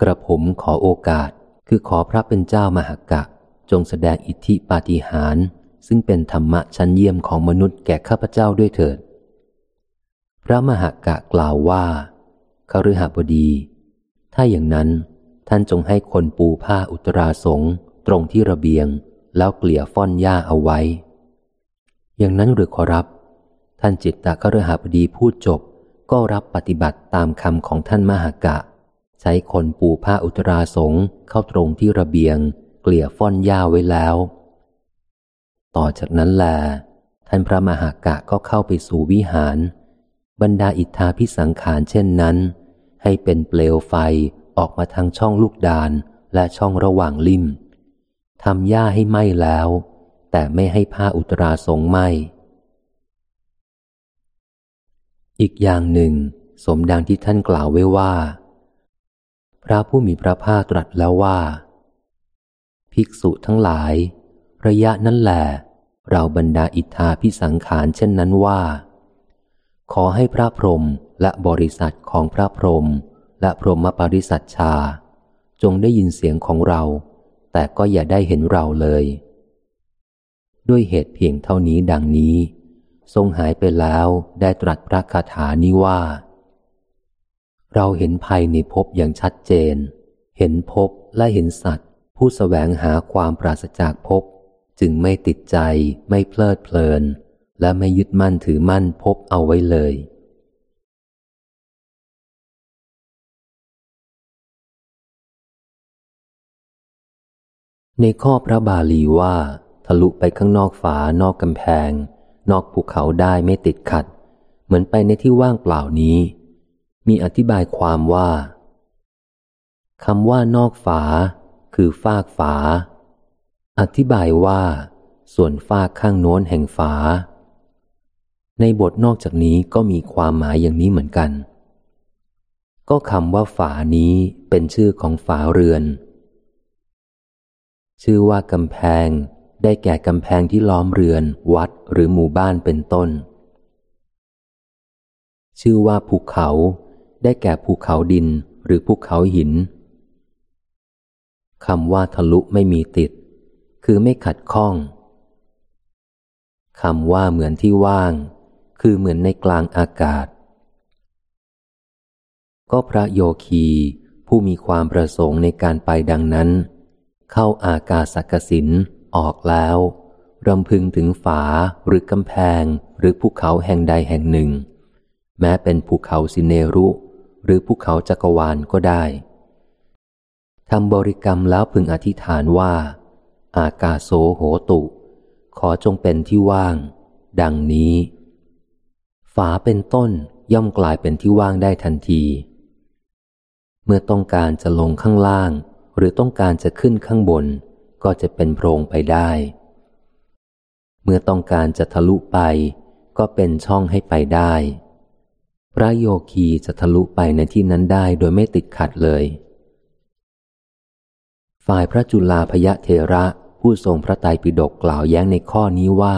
กระผมขอโอกาสคือขอพระเป็นเจ้ามหากะ จงแสดงอิทธิปาฏิหาริย์ซึ่งเป็นธรรมะชั้นเยี่ยมของมนุษย์แก่ข้าพเจ้าด้วยเถิด ระมหากะกล่าวว่าคฤหบดี ถ้าอย่างนั้นท่านจงให้คนปูผ้าอุตราสงตรงที่ระเบียง แล้วเกลี่ยฟ่อนหญ้าเอาไว้ อย่างนั้นหรือขอรับ ท่านจิตตะคฤหบดีพูดจบก็รับปฏิบัติตามคำของท่านมหากะ ใช้คนปูผ้าอุตราสงเข้าตรงที่ระเบียง เกลี่ยฟ่อนหญ้าไว้แล้ว ต่อจากนั้นแล ท่านพระมหากะก็เข้าไปสู่วิหาร บรรดาอิทธาพิสังขารเช่นนั้น ให้เป็นเปลวไฟออกมาทางช่องลูกดานและช่องระหว่างลิ่มทำหญ้าให้ไหม้แล้ว แต่ไม่ให้ผ้าอุตราสงไหม้ อีกอย่างหนึ่ง สมดังที่ท่านกล่าวไว้ว่า พระผู้มีพระภาคตรัสแล้วว่า ภิกษุทั้งหลาย ระยะนั้นแหละเราบรรดาอิทธาพิสังขารเช่นนั้นว่า ขอให้พระพรหมและบริษัทของพระพรหมและพรหมปริสัทชา จงได้ยินเสียงของเรา แต่ก็อย่าได้เห็นเราเลย ด้วยเหตุเพียงเท่านี้ดังนี้ ทรงหายไปแล้วได้ตรัสพระคาถานี้ว่า เราเห็นภัยในภพอย่างชัดเจน เห็นภพและเห็นสัตว์ ผู้สแสวงหาความปราศจากภพจึงไม่ติดใจไม่เพลิดเพลิน และไม่ยึดมั่นถือมั่นพบเอาไว้เลย ในข้อพระบาลีว่า ทะลุไปข้างนอกฝานอกกำแพง นอกภูเขาได้ไม่ติดขัด เหมือนไปในที่ว่างเปล่านี้ มีอธิบายความว่าคำว่านอกฝา คือฟากฝา อธิบายว่า ส่วนฟากข้างโน้นแห่งฝา ในบทนอกจากนี้ก็มีความหมายอย่างนี้เหมือนกัน ก็คำว่าฝานี้เป็นชื่อของฝาเรือน ชื่อว่ากำแพง ได้แก่กำแพงที่ล้อมเรือน วัดหรือหมู่บ้านเป็นต้น ชื่อว่าภูเขา ได้แก่ภูเขาดินหรือภูเขาหินคำว่าทะลุไม่มีติด คือไม่ขัดข้องคำว่าเหมือนที่ว่าง คือเหมือนในกลางอากาศ ก็พระโยคีผู้มีความประสงค์ในการไปดังนั้น เข้าอากาศสักสินออกแล้วรำพึงถึงฝาหรือกำแพงหรือภูเขาแห่งใดแห่งหนึ่ง แม้เป็นภูเขาสิเนรุ หรือภูเขาจักรวาลก็ได้ทำบริกรรมแล้วพึงอธิษฐานว่า อากาโสโหตุ ขอจงเป็นที่ว่าง ดังนี้ ฝาเป็นต้นย่อมกลายเป็นที่ว่างได้ทันที เมื่อต้องการจะลงข้างล่าง หรือต้องการจะขึ้นข้างบน ก็จะเป็นโพรงไปได้ เมื่อต้องการจะทะลุไป ก็เป็นช่องให้ไปได้ พระโยคีจะทะลุไปในที่นั้นได้โดยไม่ติดขัดเลย ฝ่ายพระจุลาพยะเทระผู้ทรงพระไตรปิฎกกล่าวแย้งในข้อนี้ว่า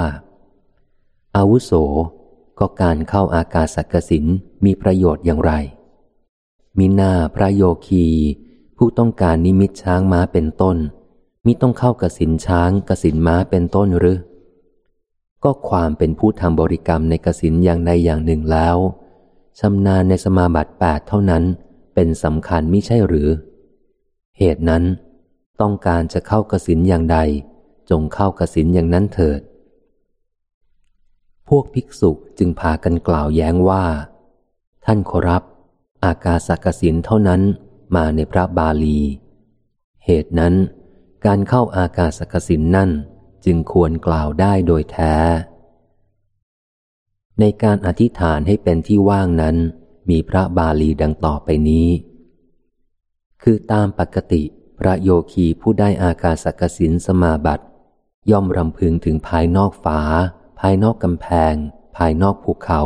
อาวุโส ก็การเข้าอากาศสักสินมีประโยชน์อย่างไร มิหน้าพระโยคี ผู้ต้องการนิมิตช้างม้าเป็นต้น มิต้องเข้ากสินช้างกสินม้าเป็นต้นหรือ ก็ความเป็นผู้ทำบริกรรมในกสินอย่างใดอย่างหนึ่งแล้วชำนาญในสมาบัติแปดเท่านั้นเป็นสำคัญมิใช่หรือ เหตุนั้น ต้องการจะเข้ากสินอย่างใด จงเข้ากสินอย่างนั้นเถิด พวกภิกษุจึงพากันกล่าวแย้งว่า ท่านขอรับ อากาศกสินเท่านั้นมาในพระบาลี เหตุนั้น การเข้าอากาศกสินนั่นจึงควรกล่าวได้โดยแท้ ในการอธิษฐานให้เป็นที่ว่างนั้น มีพระบาลีดังต่อไปนี้ คือตามปกติพระโยคีผู้ได้อากาศกสินสมาบัติ ย่อมรำพึงถึงภายนอกฝา ภายนอกกำแพง ภายนอกภูเขา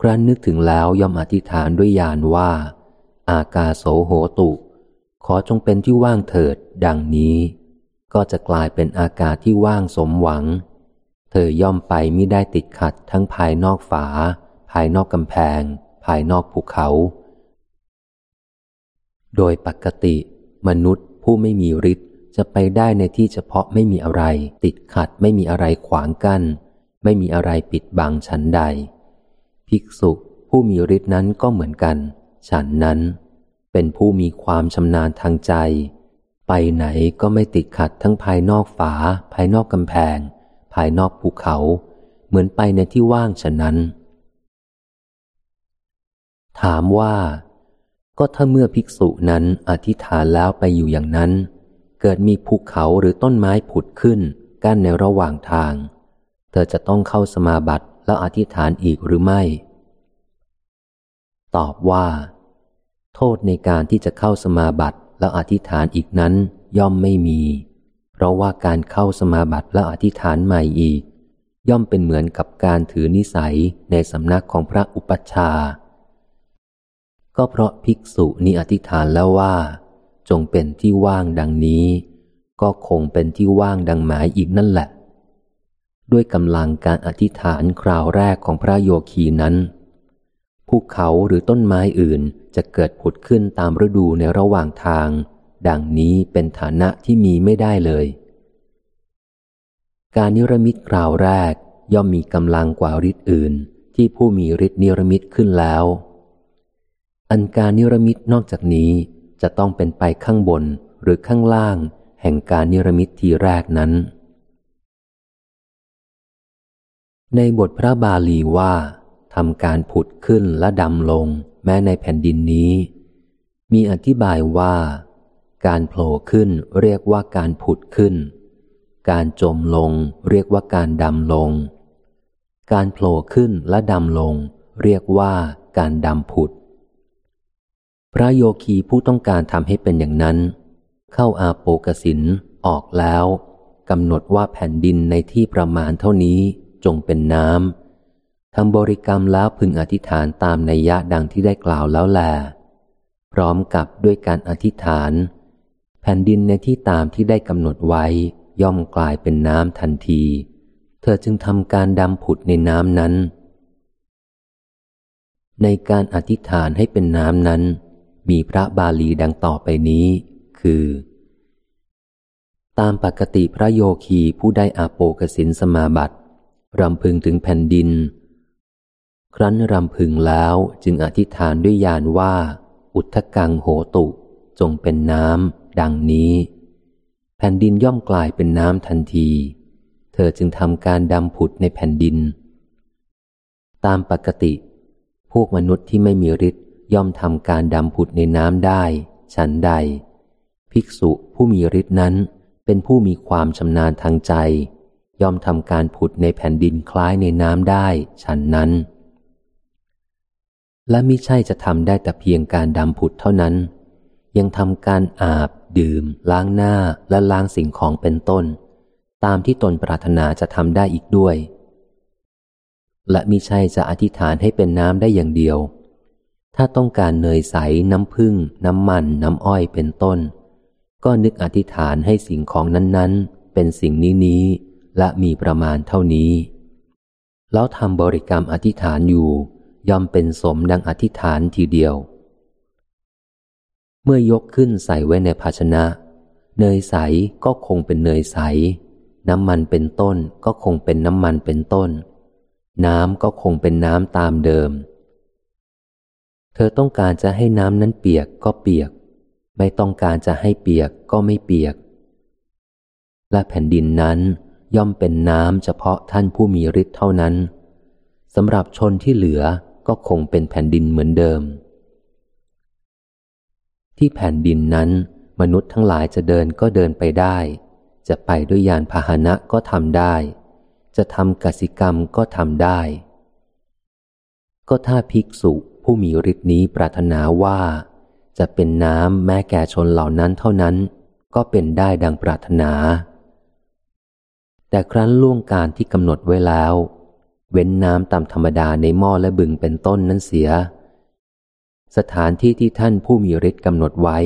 ครั้นนึกถึงแล้วย่อมอธิษฐานด้วยญาณว่า อากาโสโหตุ ขอจงเป็นที่ว่างเถิด ดังนี้ ก็จะกลายเป็นอากาศที่ว่างสมหวัง เธอย่อมไปไม่ได้ติดขัดทั้งภายนอกฝา ภายนอกกำแพง ภายนอกภูเขา โดยปกติ มนุษย์ผู้ไม่มีฤทธิ์ จะไปได้ในที่เฉพาะไม่มีอะไร ติดขัดไม่มีอะไรขวางกัน้น ไม่มีอะไรปิดบังฉันใด ภิกษุผู้มีฤทธิ์นั้นก็เหมือนกัน ฉันนั้น เป็นผู้มีความชำนาญทางใจ ไปไหนก็ไม่ติดขัดทั้งภายนอกฝา ภายนอกกำแพง ภายนอกภูเขา เหมือนไปในที่ว่างฉะนั้น ถามว่า ก็ถ้าเมื่อภิกษุนั้นอธิษฐานแล้วไปอยู่อย่างนั้น เกิดมีภูเขาหรือต้นไม้ผุดขึ้น กั้นในระหว่างทาง เธอจะต้องเข้าสมาบัติแล้วอธิษฐานอีกหรือไม่ ตอบว่า โทษในการที่จะเข้าสมาบัติแล้วอธิษฐานอีกนั้นย่อมไม่มี เพราะว่าการเข้าสมาบัติแล้วอธิษฐานใหม่อีก ย่อมเป็นเหมือนกับการถือนิสัยในสำนักของพระอุปัชฌาย์ก็เพราะภิกษุนี้อธิษฐานแล้วว่า จงเป็นที่ว่างดังนี้ ก็คงเป็นที่ว่างดังหมายอีกนั่นแหละ ด้วยกำลังการอธิษฐานคราวแรกของพระโยคีนั้นภูเขาหรือต้นไม้อื่นจะเกิดผุดขึ้นตามฤดูในระหว่างทาง ดังนี้เป็นฐานะที่มีไม่ได้เลย การนิรมิตคราวแรกย่อมมีกำลังกว่าฤทธิ์อื่น ที่ผู้มีฤทธิ์นิรมิตขึ้นแล้ว อันการนิรมิตนอกจากนี้ จะต้องเป็นไปข้างบนหรือข้างล่าง แห่งการนิรมิตทีแรกนั้น ในบทพระบาลีว่าทำการผุดขึ้นและดำลง แม้ในแผ่นดินนี้ มีอธิบายว่า การโผล่ขึ้นเรียกว่าการผุดขึ้น การจมลงเรียกว่าการดำลง การโผล่ขึ้นและดำลง เรียกว่าการดำผุด พระโยคีผู้ต้องการทำให้เป็นอย่างนั้น เข้าอาโปกสินออกแล้วกำหนดว่าแผ่นดินในที่ประมาณเท่านี้จงเป็นน้ำทำบริกรรมแล้วพึงอธิษฐานตามในยะดังที่ได้กล่าวแล้วแล พร้อมกับด้วยการอธิษฐาน แผ่นดินในที่ตามที่ได้กำหนดไว้ย่อมกลายเป็นน้ำทันที เธอจึงทำการดำผุดในน้ำนั้น ในการอธิษฐานให้เป็นน้ำนั้น มีพระบาลีดังต่อไปนี้ คือ ตามปกติพระโยคีผู้ได้อาโปกสินสมาบัติรำพึงถึงแผ่นดิน ครั้นรำพึงแล้วจึงอธิษฐานด้วยยานว่า อุทกังโหตุ จงเป็นน้ำดังนี้ แผ่นดินย่อมกลายเป็นน้ำทันที เธอจึงทำการดำผุดในแผ่นดิน ตามปกติ พวกมนุษย์ที่ไม่มีฤทธิ ย่อมทำการดำผุดในน้ำได้ ฉันใด ภิกษุผู้มีฤทธิ์นั้นเป็นผู้มีความชำนาญทางใจ ย่อมทำการผุดในแผ่นดินคล้ายในน้ำได้ ฉันนั้น และมิใช่จะทำได้แต่เพียงการดำผุดเท่านั้น ยังทำการอาบ ดื่ม ล้างหน้าและล้างสิ่งของเป็นต้น ตามที่ตนปรารถนาจะทำได้อีกด้วย และมิใช่จะอธิษฐานให้เป็นน้ำได้อย่างเดียว ถ้าต้องการเนยใส น้ำผึ้งน้ำมัน น้ำอ้อยเป็นต้น ก็นึกอธิษฐานให้สิ่งของนั้นๆ เป็นสิ่งนี้นี้และมีประมาณเท่านี้ แล้วทำบริกรรมอธิษฐานอยู่ ย่อมเป็นสมดังอธิษฐานทีเดียว เมื่อยกขึ้นใส่ไว้ในภาชนะ เนยใสก็คงเป็นเนยใส น้ำมันเป็นต้นก็คงเป็นน้ำมันเป็นต้น น้ำก็คงเป็นน้ำตามเดิม เธอต้องการจะให้น้ำนั้นเปียกก็เปียก ไม่ต้องการจะให้เปียกก็ไม่เปียก และแผ่นดินนั้นย่อมเป็นน้ำเฉพาะท่านผู้มีฤทธิ์เท่านั้นสำหรับชนที่เหลือก็คงเป็นแผ่นดินเหมือนเดิม ที่แผ่นดินนั้น มนุษย์ทั้งหลายจะเดินก็เดินไปได้ จะไปด้วยยานพาหนะก็ทำได้ จะทำกสิกรรมก็ทำได้ ก็ถ้าภิกษุ ผู้มีฤทธิ์นี้ปรารถนาว่า จะเป็นน้ำแม้แก่ชนเหล่านั้นเท่านั้น ก็เป็นได้ดังปรารถนา แต่ครั้นล่วงการที่กำหนดไว้แล้ว เว้นน้ำตามธรรมดาในหม้อและบึงเป็นต้นนั้นเสีย สถานที่ที่ท่านผู้มีฤทธิ์กำหนดไว้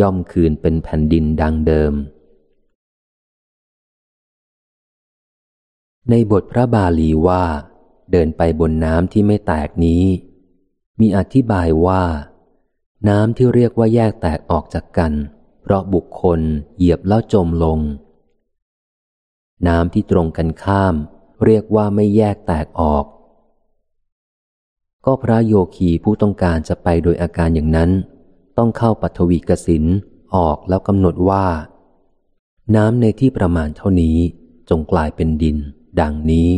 ย่อมคืนเป็นแผ่นดินดังเดิม ในบทพระบาลีว่าเดินไปบนน้ำที่ไม่แตกนี้ มีอธิบายว่า น้ำที่เรียกว่าแยกแตกออกจากกัน เพราะบุคคลเหยียบแล้วจมลง น้ำที่ตรงกันข้าม เรียกว่าไม่แยกแตกออก ก็พระโยคีผู้ต้องการจะไปโดยอาการอย่างนั้น ต้องเข้าปัทวีกสินออกแล้วกำหนดว่า น้ำในที่ประมาณเท่านี้จงกลายเป็นดิน ดังนี้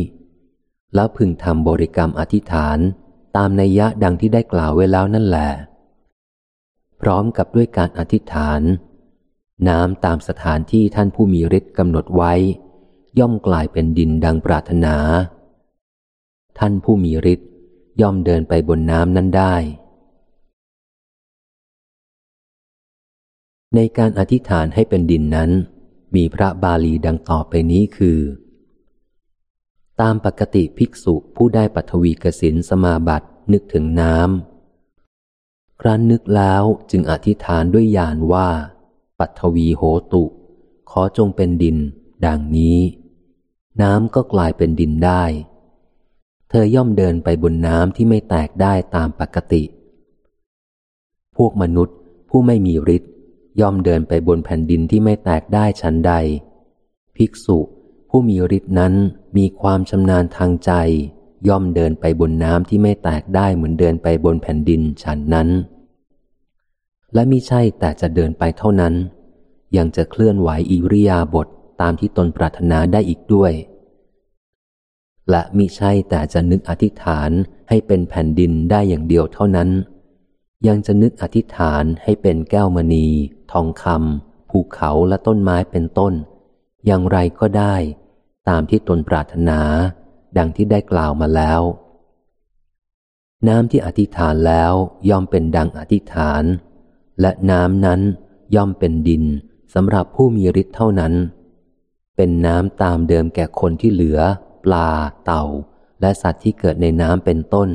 แล้วพึงทำบริกรรมอธิษฐาน ตามนัยยะดังที่ได้กล่าวไว้แล้วนั่นแหละพร้อมกับด้วยการอธิษฐาน น้ำตามสถานที่ท่านผู้มีฤทธิ์กำหนดไว้ ย่อมกลายเป็นดินดังปรารถนา ท่านผู้มีฤทธิ์ย่อมเดินไปบนน้ำนั้นได้ ในการอธิษฐานให้เป็นดินนั้น มีพระบาลีดังต่อไปนี้คือ ตามปกติภิกษุผู้ได้ปัทวีกสินสมาบัตินึกถึงน้ำ ครั้นนึกแล้วจึงอธิษฐานด้วยญาณว่า ปัทวีโหตุ ขอจงเป็นดิน ดังนี้ น้ำก็กลายเป็นดินได้ เธอย่อมเดินไปบนน้ำที่ไม่แตกได้ตามปกติ พวกมนุษย์ผู้ไม่มีฤทธิ์ย่อมเดินไปบนแผ่นดินที่ไม่แตกได้ชั้นใด ภิกษุ ผู้มีฤทธิ์นั้นมีความชำนาญทางใจ ย่อมเดินไปบนน้ำที่ไม่แตกได้เหมือนเดินไปบนแผ่นดินฉันนั้น และมิใช่แต่จะเดินไปเท่านั้น ยังจะเคลื่อนไหวอิริยาบถตามที่ตนปรารถนาได้อีกด้วย และมิใช่แต่จะนึกอธิษฐานให้เป็นแผ่นดินได้อย่างเดียวเท่านั้น ยังจะนึกอธิษฐานให้เป็นแก้วมณี ทองคำภูเขาและต้นไม้เป็นต้น อย่างไรก็ได้ ตามที่ตนปรารถนา ดังที่ได้กล่าวมาแล้ว น้ำที่อธิษฐานแล้วย่อมเป็นดังอธิษฐาน และน้ำนั้นย่อมเป็นดินสำหรับผู้มีฤทธิ์เท่านั้น เป็นน้ำตามเดิมแก่คนที่เหลือ ปลา เต่า และสัตว์ที่เกิดในน้ำเป็นต้น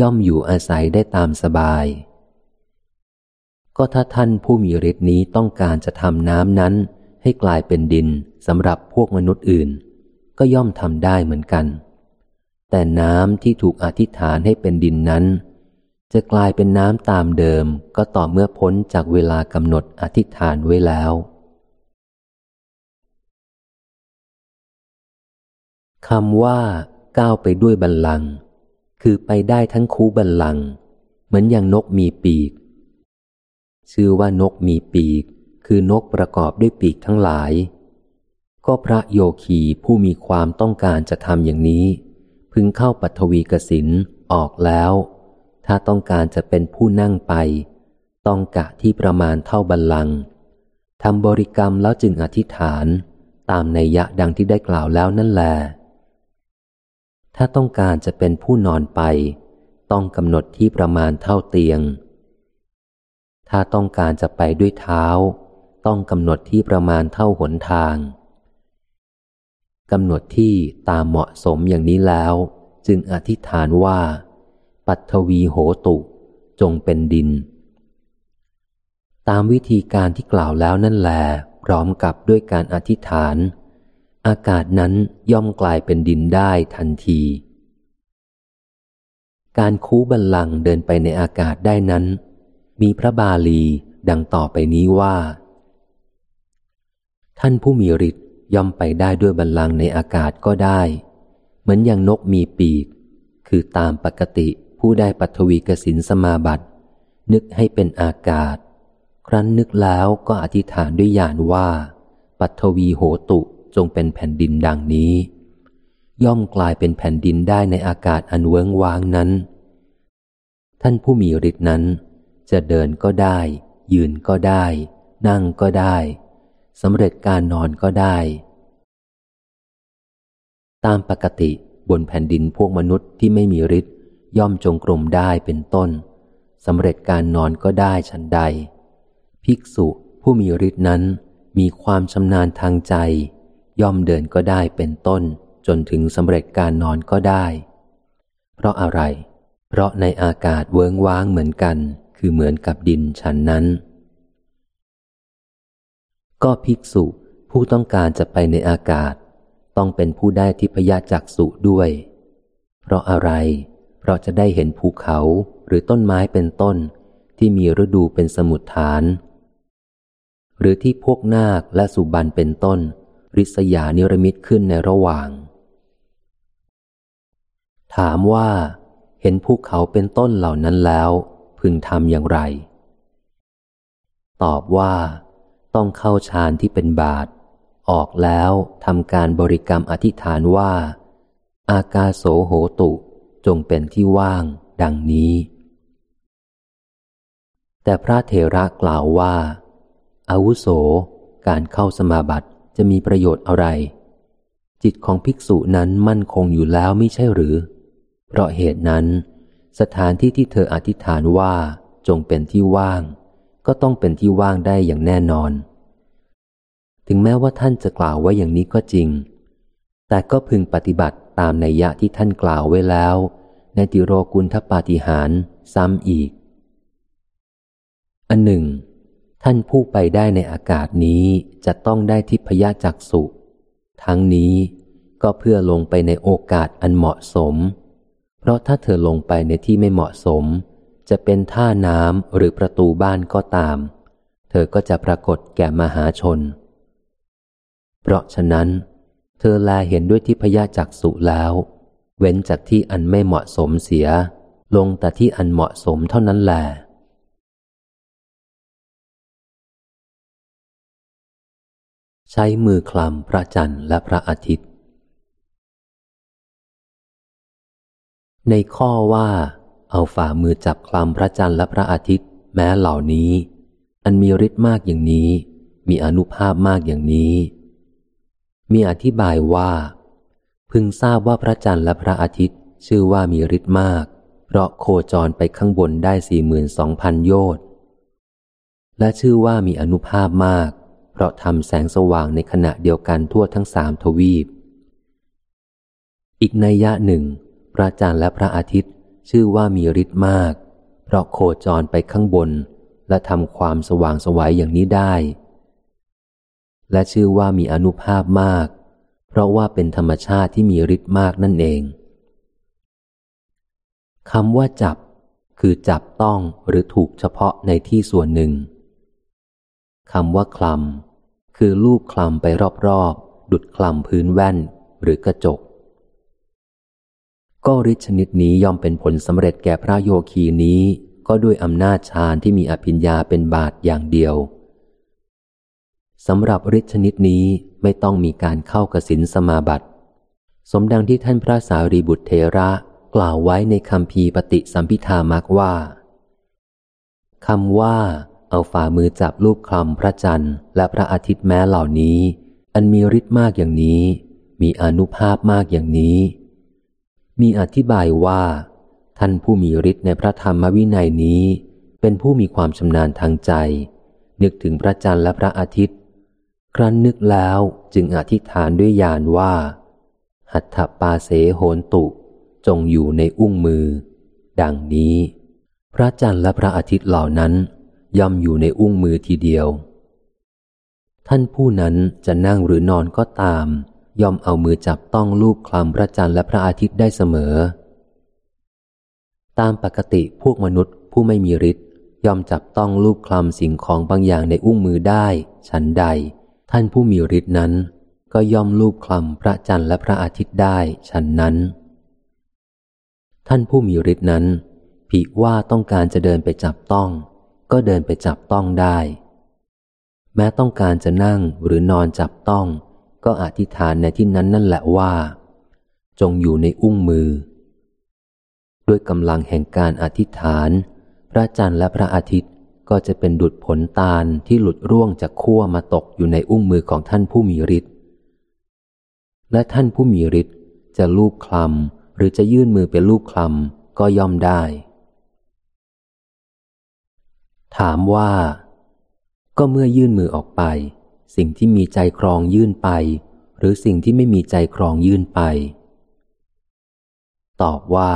ย่อมอยู่อาศัยได้ตามสบาย ก็ถ้าท่านผู้มีฤทธิ์นี้ต้องการจะทำน้ำนั้น ให้กลายเป็นดินสำหรับพวกมนุษย์อื่น ก็ย่อมทำได้เหมือนกัน แต่น้ำที่ถูกอธิษฐานให้เป็นดินนั้น จะกลายเป็นน้ำตามเดิมก็ต่อเมื่อพ้นจากเวลากำหนดอธิษฐานไว้แล้ว คำว่า ก้าวไปด้วยบัลลังก์คือไปได้ทั้งคูบัลลังก์เหมือนอย่างนกมีปีก ชื่อว่านกมีปีก คือนกประกอบด้วยปีกทั้งหลาย ก็พระโยคีผู้มีความต้องการจะทำอย่างนี้ พึงเข้าปัทวีกสินออกแล้ว ถ้าต้องการจะเป็นผู้นั่งไป ต้องกะที่ประมาณเท่าบัลลังทำบริกรรมแล้วจึงอธิษฐาน ตามในยะดังที่ได้กล่าวแล้วนั่นแหละถ้าต้องการจะเป็นผู้นอนไป ต้องกำหนดที่ประมาณเท่าเตียง ถ้าต้องการจะไปด้วยเท้า ต้องกำหนดที่ประมาณเท่าหนทางกำหนดที่ตามเหมาะสมอย่างนี้แล้ว จึงอธิษฐานว่า ปัทวีโหตุจงเป็นดิน ตามวิธีการที่กล่าวแล้วนั่นแหลพร้อมกับด้วยการอธิษฐาน อากาศนั้นย่อมกลายเป็นดินได้ทันที การคูบัลลังเดินไปในอากาศได้นั้น มีพระบาลีดังต่อไปนี้ว่า ท่านผู้มีฤทธิ์ย่อมไปได้ด้วยบัลลังในอากาศก็ได้ เหมือนอย่างนกมีปีก คือตามปกติผู้ได้ปัทวีกสินสมาบัติ นึกให้เป็นอากาศ ครั้นนึกแล้วก็อธิษฐานด้วยญาณว่า ปัทวีโหตุจงเป็นแผ่นดินดังนี้ ย่อมกลายเป็นแผ่นดินได้ในอากาศอันเวิงว้างนั้น ท่านผู้มีฤทธิ์นั้น จะเดินก็ได้ ยืนก็ได้ นั่งก็ได้ สำเร็จการนอนก็ได้ ตามปกติบนแผ่นดินพวกมนุษย์ที่ไม่มีฤทธิย่อมจงกรมได้เป็นต้นสำเร็จการนอนก็ได้ฉันใด ภิกษุผู้มีฤทธินั้นมีความชำนาญทางใจ ย่อมเดินก็ได้เป็นต้น จนถึงสำเร็จการนอนก็ได้ เพราะอะไร เพราะในอากาศเวิงว้างเหมือนกัน คือเหมือนกับดินฉันนั้น ก็ภิกษุผู้ต้องการจะไปในอากาศ ต้องเป็นผู้ได้ทิพยจักสุด้วย เพราะอะไร เพราะจะได้เห็นภูเขาหรือต้นไม้เป็นต้น ที่มีฤดูเป็นสมุดฐาน หรือที่พวกนาคและสุบันเป็นต้น ริษยานิรมิตขึ้นในระหว่าง ถามว่าเห็นภูเขาเป็นต้นเหล่านั้นแล้ว พึงทำอย่างไร ตอบว่า ต้องเข้าฌานที่เป็นบาท ออกแล้วทำการบริกรรมอธิษฐานว่า อากาโสโหตุจงเป็นที่ว่าง ดังนี้ แต่พระเถระกล่าวว่า อาวุโส การเข้าสมาบัติจะมีประโยชน์อะไร จิตของภิกษุนั้นมั่นคงอยู่แล้วไม่ใช่หรือ เพราะเหตุนั้น สถานที่ที่เธออธิษฐานว่าจงเป็นที่ว่าง ก็ต้องเป็นที่ว่างได้อย่างแน่นอน ถึงแม้ว่าท่านจะกล่าวไว่าอย่างนี้ก็จริง แต่ก็พึงปฏิบัติตามในยะที่ท่านกล่าวไว้แล้ว ในติโรกุลทปาฏิหารซ้ำอีก อันหนึ่ง ท่านผู้ไปได้ในอากาศนี้จะต้องได้ทิพยจักสุทั้งนี้ก็เพื่อลงไปในโอกาสอันเหมาะสม เพราะถ้าเธอลงไปในที่ไม่เหมาะสม จะเป็นท่าน้ำหรือประตูบ้านก็ตาม เธอก็จะปรากฏแก่มหาชน เพราะฉะนั้น เธอแลเห็นด้วยทิพยจักสุแล้ว เว้นจากที่อันไม่เหมาะสมเสีย ลงแต่ที่อันเหมาะสมเท่านั้นแหละใช้มือคลำพระจันทร์และพระอาทิตย์ ในข้อว่า เอาฝ่ามือจับคลำพระจันทร์และพระอาทิตย์ แม้เหล่านี้ อันมีฤทธิ์มากอย่างนี้ มีอนุภาพมากอย่างนี้ มีอธิบายว่า พึงทราบว่าพระจันทร์และพระอาทิตย์ชื่อว่ามีฤทธิ์มาก เพราะโคจรไปข้างบนได้สี่หมื่นสองพันโยชน์และชื่อว่ามีอนุภาพมาก เพราะทำแสงสว่างในขณะเดียวกันทั่วทั้งสามทวีป อีกในยะหนึ่ง พระจันทร์และพระอาทิตย์ ชื่อว่ามีฤทธิ์มาก เพราะโคจรไปข้างบน และทำความสว่างสวัยอย่างนี้ได้ และชื่อว่ามีอนุภาพมาก เพราะว่าเป็นธรรมชาติที่มีฤทธิ์มากนั่นเองคำว่าจับ คือจับต้องหรือถูกเฉพาะในที่ส่วนหนึ่งคำว่าคลำคือลูกคลำไปรอบๆ ดุดคลำพื้นแว่นหรือกระจก ก็ฤทธิชนิดนี้ย่อมเป็นผลสำเร็จแก่พระโยคีนี้ ก็ด้วยอำนาจฌานที่มีอภิญญาเป็นบาทอย่างเดียวสำหรับฤทธิชนิดนี้ไม่ต้องมีการเข้ากสินสมาบัติ สมดังที่ท่านพระสารีบุตรเทระกล่าวไว้ในคำพีปฏิสัมพิธามักว่าคำว่า เอาฝ่ามือจับรูปคลำพระจันทร์และพระอาทิตย์แม้เหล่านี้ อันมีฤทธิ์มากอย่างนี้ มีอนุภาพมากอย่างนี้ มีอธิบายว่า ท่านผู้มีฤทธิ์ในพระธรรมวินัยนี้ เป็นผู้มีความชำนาญทางใจ นึกถึงพระจันทร์และพระอาทิตย์ ครั้นนึกแล้วจึงอธิษฐานด้วยญาณว่า หัตถปาเสโหนตุ จงอยู่ในอุ้งมือ ดังนี้ พระจันทร์และพระอาทิตย์เหล่านั้นย่อมอยู่ในอุ้งมือทีเดียว ท่านผู้นั้นจะนั่งหรือนอนก็ตาม ย่อมเอามือจับต้องลูกคลำพระจันทร์และพระอาทิตย์ได้เสมอ ตามปกติพวกมนุษย์ผู้ไม่มีฤทธิ์ย่อมจับต้องลูกคลำสิ่งของบางอย่างในอุ้งมือได้ ฉันใด ท่านผู้มีฤทธิ์นั้น ก็ย่อมลูกคลำพระจันทร์และพระอาทิตย์ได้ ฉันนั้น ท่านผู้มีฤทธิ์นั้นผีว่าต้องการจะเดินไปจับต้อง ก็เดินไปจับต้องได้ แม้ต้องการจะนั่งหรือนอนจับต้อง ก็อธิษฐานในที่นั้นนั่นแหละว่า จงอยู่ในอุ้งมือ ด้วยกำลังแห่งการอธิษฐาน พระจันทร์และพระอาทิตย์ก็จะเป็นดุดผลตาลที่หลุดร่วงจากขั้วมาตกอยู่ในอุ้งมือของท่านผู้มีฤทธิ์และท่านผู้มีฤทธิ์จะลูบคลำหรือจะยื่นมือเป็นลูบคลำก็ย่อมได้ ถามว่า ก็เมื่อยื่นมือออกไป สิ่งที่มีใจครองยื่นไป หรือสิ่งที่ไม่มีใจครองยื่นไป ตอบว่า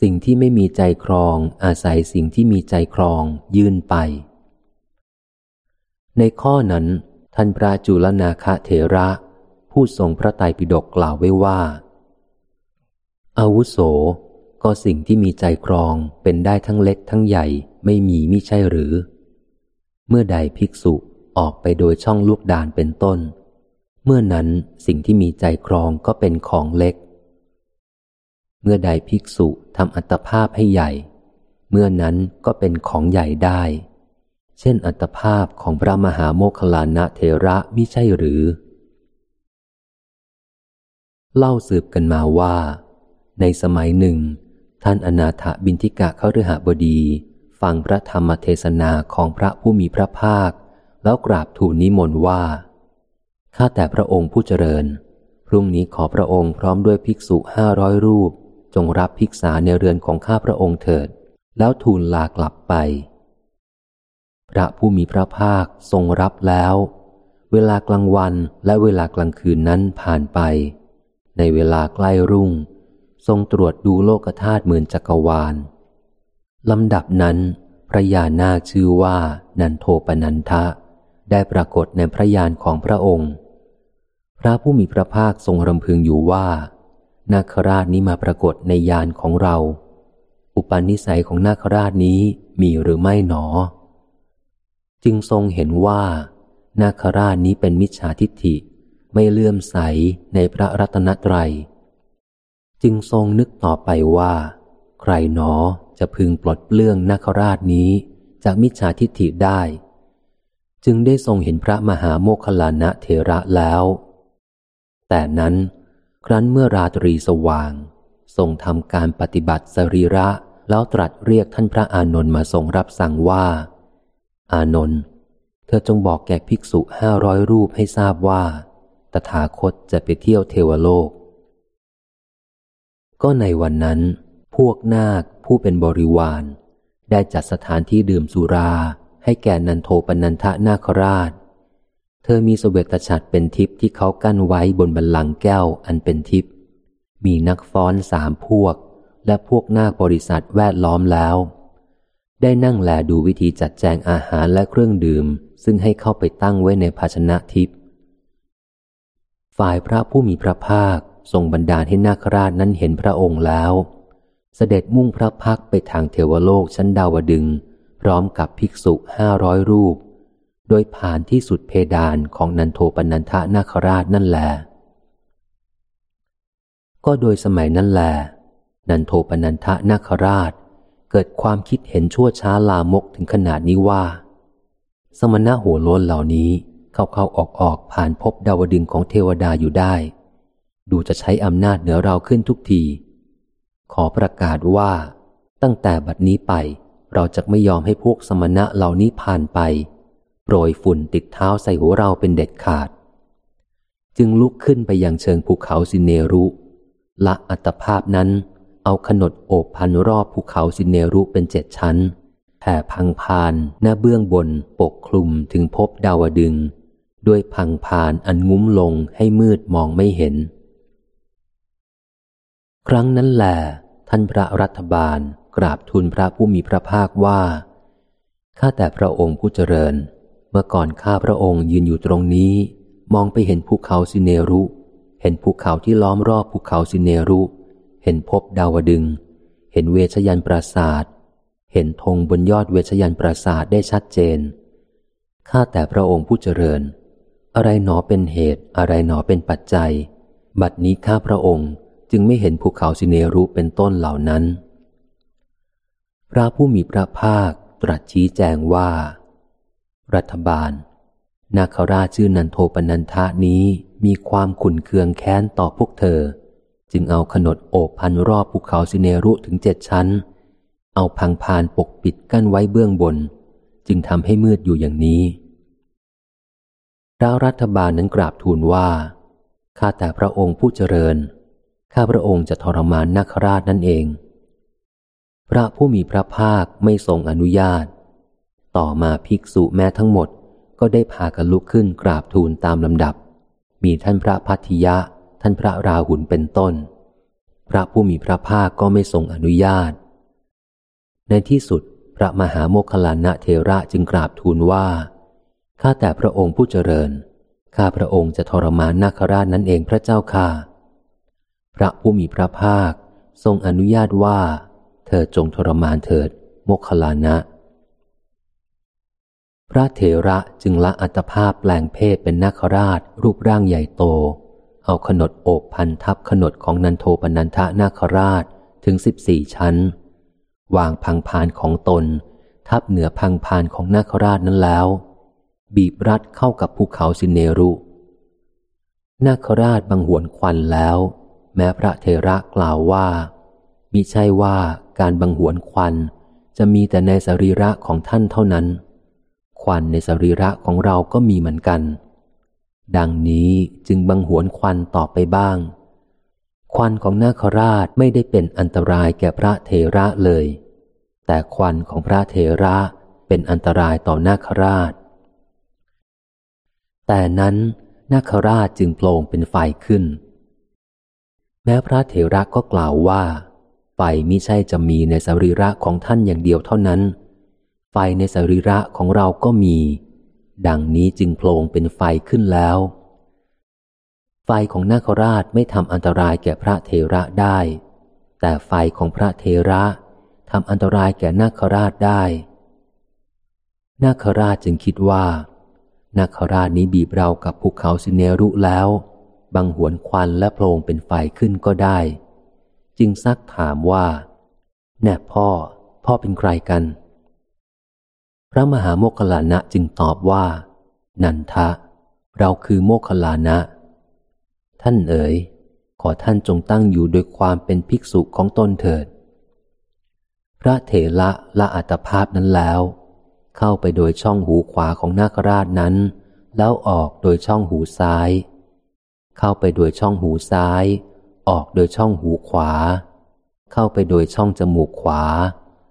สิ่งที่ไม่มีใจครองอาศัยสิ่งที่มีใจครองยื่นไป ในข้อนั้น ท่านพระจุลนาคเถระ ผู้ทรงพระไตรปิฎกกล่าวไว้ว่า อาวุโสก็สิ่งที่มีใจครองเป็นได้ทั้งเล็กทั้งใหญ่ไม่มีมิใช่หรือ เมื่อใดภิกษุ ออกไปโดยช่องลูกดานเป็นต้น เมื่อนั้นสิ่งที่มีใจครองก็เป็นของเล็ก เมื่อใดภิกษุทำอัตภาพให้ใหญ่ เมื่อนั้นก็เป็นของใหญ่ได้ เช่นอัตภาพของพระมหาโมคลานะเทระมิใช่หรือ เล่าสืบกันมาว่า ในสมัยหนึ่ง ท่านอนาถบินทิกะเขาฤหบดีฟังพระธรรมเทศนาของพระผู้มีพระภาค แล้วกราบทูลนิมนต์ว่า ข้าแต่พระองค์ผู้เจริญ พรุ่งนี้ขอพระองค์พร้อมด้วยภิกษุห้าร้อยรูป จงรับภิกษาในเรือนของข้าพระองค์เถิด แล้วทูลลากลับไป พระผู้มีพระภาคทรงรับแล้ว เวลากลางวันและเวลากลางคืนนั้นผ่านไป ในเวลาใกล้รุ่ง ทรงตรวจดูโลกธาตุเหมือนจักรวาลลำดับนั้นพระยานาคชื่อว่านันโทปนันทะ ได้ปรากฏในพระยานของพระองค์ พระผู้มีพระภาคทรงรำพึงอยู่ว่า นาคราชนี้มาปรากฏในยานของเรา อุปนิสัยของนาคราชนี้มีหรือไม่หนอ จึงทรงเห็นว่า นาคราชนี้เป็นมิจฉาทิฏฐิไม่เลื่อมใสในพระรัตนตรัย จึงทรงนึกต่อไปว่า ใครหนอจะพึงปลดเปลื้องนาคราชนี้จากมิจฉาทิฏฐิได้ จึงได้ทรงเห็นพระมหาโมคคลานะเทระแล้ว แต่นั้นครั้นเมื่อราตรีสว่าง ทรงทำการปฏิบัติสรีระแล้วตรัสเรียกท่านพระอานนท์มาทรงรับสั่งว่า อานนท์เธอจงบอกแก่ภิกษุห้าร้อยรูปให้ทราบว่า ตถาคตจะไปเที่ยวเทวโลก ก็ในวันนั้น พวกนาคผู้เป็นบริวาร ได้จัดสถานที่ดื่มสุรา ให้แก่นันโทปนันทะนาคราช เธอมีสเสวตฉัตรเป็นทิพย์ที่เขากั้นไว้บนบันลังแก้วอันเป็นทิพย์มีนักฟ้อนสามพวก และพวกนาคบริษัทแวดล้อมแล้ว ได้นั่งแลดูวิธีจัดแจงอาหารและเครื่องดื่ม ซึ่งให้เข้าไปตั้งไว้ในภาชนะทิพย์ฝ่ายพระผู้มีพระภาคทรงบันดาลให้นาคราชนั้นเห็นพระองค์แล้ว เสด็จมุ่งพระพักไปทางเทวโลกชั้นดาวดึง พร้อมกับภิกษุห้าร้อยรูป โดยผ่านที่สุดเพดานของนันโทปนันทะนาคราชนั่นแหละก็โดยสมัยนั้นแลนันโทปนันทะนาคราช เกิดความคิดเห็นชั่วช้าลามกถึงขนาดนี้ว่า สมณะหัวโล้นเหล่านี้เข้าเข้าออกออกผ่านพบดาวดึงของเทวดาอยู่ได้ ดูจะใช้อำนาจเหนือเราขึ้นทุกที ขอประกาศว่าตั้งแต่บัดนี้ไป เราจะไม่ยอมให้พวกสมณะเหล่านี้ผ่านไป โปรยฝุ่นติดเท้าใส่หัวเราเป็นเด็ดขาด จึงลุกขึ้นไปยังเชิงภูเขาสิเนรุ ละอัตภาพนั้น เอาขนดโอบพันรอบภูเขาสินเนรุเป็นเจ็ดชั้นแผ่พังพานหน้าเบื้องบนปกคลุมถึงพบดาวดึง ด้วยพังพานอันงุ้มลงให้มืดมองไม่เห็น ครั้งนั้นแหละท่านพระรัฐบาล กราบทูลพระผู้มีพระภาคว่า ข้าแต่พระองค์ผู้เจริญ เมื่อก่อนข้าพระองค์ยืนอยู่ตรงนี้ มองไปเห็นภูเขาสิเนรุ เห็นภูเขาที่ล้อมรอบภูเขาสิเนรุ เห็นพบดาวดึง เห็นเวชยันปราศาสตร์เห็นธงบนยอดเวชยันปราศาสตร์ได้ชัดเจน ข้าแต่พระองค์ผู้เจริญ อะไรหนอเป็นเหตุ อะไรหนอเป็นปัจจัย บัดนี้ข้าพระองค์จึงไม่เห็นภูเขาสิเนรุเป็นต้นเหล่านั้น พระผู้มีพระภาคตรัสชี้แจงว่า รัฐบาล นาคราชชื่อนันโทปนันทะนี้มีความขุนเคืองแค้นต่อพวกเธอ จึงเอาขนดโอบพันรอบภูเขาสิเนรุถึงเจ็ดชั้น เอาพังพานปกปิดกั้นไว้เบื้องบน จึงทำให้มืดอยู่อย่างนี้พระรัฐบาลนั้นกราบทูลว่า ข้าแต่พระองค์ผู้เจริญ ข้าพระองค์จะทรมานนักราชนั่นเอง พระผู้มีพระภาคไม่ทรงอนุญาต ต่อมาภิกษุแม้ทั้งหมดก็ได้พากันลุกขึ้นกราบทูลตามลำดับ มีท่านพระพัทยะ ท่านพระราหุลเป็นต้น พระผู้มีพระภาคก็ไม่ทรงอนุญาต ในที่สุดพระมหาโมคคลานะเทระจึงกราบทูลว่า ข้าแต่พระองค์ผู้เจริญ ข้าพระองค์จะทรมานนาคราชนั้นเองพระเจ้าค่ะ พระผู้มีพระภาคทรงอนุญาตว่า เธอจงทรมานเถิด โมคคลานะ พระเถระจึงละอัตภาพแปลงเพศเป็นนาคราช รูปร่างใหญ่โต เอาขนดโอบพันทับขนดของนันโทปนันทะนาคราชถึงสิบสี่ชั้น วางพังพานของตน ทับเหนือพังพานของนาคราชนั้นแล้ว บีบรัดเข้ากับภูเขาสินเนรุนาคราชบังหวนควันแล้ว แม้พระเทระกล่าวว่า มิใช่ว่าการบังหวนควันจะมีแต่ในสรีระของท่านเท่านั้น ควันในสรีระของเราก็มีเหมือนกัน ดังนี้จึงบังหวนควันต่อไปบ้าง ควันของนาคราชไม่ได้เป็นอันตรายแก่พระเทระเลย แต่ควันของพระเทระเป็นอันตรายต่อนาคราช แต่นั้นนาคราชจึงโปร่งเป็นไฟขึ้น แม้พระเถระก็กล่าวว่า ไฟมิใช่จะมีในสรีระของท่านอย่างเดียวเท่านั้น ไฟในสรีระของเราก็มี ดังนี้จึงโผล่เป็นไฟขึ้นแล้ว ไฟของนาคราชไม่ทำอันตรายแก่พระเทระได้ แต่ไฟของพระเทระทำอันตรายแก่นาคราชได้ นาคราชจึงคิดว่า นาคราชนี้บีบเรากับภูเขาสิเนรุแล้ว บังหวนควันและโพลงเป็นไฟขึ้นก็ได้ จึงซักถามว่า แน่พ่อ พ่อเป็นใครกัน พระมหาโมคคลานะจึงตอบว่า นันทะ เราคือโมคคลานะ ท่านเอ๋ย ขอท่านจงตั้งอยู่โดยความเป็นภิกษุของตนเถิด พระเถระละอัตภาพนั้นแล้ว เข้าไปโดยช่องหูขวาของนาคราชนั้น แล้วออกโดยช่องหูซ้าย เข้าไปโดยช่องหูซ้าย ออกโดยช่องหูขวา เข้าไปโดยช่องจมูกขวา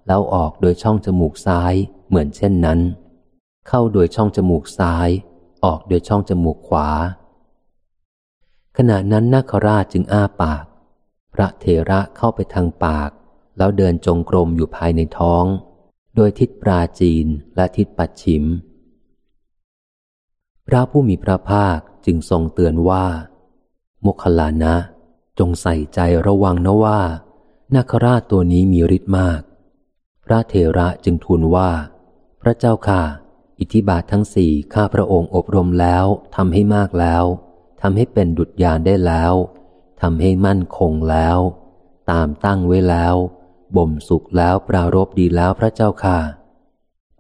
แล้วออกโดยช่องจมูกซ้ายเหมือนเช่นนั้น เข้าโดยช่องจมูกซ้าย ออกโดยช่องจมูกขวา ขณะนั้นนาคราชจึงอ้าปาก พระเถระเข้าไปทางปาก แล้วเดินจงกรมอยู่ภายในท้อง โดยทิศปราจีนและทิศปัดชิม พระผู้มีพระภาคจึงทรงเตือนว่าโมคลานะ จงใส่ใจระวังนะว่านาคราชตัวนี้มีฤทธิ์มาก พระเถระจึงทูลว่า พระเจ้าค่ะ อิทธิบาททั้งสี่ข้าพระองค์อบรมแล้วทำให้มากแล้วทำให้เป็นดุจยานได้แล้วทำให้มั่นคงแล้ว ตามตั้งไว้แล้ว บ่มสุขแล้วปรารบดีแล้วพระเจ้าค่ะ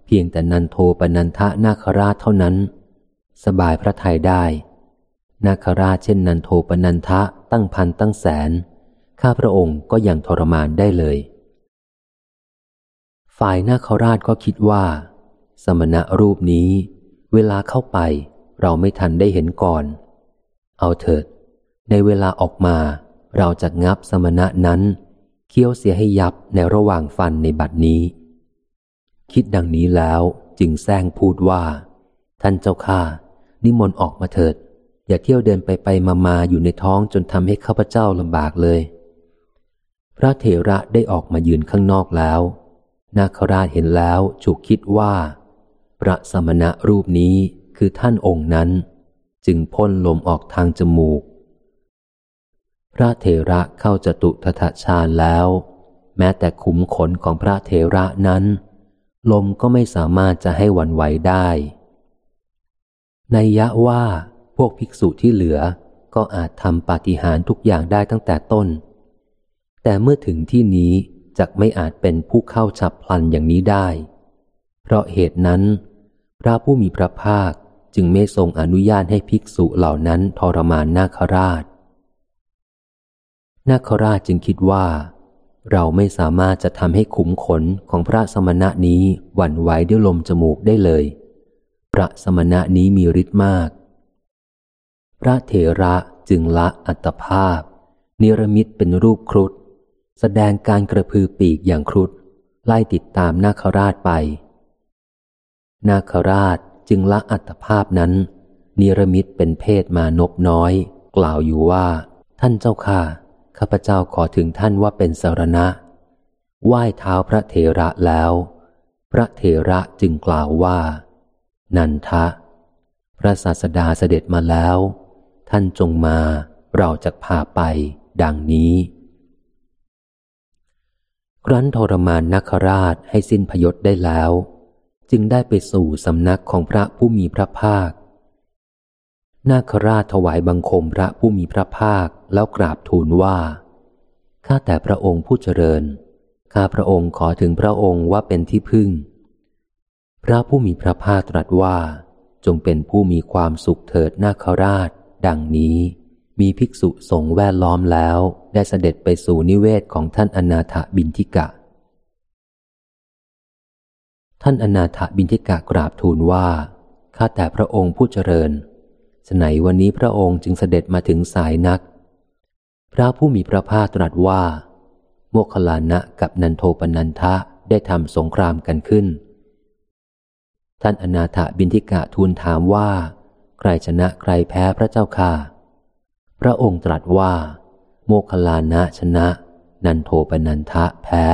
เพียงแต่นันโทปนันทะนาคราชเท่านั้น สบายพระทัยได้ นาคราชเช่นนันโทปนันทะ ตั้งพันตั้งแสน ข้าพระองค์ก็ยังทรมานได้เลย ฝ่ายนาคราชก็คิดว่า สมณะรูปนี้ เวลาเข้าไปเราไม่ทันได้เห็นก่อน เอาเถิด ในเวลาออกมาเราจะงับสมณะนั้น เคี้ยวเสียให้ยับในระหว่างฟันในบัดนี้ คิดดังนี้แล้วจึงแซงพูดว่า ท่านเจ้าข้านิมนต์ออกมาเถิด อย่าเที่ยวเดินไปไปมามาอยู่ในท้องจนทำให้ข้าพเจ้าลำบากเลย พระเถระได้ออกมายืนข้างนอกแล้ว นาคราชเห็นแล้วฉุกคิดว่า พระสมณะรูปนี้คือท่านองค์นั้น จึงพ่นลมออกทางจมูก พระเถระเข้าจตุทถฌานแล้ว แม้แต่ขุมขนของพระเถระนั้น ลมก็ไม่สามารถจะให้วันไหวได้ในยะว่า พวกภิกษุที่เหลือก็อาจทำปาฏิหาริย์ทุกอย่างได้ตั้งแต่ต้น แต่เมื่อถึงที่นี้จะไม่อาจเป็นผู้เข้าฉับพลันอย่างนี้ได้ เพราะเหตุนั้น พระผู้มีพระภาคจึงไม่ทรงอนุญาตให้ภิกษุเหล่านั้นทรมานนาคราช นาคราชจึงคิดว่า เราไม่สามารถจะทำให้ขุมขนของพระสมณะนี้หวั่นไหวด้วยลมจมูกได้เลย พระสมณะนี้มีฤทธิ์มาก พระเถระจึงละอัตภาพ นิรมิตเป็นรูปครุฑแสดงการกระพือปีกอย่างครุฑไล่ติดตามนาคราชไป นาคราชจึงละอัตภาพนั้น นิรมิตเป็นเพศมานบน้อย กล่าวอยู่ว่า ท่านเจ้าข้าข้าพเจ้าขอถึงท่านว่าเป็นสารณะ ไหว้เท้าพระเถระแล้ว พระเถระจึงกล่าวว่า นันทะ พระศาสดาเสด็จมาแล้ว ท่านจงมาเราจะพาไปดังนี้ ครั้นทรมานนักราชให้สิ้นพยศได้แล้ว จึงได้ไปสู่สำนักของพระผู้มีพระภาค นาคราชถวายบังคมพระผู้มีพระภาคแล้วกราบทูลว่า ข้าแต่พระองค์ผู้เจริญ ข้าพระองค์ขอถึงพระองค์ว่าเป็นที่พึ่ง พระผู้มีพระภาคตรัสว่า จงเป็นผู้มีความสุขเถิดนาคราช ดังนี้มีภิกษุสงฆ์แวดล้อมแล้วได้เสด็จไปสู่นิเวศของท่านอนาถบินทิกะ ท่านอนาถบินทิกากราบทูลว่า ข้าแต่พระองค์ผู้เจริญสไหนวันนี้พระองค์จึงเสด็จมาถึงสายนัก พระผู้มีพระภาคตรัสว่า โมคลานะกับนันโทปนันทะได้ทำสงครามกันขึ้น ท่านอนาถบินทิกะทูลถามว่า ใครชนะใครแพ้พระเจ้าค่ะ พระองค์ตรัสว่า โมคลานะชนะ นันโทปนันทะแพ้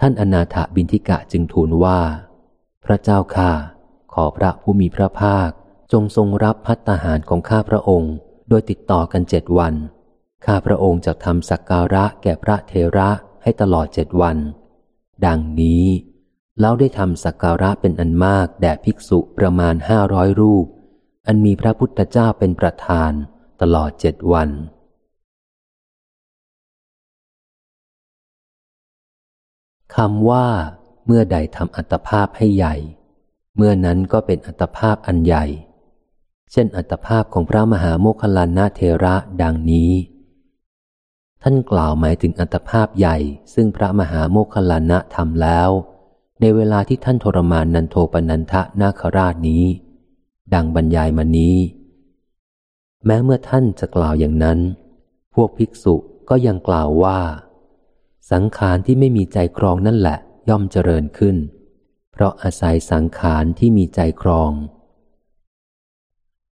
ท่านอนาถบินทิกะจึงทูลว่า พระเจ้าข้าขอพระผู้มีพระภาคจงทรงรับพัตหารของข้าพระองค์ โดยติดต่อกันเจ็ดวัน ข้าพระองค์จะทำสักการะแก่พระเทระให้ตลอดเจ็ดวัน ดังนี้ แล้วได้ทำสักการะเป็นอันมากแด่ภิกษุประมาณห้าร้อยรูป อันมีพระพุทธเจ้าเป็นประธานตลอดเจ็ดวัน คำว่า เมื่อใดทำอัตภาพให้ใหญ่ เมื่อนั้นก็เป็นอัตภาพอันใหญ่ เช่นอัตภาพของพระมหาโมคคลานาเทระดังนี้ ท่านกล่าวหมายถึงอัตภาพใหญ่ ซึ่งพระมหาโมคคลานะทำแล้ว ในเวลาที่ท่านทรมานนันโทปนันทะนาคราชนี้ ดังบรรยายมานี้ แม้เมื่อท่านจะกล่าวอย่างนั้น พวกภิกษุก็ยังกล่าวว่า สังขารที่ไม่มีใจครองนั่นแหละ ย่อมเจริญขึ้น เพราะอาศัยสังขารที่มีใจครอง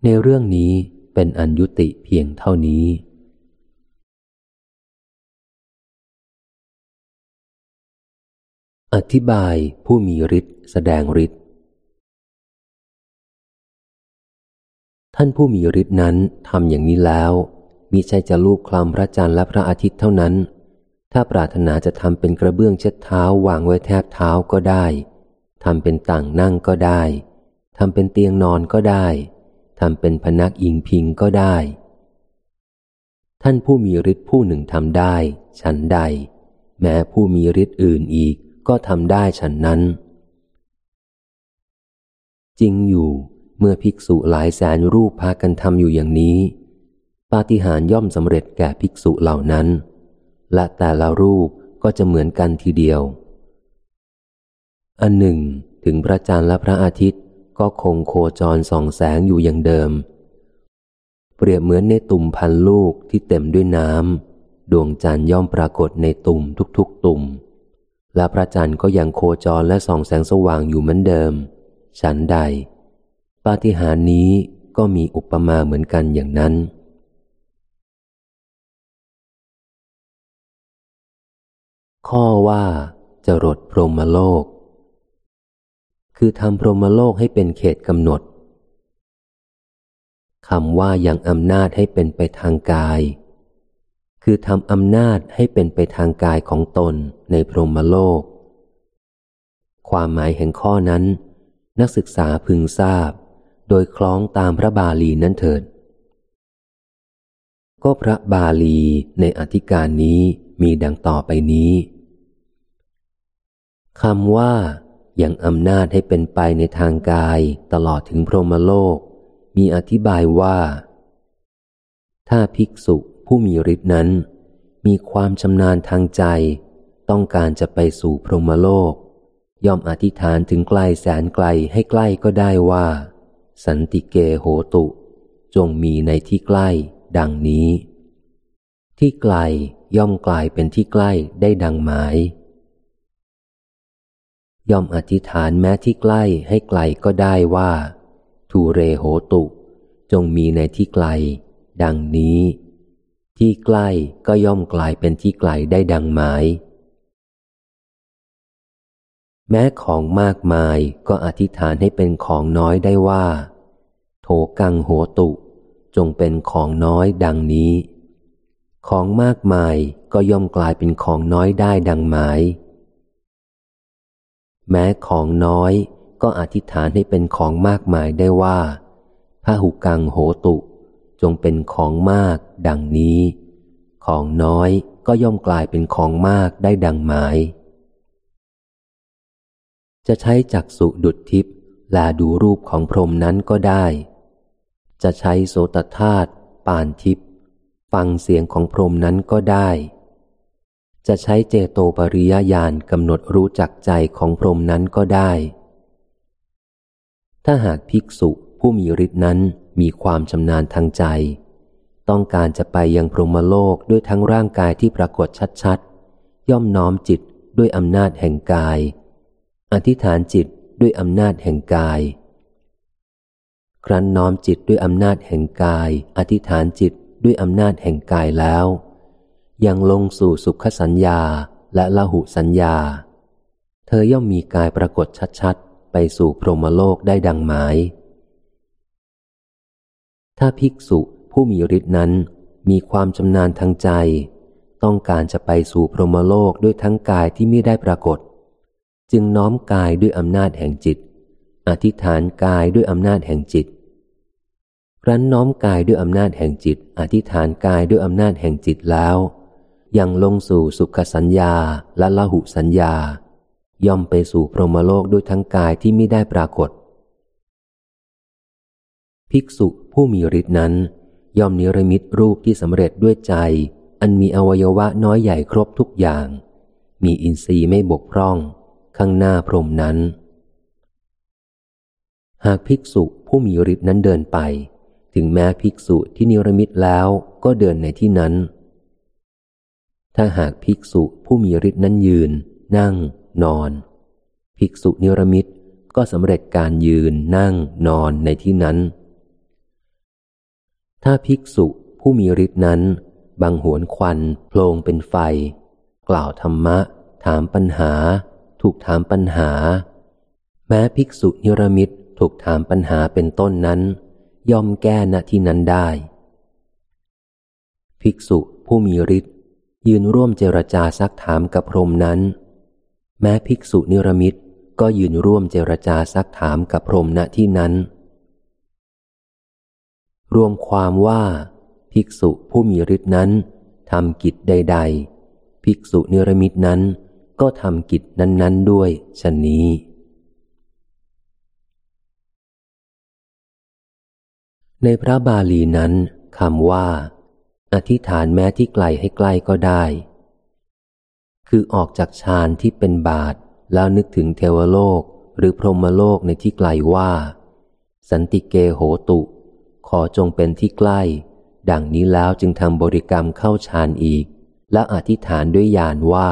ในเรื่องนี้เป็นอัญยุติเพียงเท่านี้ อธิบายผู้มีฤทธิ์แสดงฤทธิ์ท่านผู้มีฤทธิ์นั้นทำอย่างนี้แล้วมิใช่จะลูกคลำพระจันทร์และพระอาทิตย์เท่านั้น ถ้าปรารถนาจะทำเป็นกระเบื้องเช็ดเท้าวางไว้แทบเท้าก็ได้ทำเป็นต่างนั่งก็ได้ทำเป็นเตียงนอนก็ได้ทำเป็นพนักอิงพิงก็ได้ ท่านผู้มีฤทธิ์ผู้หนึ่งทำได้ ฉันใด แม้ผู้มีฤทธิ์อื่นอีก ก็ทำได้ฉันนั้น จริงอยู่เมื่อภิกษุหลายแสนรูปพากันทำอยู่อย่างนี้ ปาฏิหาริย์ย่อมสำเร็จแก่ภิกษุเหล่านั้น และแต่ละรูปก็จะเหมือนกันทีเดียว อันหนึ่ง ถึงพระจันทร์และพระอาทิตย์ก็คงโคจรส่องแสงอยู่อย่างเดิม เปรียบเหมือนในตุ่มพันลูกที่เต็มด้วยน้ำดวงจันทร์ย่อมปรากฏในตุ่มทุกๆตุ่ม และพระจันทร์ก็ยังโคจรและส่องแสงสว่างอยู่เหมือนเดิม ฉันใด ปาฏิหาริย์นี้ก็มีอุปมาเหมือนกันอย่างนั้น ข้อว่าจะรดพรหมโลก คือทำพรหมโลกให้เป็นเขตกำหนดคำว่าอย่างอำนาจให้เป็นไปทางกาย คือทำอำนาจให้เป็นไปทางกายของตนในพรหมโลก ความหมายแห่งข้อนั้น นักศึกษาพึงทราบ โดยคล้องตามพระบาลีนั้นเถิด ก็พระบาลีในอธิการนี้มีดังต่อไปนี้คำว่าอย่างอำนาจให้เป็นไปในทางกายตลอดถึงพรหมโลก มีอธิบายว่า ถ้าภิกษุ ผู้มีฤทธินั้น มีความชำนาญทางใจ ต้องการจะไปสู่พรหมโลก ย่อมอธิษฐานถึงไกลแสนไกลให้ใกล้ก็ได้ว่า สันติเกโหตุ จงมีในที่ใกล้ ดังนี้ ที่ไกลย่อมกลายเป็นที่ใกล้ได้ดังหมาย ย่อมอธิษฐานแม้ที่ใกล้ให้ไกลก็ได้ว่าทูเรโหตุ จงมีในที่ไกล ดังนี้ ที่ใกล้ก็ย่อมกลายเป็นที่ไกลได้ดังหมาย แม้ของมากมายก็อธิษฐานให้เป็นของน้อยได้ว่า โถกังโหตุ จงเป็นของน้อยดังนี้ ของมากมายก็ย่อมกลายเป็นของน้อยได้ดังหมาย แม้ของน้อยก็อธิษฐานให้เป็นของมากมายได้ว่าพระหุกังโหตุ จงเป็นของมาก ดังนี้ ของน้อยก็ย่อมกลายเป็นของมากได้ดังหมาย จะใช้จักสุดุดทิพย์แลดูรูปของพรหมนั้นก็ได้ จะใช้โสตธาตุปานทิพย์ฟังเสียงของพรหมนั้นก็ได้ จะใช้เจโตปริยญาณกำหนดรู้จักใจของพรหมนั้นก็ได้ ถ้าหากภิกษุผู้มีฤทธินั้น มีความชำนาญทางใจ ต้องการจะไปยังพรหมโลกด้วยทั้งร่างกายที่ปรากฏชัดๆ ย่อมน้อมจิตด้วยอำนาจแห่งกาย อธิษฐานจิตด้วยอำนาจแห่งกาย ครั้นน้อมจิตด้วยอำนาจแห่งกาย อธิษฐานจิตด้วยอำนาจแห่งกายแล้ว ยังลงสู่สุขสัญญาและละหุสัญญา เธอย่อมมีกายปรากฏชัดๆ ไปสู่พรหมโลกได้ดังหมาย ถ้าภิกษุผู้มีฤทธินั้นมีความชำนาญทางใจ ต้องการจะไปสู่พรหมโลกด้วยทั้งกายที่ไม่ได้ปรากฏ จึงน้อมกายด้วยอำนาจแห่งจิต อธิษฐานกายด้วยอำนาจแห่งจิตครั้นน้อมกายด้วยอำนาจแห่งจิต อธิษฐานกายด้วยอำนาจแห่งจิตแล้วยังลงสู่สุขสัญญาและละหุสัญญา ย่อมไปสู่พรหมโลกด้วยทั้งกายที่ไม่ได้ปรากฏ ภิกษุผู้มีฤทธินั้น ย่อมนิรมิตรูปที่สำเร็จด้วยใจ อันมีอวัยวะน้อยใหญ่ครบทุกอย่าง มีอินทรีย์ไม่บกพร่อง ข้างหน้าพรมนั้น หากภิกษุผู้มีฤทธินั้นเดินไป ถึงแม้ภิกษุที่นิรมิตแล้วก็เดินในที่นั้น ถ้าหากภิกษุผู้มีฤทธินั้นยืน นั่ง นอน ภิกษุนิรมิตก็สำเร็จการยืนนั่งนอนในที่นั้น ถ้าภิกษุผู้มีฤทธินั้นบังหวนควันโพลงเป็นไฟ กล่าวธรรมะ ถามปัญหา ถูกถามปัญหา แม้ภิกษุนิรมิตถูกถามปัญหาเป็นต้นนั้น ย่อมแก้ณที่นั้นได้ ภิกษุผู้มีฤทธิ์ยืนร่วมเจรจาซักถามกับพรมนั้น แม้ภิกษุนิรมิตก็ยืนร่วมเจรจาซักถามกับพรมณที่นั้น รวมความว่าภิกษุผู้มีฤทธินั้นทำกิจใด ๆ ภิกษุนิรมิตนั้น ก็ทำกิจนั้น ๆ ด้วยชนนี้ ในพระบาลีนั้นคำว่า อธิษฐานแม้ที่ไกลให้ใกล้ก็ได้ คือออกจากฌานที่เป็นบาทแล้วนึกถึงเทวโลกหรือพรหมโลกในที่ไกลว่า สันติเกโหตุ ขอจงเป็นที่ใกล้ ดังนี้แล้วจึงทำบริกรรมเข้าฌานอีก และอธิษฐานด้วยญาณว่า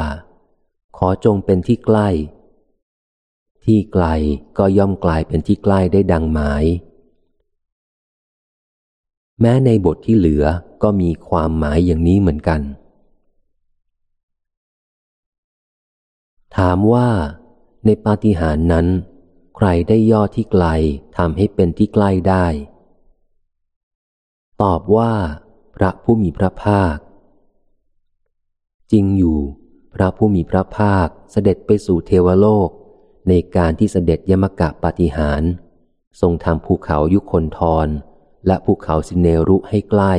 ขอจงเป็นที่ใกล้ ที่ไกลก็ย่อมกลายเป็นที่ใกล้ได้ดังหมาย แม้ในบทที่เหลือก็มีความหมายอย่างนี้เหมือนกัน ถามว่าในปาฏิหาริย์นั้น ใครได้ย่อที่ไกลทำให้เป็นที่ใกล้ได้ ตอบว่า พระผู้มีพระภาค จริงอยู่ พระผู้มีพระภาคเสด็จไปสู่เทวโลก ในการที่เสด็จยมกะปฏิหาร ทรงทำภูเขายุคนทร และภูเขาสิเนรุให้ใกล้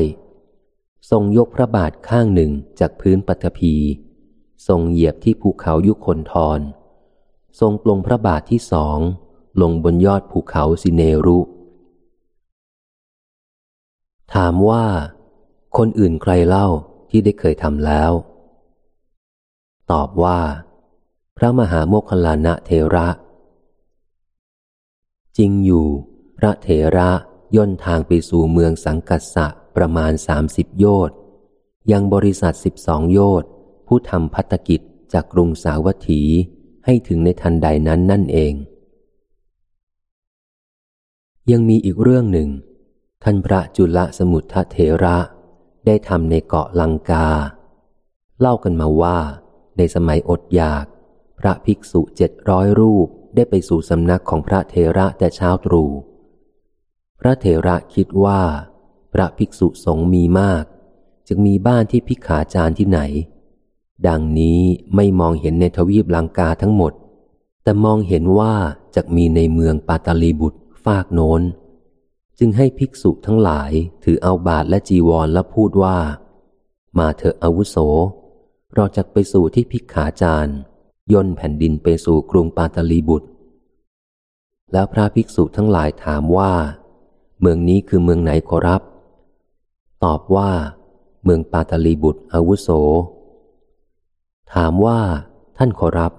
ทรงยกพระบาทข้างหนึ่งจากพื้นปัตภีทรงเหยียบที่ภูเขายุคนทร ทรงปลงพระบาทที่สองลงบนยอดภูเขาสิเนรุ ถามว่า คนอื่นใครเล่าที่ได้เคยทำแล้ว ตอบว่า พระมหาโมคคลานะเทระ จริงอยู่ พระเถระย่นทางไปสู่เมืองสังกัสสะประมาณสามสิบโยชน์ยังบริษัทสิบสองโยชน์ผู้ทำพัฒกิจจากกรุงสาวัตถีให้ถึงในทันใดนั้นนั่นเอง ยังมีอีกเรื่องหนึ่ง ท่านพระจุลสมุทเถระ ได้ทำในเกาะลังกา เล่ากันมาว่า ในสมัยอดอยาก พระภิกษุเจ็ดร้อยรูปได้ไปสู่สำนักของพระเถระแต่เช้าตรู่พระเถระคิดว่า พระภิกษุสงฆ์มีมาก จึงมีบ้านที่พิขาจารย์ที่ไหน ดังนี้ไม่มองเห็นในทวีปลังกาทั้งหมด แต่มองเห็นว่าจะมีในเมืองปาตาลีบุตรฟากโน้น จึงให้ภิกษุทั้งหลายถือเอาบาทและจีวรและพูดว่า มาเถอะอาวุโส เราจะไปสู่ที่พิกขาจารย์ย่นแผ่นดินไปสู่กรุงปาตลีบุตร แล้วพระภิกษุทั้งหลายถามว่า เมืองนี้คือเมืองไหนขอรับ ตอบว่า เมืองปาตลีบุตรอาวุโส ถามว่า ท่านขอรับ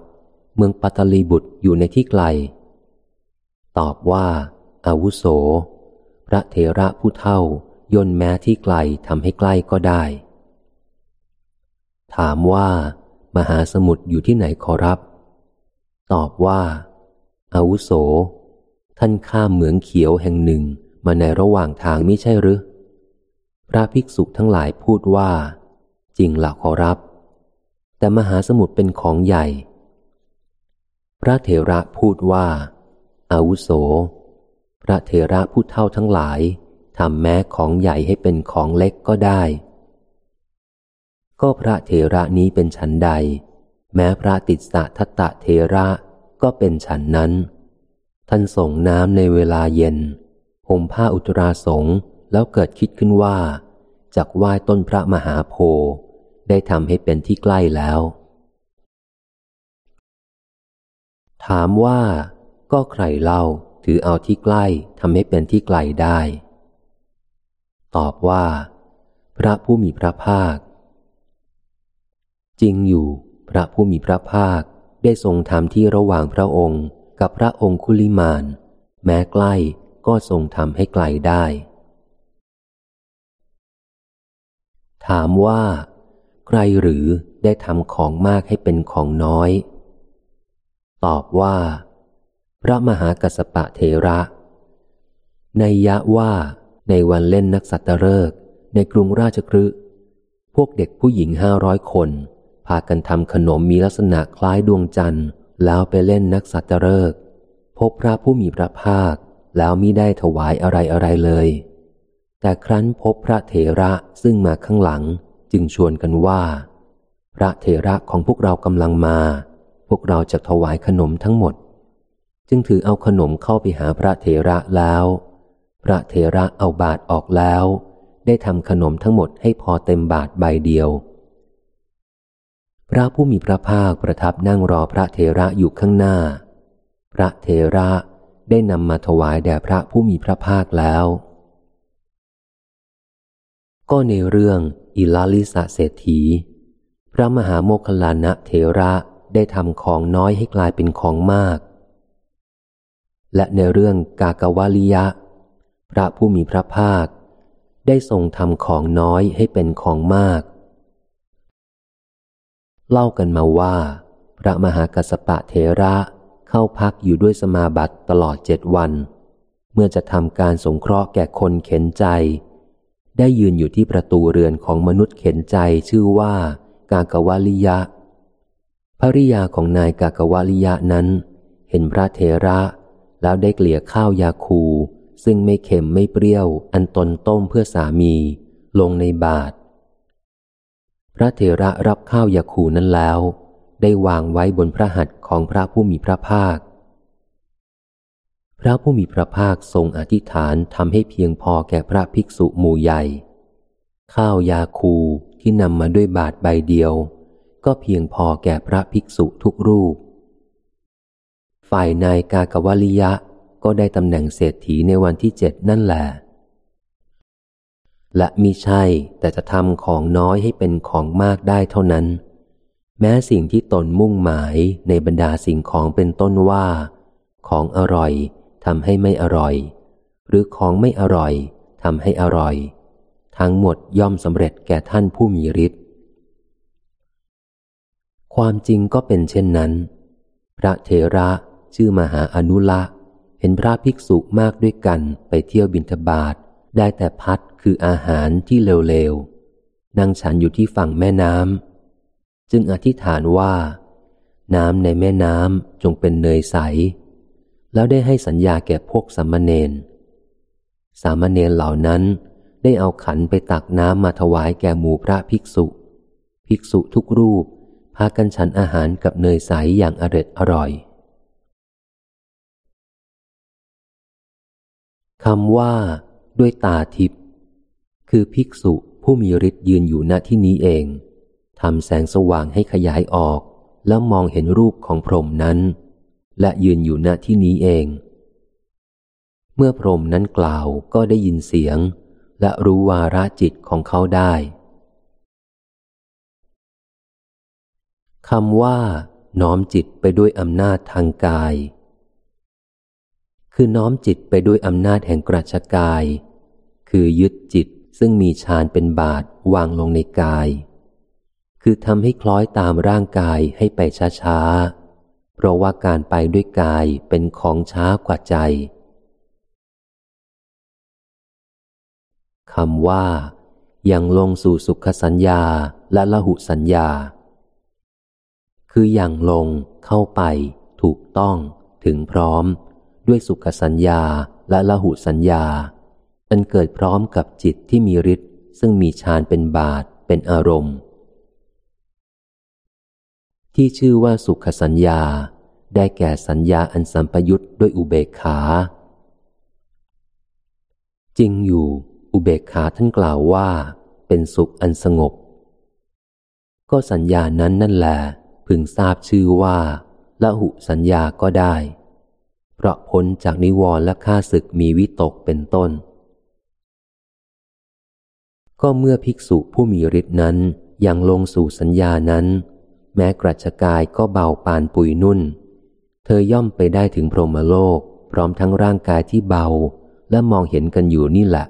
เมืองปัตลีบุตรอยู่ในที่ไกล ตอบว่า อาวุโส ระเถระผู้เท่าย่นแม้ที่ไกลทำให้ใกล้ก็ได้ ถามว่า มหาสมุทรอยู่ที่ไหนขอรับ ตอบว่าอาวุโส ท่านข้ามเหมืองเขียวแห่งหนึ่งมาในระหว่างทางไม่ใช่หรือพระภิกษุทั้งหลายพูดว่า จริงหละขอรับ แต่มหาสมุทรเป็นของใหญ่ พระเถระพูดว่าอาวุโส ระเถระผู้เท่าทั้งหลายทำแม้ของใหญ่ให้เป็นของเล็กก็ได้ ก็พระเถระนี้เป็นฉันใด แม้พระติสสะทัตตะเถระก็เป็นฉันนั้น ท่านส่งน้ำในเวลาเย็นห่มผ้าอุตราสงแล้วเกิดคิดขึ้นว่าจากไหว้ต้นพระมหาโพธิ์ได้ทำให้เป็นที่ใกล้แล้ว ถามว่าก็ใครเล่า ถือเอาที่ใกล้ทำให้เป็นที่ไกลได้ ตอบว่า พระผู้มีพระภาค จริงอยู่ พระผู้มีพระภาคได้ทรงทำที่ระหว่างพระองค์กับพระองคุลิมาน แม้ใกล้ก็ทรงทำให้ไกลได้ ถามว่า ใครหรือได้ทำของมากให้เป็นของน้อย ตอบว่า พระมหากัสปะเทระ ในยะว่าในวันเล่นนักสัตว์เลิกในกรุงราชคฤห์พวกเด็กผู้หญิงห้าร้อยคน พากันทำขนมมีลักษณะคล้ายดวงจันทร์ แล้วไปเล่นนักสัตว์เลิกพบพระผู้มีพระภาคแล้วมิได้ถวายอะไรอะไรเลย แต่ครั้นพบพระเถระซึ่งมาข้างหลังจึงชวนกันว่า พระเถระของพวกเรากำลังมา พวกเราจะถวายขนมทั้งหมด จึงถือเอาขนมเข้าไปหาพระเถระแล้ว พระเถระเอาบาทออกแล้ว ได้ทำขนมทั้งหมดให้พอเต็มบาทใบเดียว พระผู้มีพระภาคประทับนั่งรอพระเทระอยู่ข้างหน้า พระเทระได้นำมาถวายแด่พระผู้มีพระภาคแล้ว ก็ในเรื่องอิลาลิสะเศรษฐี พระมหาโมคลานะเทระได้ทำของน้อยให้กลายเป็นของมาก และในเรื่องกากวาลิยะ พระผู้มีพระภาค ได้ทรงทำของน้อยให้เป็นของมาก เล่ากันมาว่า พระมหากัสปะเทระเข้าพักอยู่ด้วยสมาบัติตลอดเจ็ดวัน เมื่อจะทำการสงเคราะห์แก่คนเข็นใจ ได้ยืนอยู่ที่ประตูเรือนของมนุษย์เข็นใจชื่อว่า กากวาลิยะภริยาของนายกากวาลิยะนั้น เห็นพระเทระ แล้วได้เกลี่ยข้าวยาคู ซึ่งไม่เค็มไม่เปรี้ยว อันตนต้มเพื่อสามี ลงในบาท พระเถระรับข้าวยาคูนั้นแล้ว ได้วางไว้บนพระหัตถ์ของพระผู้มีพระภาค พระผู้มีพระภาคทรงอธิษฐานทำให้เพียงพอแก่พระภิกษุหมู่ใหญ่ ข้าวยาคูที่นำมาด้วยบาทใบเดียว ก็เพียงพอแก่พระภิกษุทุกรูป ฝ่ายนายกากวลิยะ ก็ได้ตำแหน่งเศรษฐีในวันที่เจ็ดนั่นแหละและมิใช่แต่จะทำของน้อยให้เป็นของมากได้เท่านั้น แม้สิ่งที่ตนมุ่งหมายในบรรดาสิ่งของเป็นต้นว่า ของอร่อยทำให้ไม่อร่อย หรือของไม่อร่อยทำให้อร่อย ทั้งหมดย่อมสำเร็จแก่ท่านผู้มีฤทธิ์ความจริงก็เป็นเช่นนั้น พระเทระ ชื่อมหาอนุละ เห็นพระภิกษุมากด้วยกันไปเที่ยวบินทบาทได้แต่พัดคืออาหารที่เร็วๆ นั่งฉันอยู่ที่ฝั่งแม่น้ำ จึงอธิษฐานว่า น้ำในแม่น้ำจงเป็นเนยใส แล้วได้ให้สัญญาแก่พวกสามเณร สามเณรเหล่านั้นได้เอาขันไปตักน้ำมาถวายแก่หมู่พระภิกษุ ภิกษุทุกรูปพากันฉันอาหารกับเนยใสอย่างอร็ดอร่อย คำว่า ด้วยตาทิพย์คือภิกษุผู้มีฤทธิ์ยืนอยู่ณที่นี้เองทำแสงสว่างให้ขยายออก แล้วมองเห็นรูปของพรหมนั้น และยืนอยู่ณที่นี้เอง เมื่อพรหมนั้นกล่าวก็ได้ยินเสียง และรู้วาระจิตของเขาได้คำว่า น้อมจิตไปด้วยอำนาจทางกาย คือน้อมจิตไปด้วยอำนาจแห่งกระชกาย คือยึดจิตซึ่งมีฌานเป็นบาทวางลงในกาย คือทำให้คล้อยตามร่างกายให้ไปช้าๆ เพราะว่าการไปด้วยกายเป็นของช้ากว่าใจคำว่าอยังลงสู่สุขสัญญาและละหุสัญญา คืออย่างลงเข้าไป ถูกต้อง ถึงพร้อม ด้วยสุขสัญญาและละหุสัญญา อันเกิดพร้อมกับจิตที่มีฤทธิ์ซึ่งมีฌานเป็นบาทเป็นอารมณ์ ที่ชื่อว่าสุขสัญญา ได้แก่สัญญาอันสัมปยุตด้วยอุเบกขา จริงอยู่อุเบกขาท่านกล่าวว่า เป็นสุขอันสงบ ก็สัญญานั้นนั่นแหละพึงทราบชื่อว่าละหุสัญญาก็ได้ เพราะพ้นจากนิวรณ์และข้าศึกมีวิตกเป็นต้น ก็เมื่อภิกษุผู้มีฤทธินั้นยังลงสู่สัญญานั้น แม้กรัชกายก็เบาปานปุยนุ่น เธอย่อมไปได้ถึงพรหมโลก พร้อมทั้งร่างกายที่เบาและมองเห็นกันอยู่นี่แหละ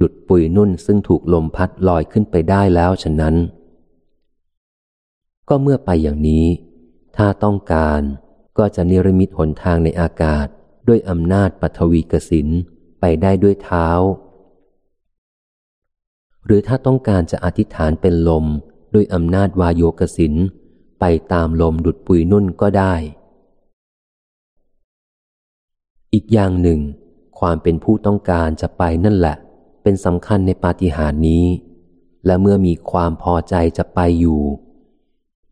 ดุดปุยนุ่นซึ่งถูกลมพัดลอยขึ้นไปได้แล้วฉะนั้น ก็เมื่อไปอย่างนี้ ถ้าต้องการ ก็จะนิรมิตหนทางในอากาศด้วยอำนาจปัทวีกสินไปได้ด้วยเท้า หรือถ้าต้องการจะอธิษฐานเป็นลมด้วยอำนาจวายโยกสินไปตามลมดุดปุยนุ่นก็ได้ อีกอย่างหนึ่ง ความเป็นผู้ต้องการจะไปนั่นแหละ เป็นสำคัญในปาฏิหาริย์นี้ และเมื่อมีความพอใจจะไปอยู่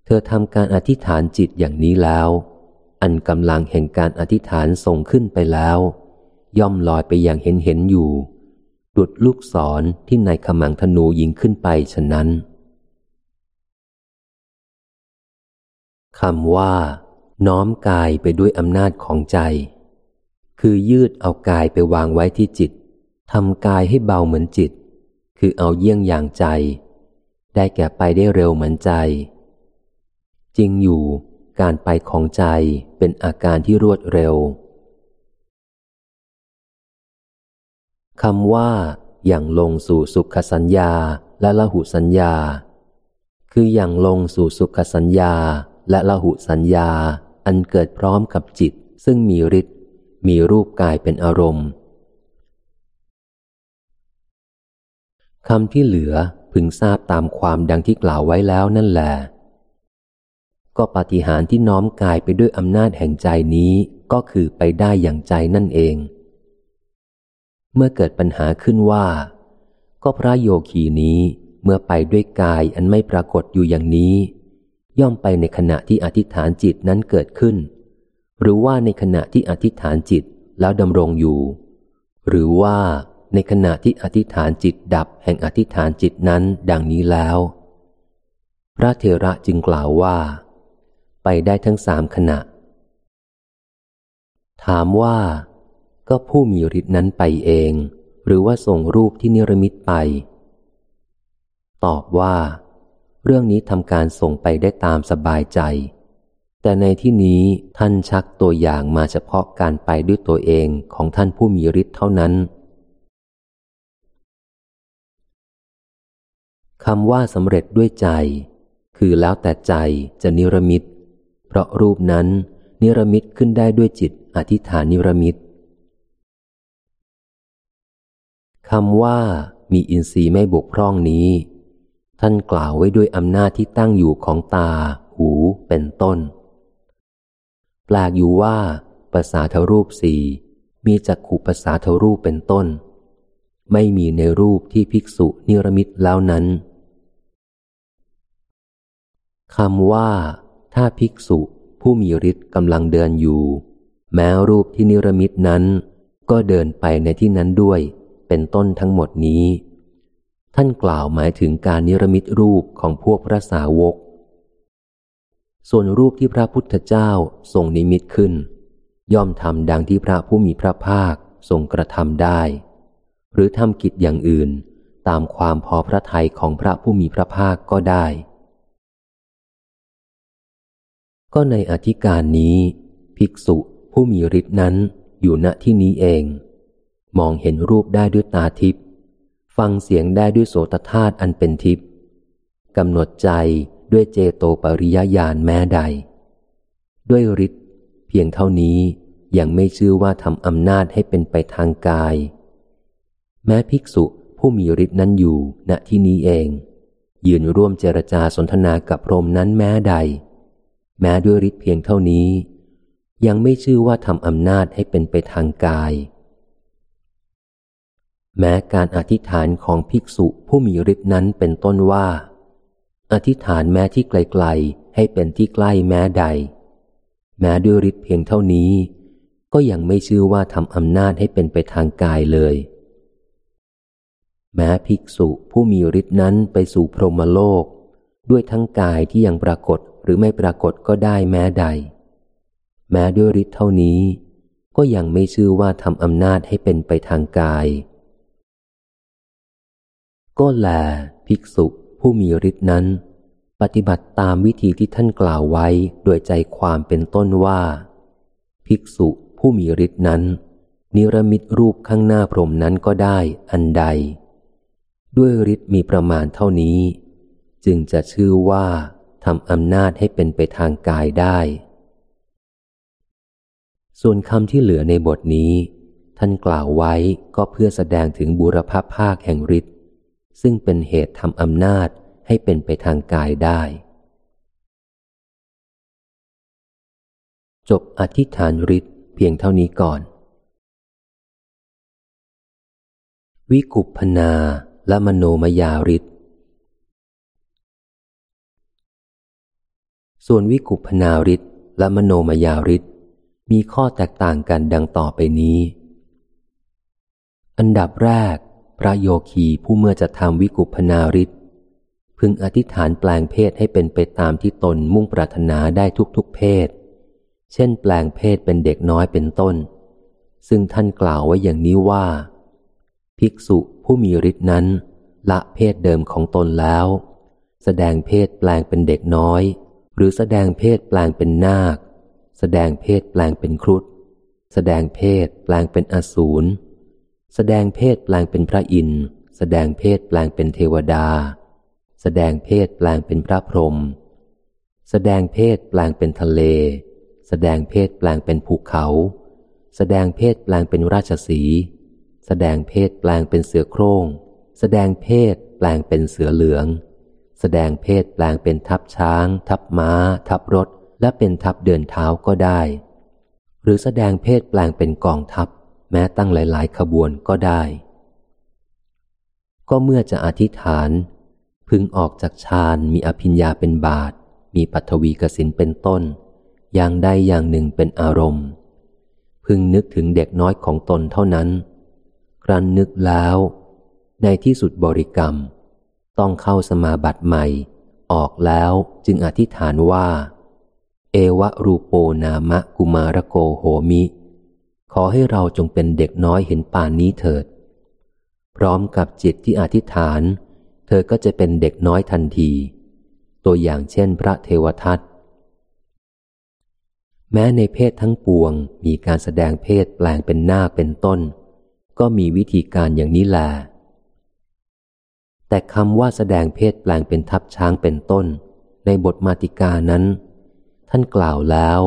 เธอทำการอธิษฐานจิตอย่างนี้แล้ว อันกำลังแห่งการอธิษฐานส่งขึ้นไปแล้ว ย่อมลอยไปอย่างเห็นเห็นอยู่ดุดลูกศรที่ในขมังธนูยิงขึ้นไปฉะนั้นคำว่า น้อมกายไปด้วยอำนาจของใจ คือยืดเอากายไปวางไว้ที่จิตทำกายให้เบาเหมือนจิต คือเอาเยี่ยงอย่างใจ ได้แก่ไปได้เร็วเหมือนใจ จริงอยู่ การไปของใจเป็นอาการที่รวดเร็วคำว่าอย่างลงสู่สุขสัญญาและละหุสัญญา คืออย่างลงสู่สุขสัญญาและละหุสัญญา อันเกิดพร้อมกับจิต ซึ่งมีฤทธิ์มีรูปกายเป็นอารมณ์คำที่เหลือพึงทราบตามความดังที่กล่าวไว้แล้วนั่นแหละ ก็ปฏิหารที่น้อมกายไปด้วยอำนาจแห่งใจนี้ก็คือไปได้อย่างใจนั่นเอง เมื่อเกิดปัญหาขึ้นว่า ก็พระโยคีนี้เมื่อไปด้วยกายอันไม่ปรากฏอยู่อย่างนี้ ย่อมไปในขณะที่อธิษฐานจิตนั้นเกิดขึ้น หรือว่าในขณะที่อธิษฐานจิตแล้วดำรงอยู่ หรือว่าในขณะที่อธิษฐานจิตดับแห่งอธิษฐานจิตนั้นดังนี้แล้ว พระเทระจึงกล่าวว่า ไปได้ทั้งสามขณะ ถามว่า ก็ผู้มีฤทธิ์นั้นไปเอง หรือว่าส่งรูปที่นิรมิตไป ตอบว่า เรื่องนี้ทำการส่งไปได้ตามสบายใจ แต่ในที่นี้ท่านชักตัวอย่างมาเฉพาะการไปด้วยตัวเองของท่านผู้มีฤทธิ์เท่านั้นคำว่าสำเร็จด้วยใจ คือแล้วแต่ใจจะนิรมิต เพราะรูปนั้น นิรมิตขึ้นได้ด้วยจิตอธิษฐานนิรมิตคำว่ามีอินทรีย์ไม่บกพร่องนี้ ท่านกล่าวไว้ด้วยอำนาจที่ตั้งอยู่ของตา หูเป็นต้น แปลกอยู่ว่าภาษาทรูปสี่มีจักขุภาษาทรูปเป็นต้น ไม่มีในรูปที่ภิกษุนิรมิตแล้วนั้นคำว่า ถ้าภิกษุผู้มีฤทธิ์กำลังเดินอยู่ แม้รูปที่นิรมิตนั้น ก็เดินไปในที่นั้นด้วย เป็นต้นทั้งหมดนี้ ท่านกล่าวหมายถึงการนิรมิตรูปของพวกพระสาวก ส่วนรูปที่พระพุทธเจ้าทรงนิมิตขึ้น ย่อมทำดังที่พระผู้มีพระภาคทรงกระทำได้ หรือทำกิจอย่างอื่นตามความพอพระทัยของพระผู้มีพระภาคก็ได้ ก็ในอธิการนี้ ภิกษุผู้มีฤทธินั้นอยู่ณที่นี้เอง มองเห็นรูปได้ด้วยตาทิพย์ฟังเสียงได้ด้วยโสตธาตุอันเป็นทิพย์กำหนดใจด้วยเจโตปริยญาณแม้ใด ด้วยฤทธิ์เพียงเท่านี้ยังไม่ชื่อว่าทำอำนาจให้เป็นไปทางกาย แม้ภิกษุผู้มีฤทธิ์นั้นอยู่ณที่นี้เอง ยืนร่วมเจรจาสนทนากับพรมนั้นแม้ใด แม้ด้วยฤทธิ์เพียงเท่านี้ ยังไม่ชื่อว่าทำอำนาจให้เป็นไปทางกาย แม้การอธิษฐานของภิกษุผู้มีฤทธิ์นั้นเป็นต้นว่า อธิษฐานแม้ที่ไกลๆ ให้เป็นที่ใกล้แม้ใด แม้ด้วยฤทธิ์เพียงเท่านี้ ก็ยังไม่ชื่อว่าทำอำนาจให้เป็นไปทางกายเลย แม้ภิกษุผู้มีฤทธิ์นั้นไปสู่พรหมโลกด้วยทั้งกายที่ยังปรากฏ หรือไม่ปรากฏก็ได้แม้ใด แม้ด้วยฤทธิ์เท่านี้ ก็ยังไม่ชื่อว่าทำอำนาจให้เป็นไปทางกาย ก็แล ภิกษุผู้มีฤทธินั้น ปฏิบัติตามวิธีที่ท่านกล่าวไว้โดยใจความเป็นต้นว่า ภิกษุผู้มีฤทธินั้น นิรมิตรูปข้างหน้าพรมนั้นก็ได้อันใด ด้วยฤทธิ์มีประมาณเท่านี้ จึงจะชื่อว่า ทำอำนาจให้เป็นไปทางกายได้ ส่วนคำที่เหลือในบทนี้ ท่านกล่าวไว้ก็เพื่อแสดงถึงบุรพภาคแห่งฤทธิ์ซึ่งเป็นเหตุทำอำนาจให้เป็นไปทางกายได้ จบอธิษฐานฤทธิ์เพียงเท่านี้ก่อน วิกุปพนาและมโนมยาฤทธิ์ ส่วนวิกุปพนาฤทธิ์และมโนมยาฤทธิ์มีข้อแตกต่างกันดังต่อไปนี้ อันดับแรก พระโยคีผู้เมื่อจะทำวิกุปนาริศพึงอธิษฐานแปลงเพศให้เป็นไปตามที่ตนมุ่งปรารถนาได้ทุกๆเพศ เช่น แปลงเพศเป็นเด็กน้อยเป็นต้น ซึ่งท่านกล่าวไว้อย่างนี้ว่า ภิกษุผู้มีฤทธินั้น ละเพศเดิมของตนแล้ว แสดงเพศแปลงเป็นเด็กน้อย หรือแสดงเพศแปลงเป็นนาค แสดงเพศแปลงเป็นครุฑแสดงเพศแปลงเป็นอสูร แสดงเพศแปลงเป็นพระอินทร์แสดงเพศแปลงเป็นเทวดา แสดงเพศแปลงเป็นพระพรหมแสดงเพศแปลงเป็นทะเล แสดงเพศแปลงเป็นภูเขา แสดงเพศแปลงเป็นราชสีแสดงเพศแปลงเป็นเสือโครง่ง แสดงเพศแปลงเป็นเสือเหลือง แสดงเพศแปลงเป็นทับช้าง ทับม้า ทับรถ และเป็นทับเดินเท้าก็ได้ หรือแสดงเพศแปลงเป็นกองทัพ แม้ตั้งหลาย ๆ ขบวนก็ได้ ก็เมื่อจะอธิษฐาน พึงออกจากฌานมีอภิญญาเป็นบาท มีปัทวีกสินเป็นต้น อย่างใดอย่างหนึ่งเป็นอารมณ์ พึงนึกถึงเด็กน้อยของตนเท่านั้น ครั้นนึกแล้ว ในที่สุดบริกรรม ต้องเข้าสมาบัติใหม่ ออกแล้วจึงอธิษฐานว่า เอวะรูโปนามะกุมารโกโหมิ ขอให้เราจงเป็นเด็กน้อยเห็นป่านนี้เถิด พร้อมกับจิตที่อธิษฐาน เธอก็จะเป็นเด็กน้อยทันที ตัวอย่างเช่นพระเทวทัตแม้ในเพศทั้งปวงมีการแสดงเพศแปลงเป็นหน้าเป็นต้น ก็มีวิธีการอย่างนี้แหละ แต่คำว่าแสดงเพศแปลงเป็นทับช้างเป็นต้น ในบทมาติกานั้น ท่านกล่าวแล้ว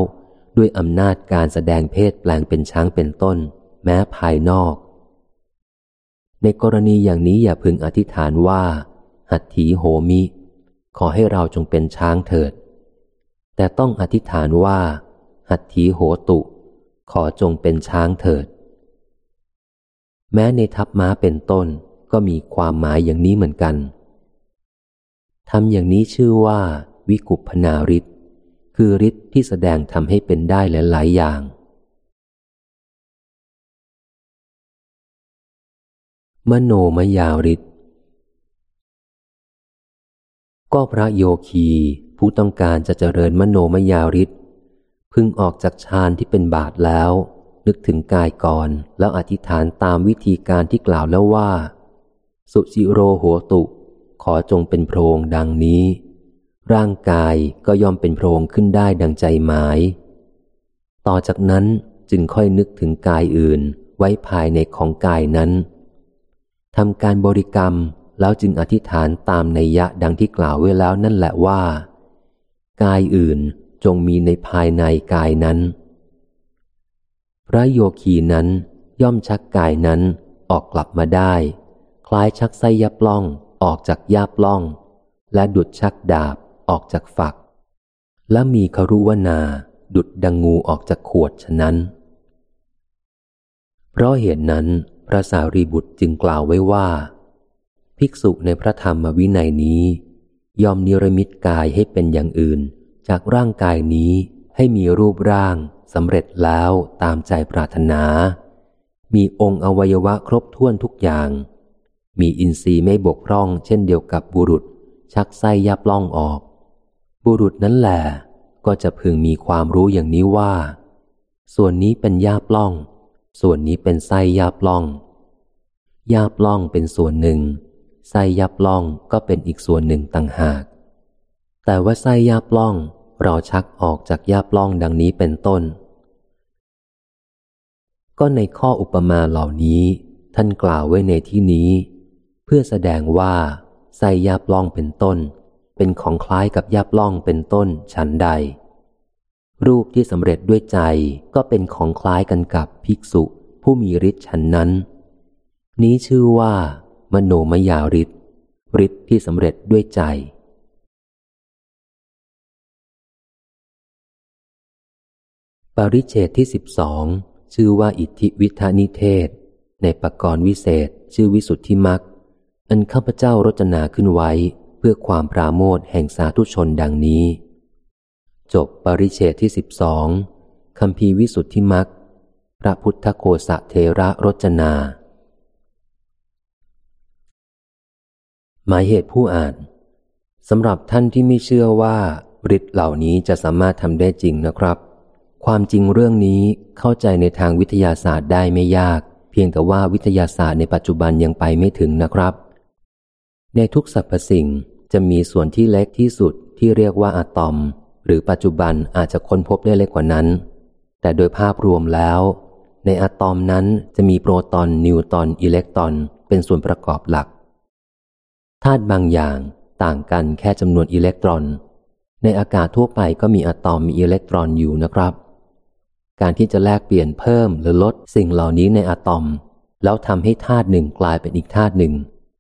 ด้วยอำนาจการแสดงเพศแปลงเป็นช้างเป็นต้น แม้ภายนอก ในกรณีอย่างนี้อย่าพึงอธิษฐานว่า หัตถีโหมิ ขอให้เราจงเป็นช้างเถิด แต่ต้องอธิษฐานว่า หัตถีโหตุ ขอจงเป็นช้างเถิด แม้ในทับม้าเป็นต้น ก็มีความหมายอย่างนี้เหมือนกันทำอย่างนี้ชื่อว่า วิกุปพนาริศคือฤทธิ์ที่แสดงทำให้เป็นได้หลายๆอย่าง มโนมยาฤทธิ์ก็พระโยคีผู้ต้องการจะเจริญมโนมยาฤทธิ์พึงออกจากฌานที่เป็นบาทแล้ว นึกถึงกายก่อนแล้วอธิษฐานตามวิธีการที่กล่าวแล้วว่า สุจิโรหัวตุ ขอจงเป็นโพรงดังนี้ ร่างกายก็ย่อมเป็นโพรงขึ้นได้ดังใจหมาย ต่อจากนั้นจึงค่อยนึกถึงกายอื่นไว้ภายในของกายนั้นทำการบริกรรมแล้วจึงอธิษฐานตามในยะดังที่กล่าวไว้แล้วนั่นแหละว่า กายอื่นจงมีในภายในกายนั้น พระโยคีนั้นย่อมชักกายนั้นออกกลับมาได้ ล้ายชักไส้ยาปล้องออกจากยาปล้อง และดุดชักดาบออกจากฝัก และมีครุวนา ดุดดังงูออกจากขวดฉะนั้น เพราะเหตุนั้นพระสารีบุตรจึงกล่าวไว้ว่า ภิกษุในพระธรรมวินัยนี้ ยอมนิรมิตกายให้เป็นอย่างอื่น จากร่างกายนี้ให้มีรูปร่างสำเร็จแล้วตามใจปรารถนา มีองค์อวัยวะครบถ้วนทุกอย่าง มีอินทรีย์ไม่บกพร่อง เช่นเดียวกับบุรุษ ชักไส้ยับล่องออก บุรุษนั้นแหละก็จะพึงมีความรู้อย่างนี้ว่า ส่วนนี้เป็นยาปล้อง ส่วนนี้เป็นไส้ยาปล้อง ยาปล้องเป็นส่วนหนึ่ง ไส้ยับล่องก็เป็นอีกส่วนหนึ่งต่างหาก แต่ว่าไส้ยับล่องเราชักออกจากยับล่องดังนี้เป็นต้น ก็ในข้ออุปมาเหล่านี้ ท่านกล่าวไว้ในที่นี้ เพื่อแสดงว่าไส้ยับล่องเป็นต้น เป็นของคล้ายกับยับล่องเป็นต้นฉันใด รูปที่สำเร็จด้วยใจก็เป็นของคล้ายกันกับภิกษุผู้มีฤทธิ์ฉันนั้น นี้ชื่อว่า มโนมยาฤทธิ์ฤทธิ์ที่สำเร็จด้วยใจปริเชตที่สิบสองชื่อว่าอิทธิวิธานิเทศ ในปกรณ์วิเศษ ชื่อวิสุทธิมัก อันข้าพเจ้ารจนาขึ้นไว้เพื่อความปราโมทแห่งสาธุชนดังนี้ จบปริเชตที่สิบสองคำพีวิสุทธิมักพระพุทธโคสะเทระรจนา หมายเหตุผู้อ่านสำหรับท่านที่ไม่เชื่อว่าฤทธิ์เหล่านี้จะสามารถทำได้จริงนะครับ ความจริงเรื่องนี้เข้าใจในทางวิทยาศาสตร์ได้ไม่ยาก เพียงแต่ว่าวิทยาศาสตร์ในปัจจุบันยังไปไม่ถึงนะครับ ในทุกสรรพสิ่งจะมีส่วนที่เล็กที่สุดที่เรียกว่าอะตอม หรือปัจจุบันอาจจะค้นพบได้เล็กกว่านั้น แต่โดยภาพรวมแล้ว ในอะตอมนั้นจะมีโปรตอน นิวตอน อิเล็กตรอน เป็นส่วนประกอบหลักธาตุบางอย่างต่างกันแค่จำนวนอิเล็กตรอน ในอากาศทั่วไปก็มีอะตอมมีอิเล็กตรอนอยู่นะครับ การที่จะแลกเปลี่ยนเพิ่มหรือลดสิ่งเหล่านี้ในอะตอม แล้วทำให้ธาตุหนึ่งกลายเป็นอีกธาตุหนึ่ง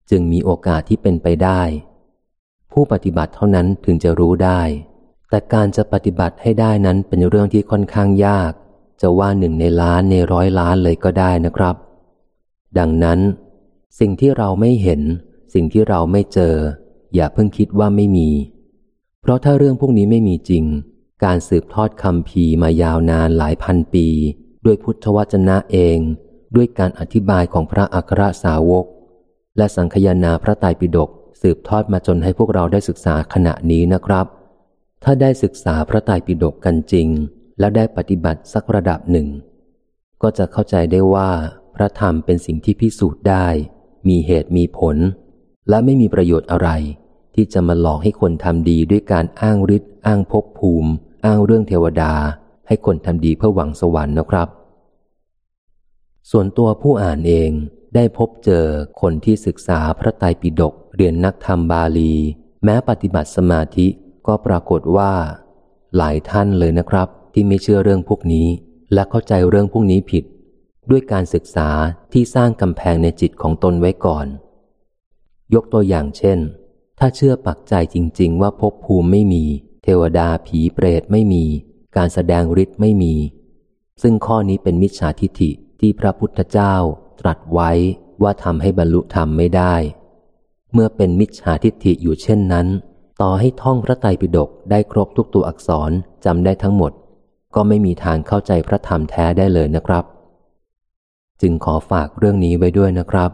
จึงมีโอกาสที่เป็นไปได้ ผู้ปฏิบัติเท่านั้นถึงจะรู้ได้ แต่การจะปฏิบัติให้ได้นั้นเป็นเรื่องที่ค่อนข้างยาก จะว่าหนึ่งในล้านในร้อยล้านเลยก็ได้นะครับ ดังนั้น สิ่งที่เราไม่เห็น สิ่งที่เราไม่เจอ อย่าเพิ่งคิดว่าไม่มี เพราะถ้าเรื่องพวกนี้ไม่มีจริง การสืบทอดคำพีมายาวนานหลายพันปี ด้วยพุทธวจนะเอง ด้วยการอธิบายของพระอัครสาวก และสังคยนาพระไตรปิฎกสืบทอดมาจนให้พวกเราได้ศึกษาขณะนี้นะครับ ถ้าได้ศึกษาพระไตรปิฎกกันจริง แล้วได้ปฏิบัติสักระดับหนึ่ง ก็จะเข้าใจได้ว่า พระธรรมเป็นสิ่งที่พิสูจน์ได้ มีเหตุมีผล และไม่มีประโยชน์อะไร ที่จะมาหลอกให้คนทำดีด้วยการอ้างฤทธิ์อ้างภพภูมิ อ้างเรื่องเทวดา ให้คนทำดีเพื่อหวังสวรรค์นะครับ ส่วนตัวผู้อ่านเอง ได้พบเจอคนที่ศึกษาพระไตรปิฎกเรียนนักธรรมบาลี แม้ปฏิบัติสมาธิก็ปรากฏว่า หลายท่านเลยนะครับ ที่ไม่เชื่อเรื่องพวกนี้ และเข้าใจเรื่องพวกนี้ผิด ด้วยการศึกษาที่สร้างกำแพงในจิตของตนไว้ก่อน ยกตัวอย่างเช่น ถ้าเชื่อปักใจจริง ๆ ว่าภพภูมิไม่มี เทวดาผีเปรตไม่มี การแสดงฤทธิ์ไม่มี ซึ่งข้อนี้เป็นมิจฉาทิฐิที่พระพุทธเจ้า ตรัสไว้ว่าทำให้บรรลุธรรมไม่ได้ เมื่อเป็นมิจฉาทิฏฐิอยู่เช่นนั้น ต่อให้ท่องพระไตรปิฎกได้ครบทุกตัวอักษรจำได้ทั้งหมด ก็ไม่มีทางเข้าใจพระธรรมแท้ได้เลยนะครับ จึงขอฝากเรื่องนี้ไว้ด้วยนะครับ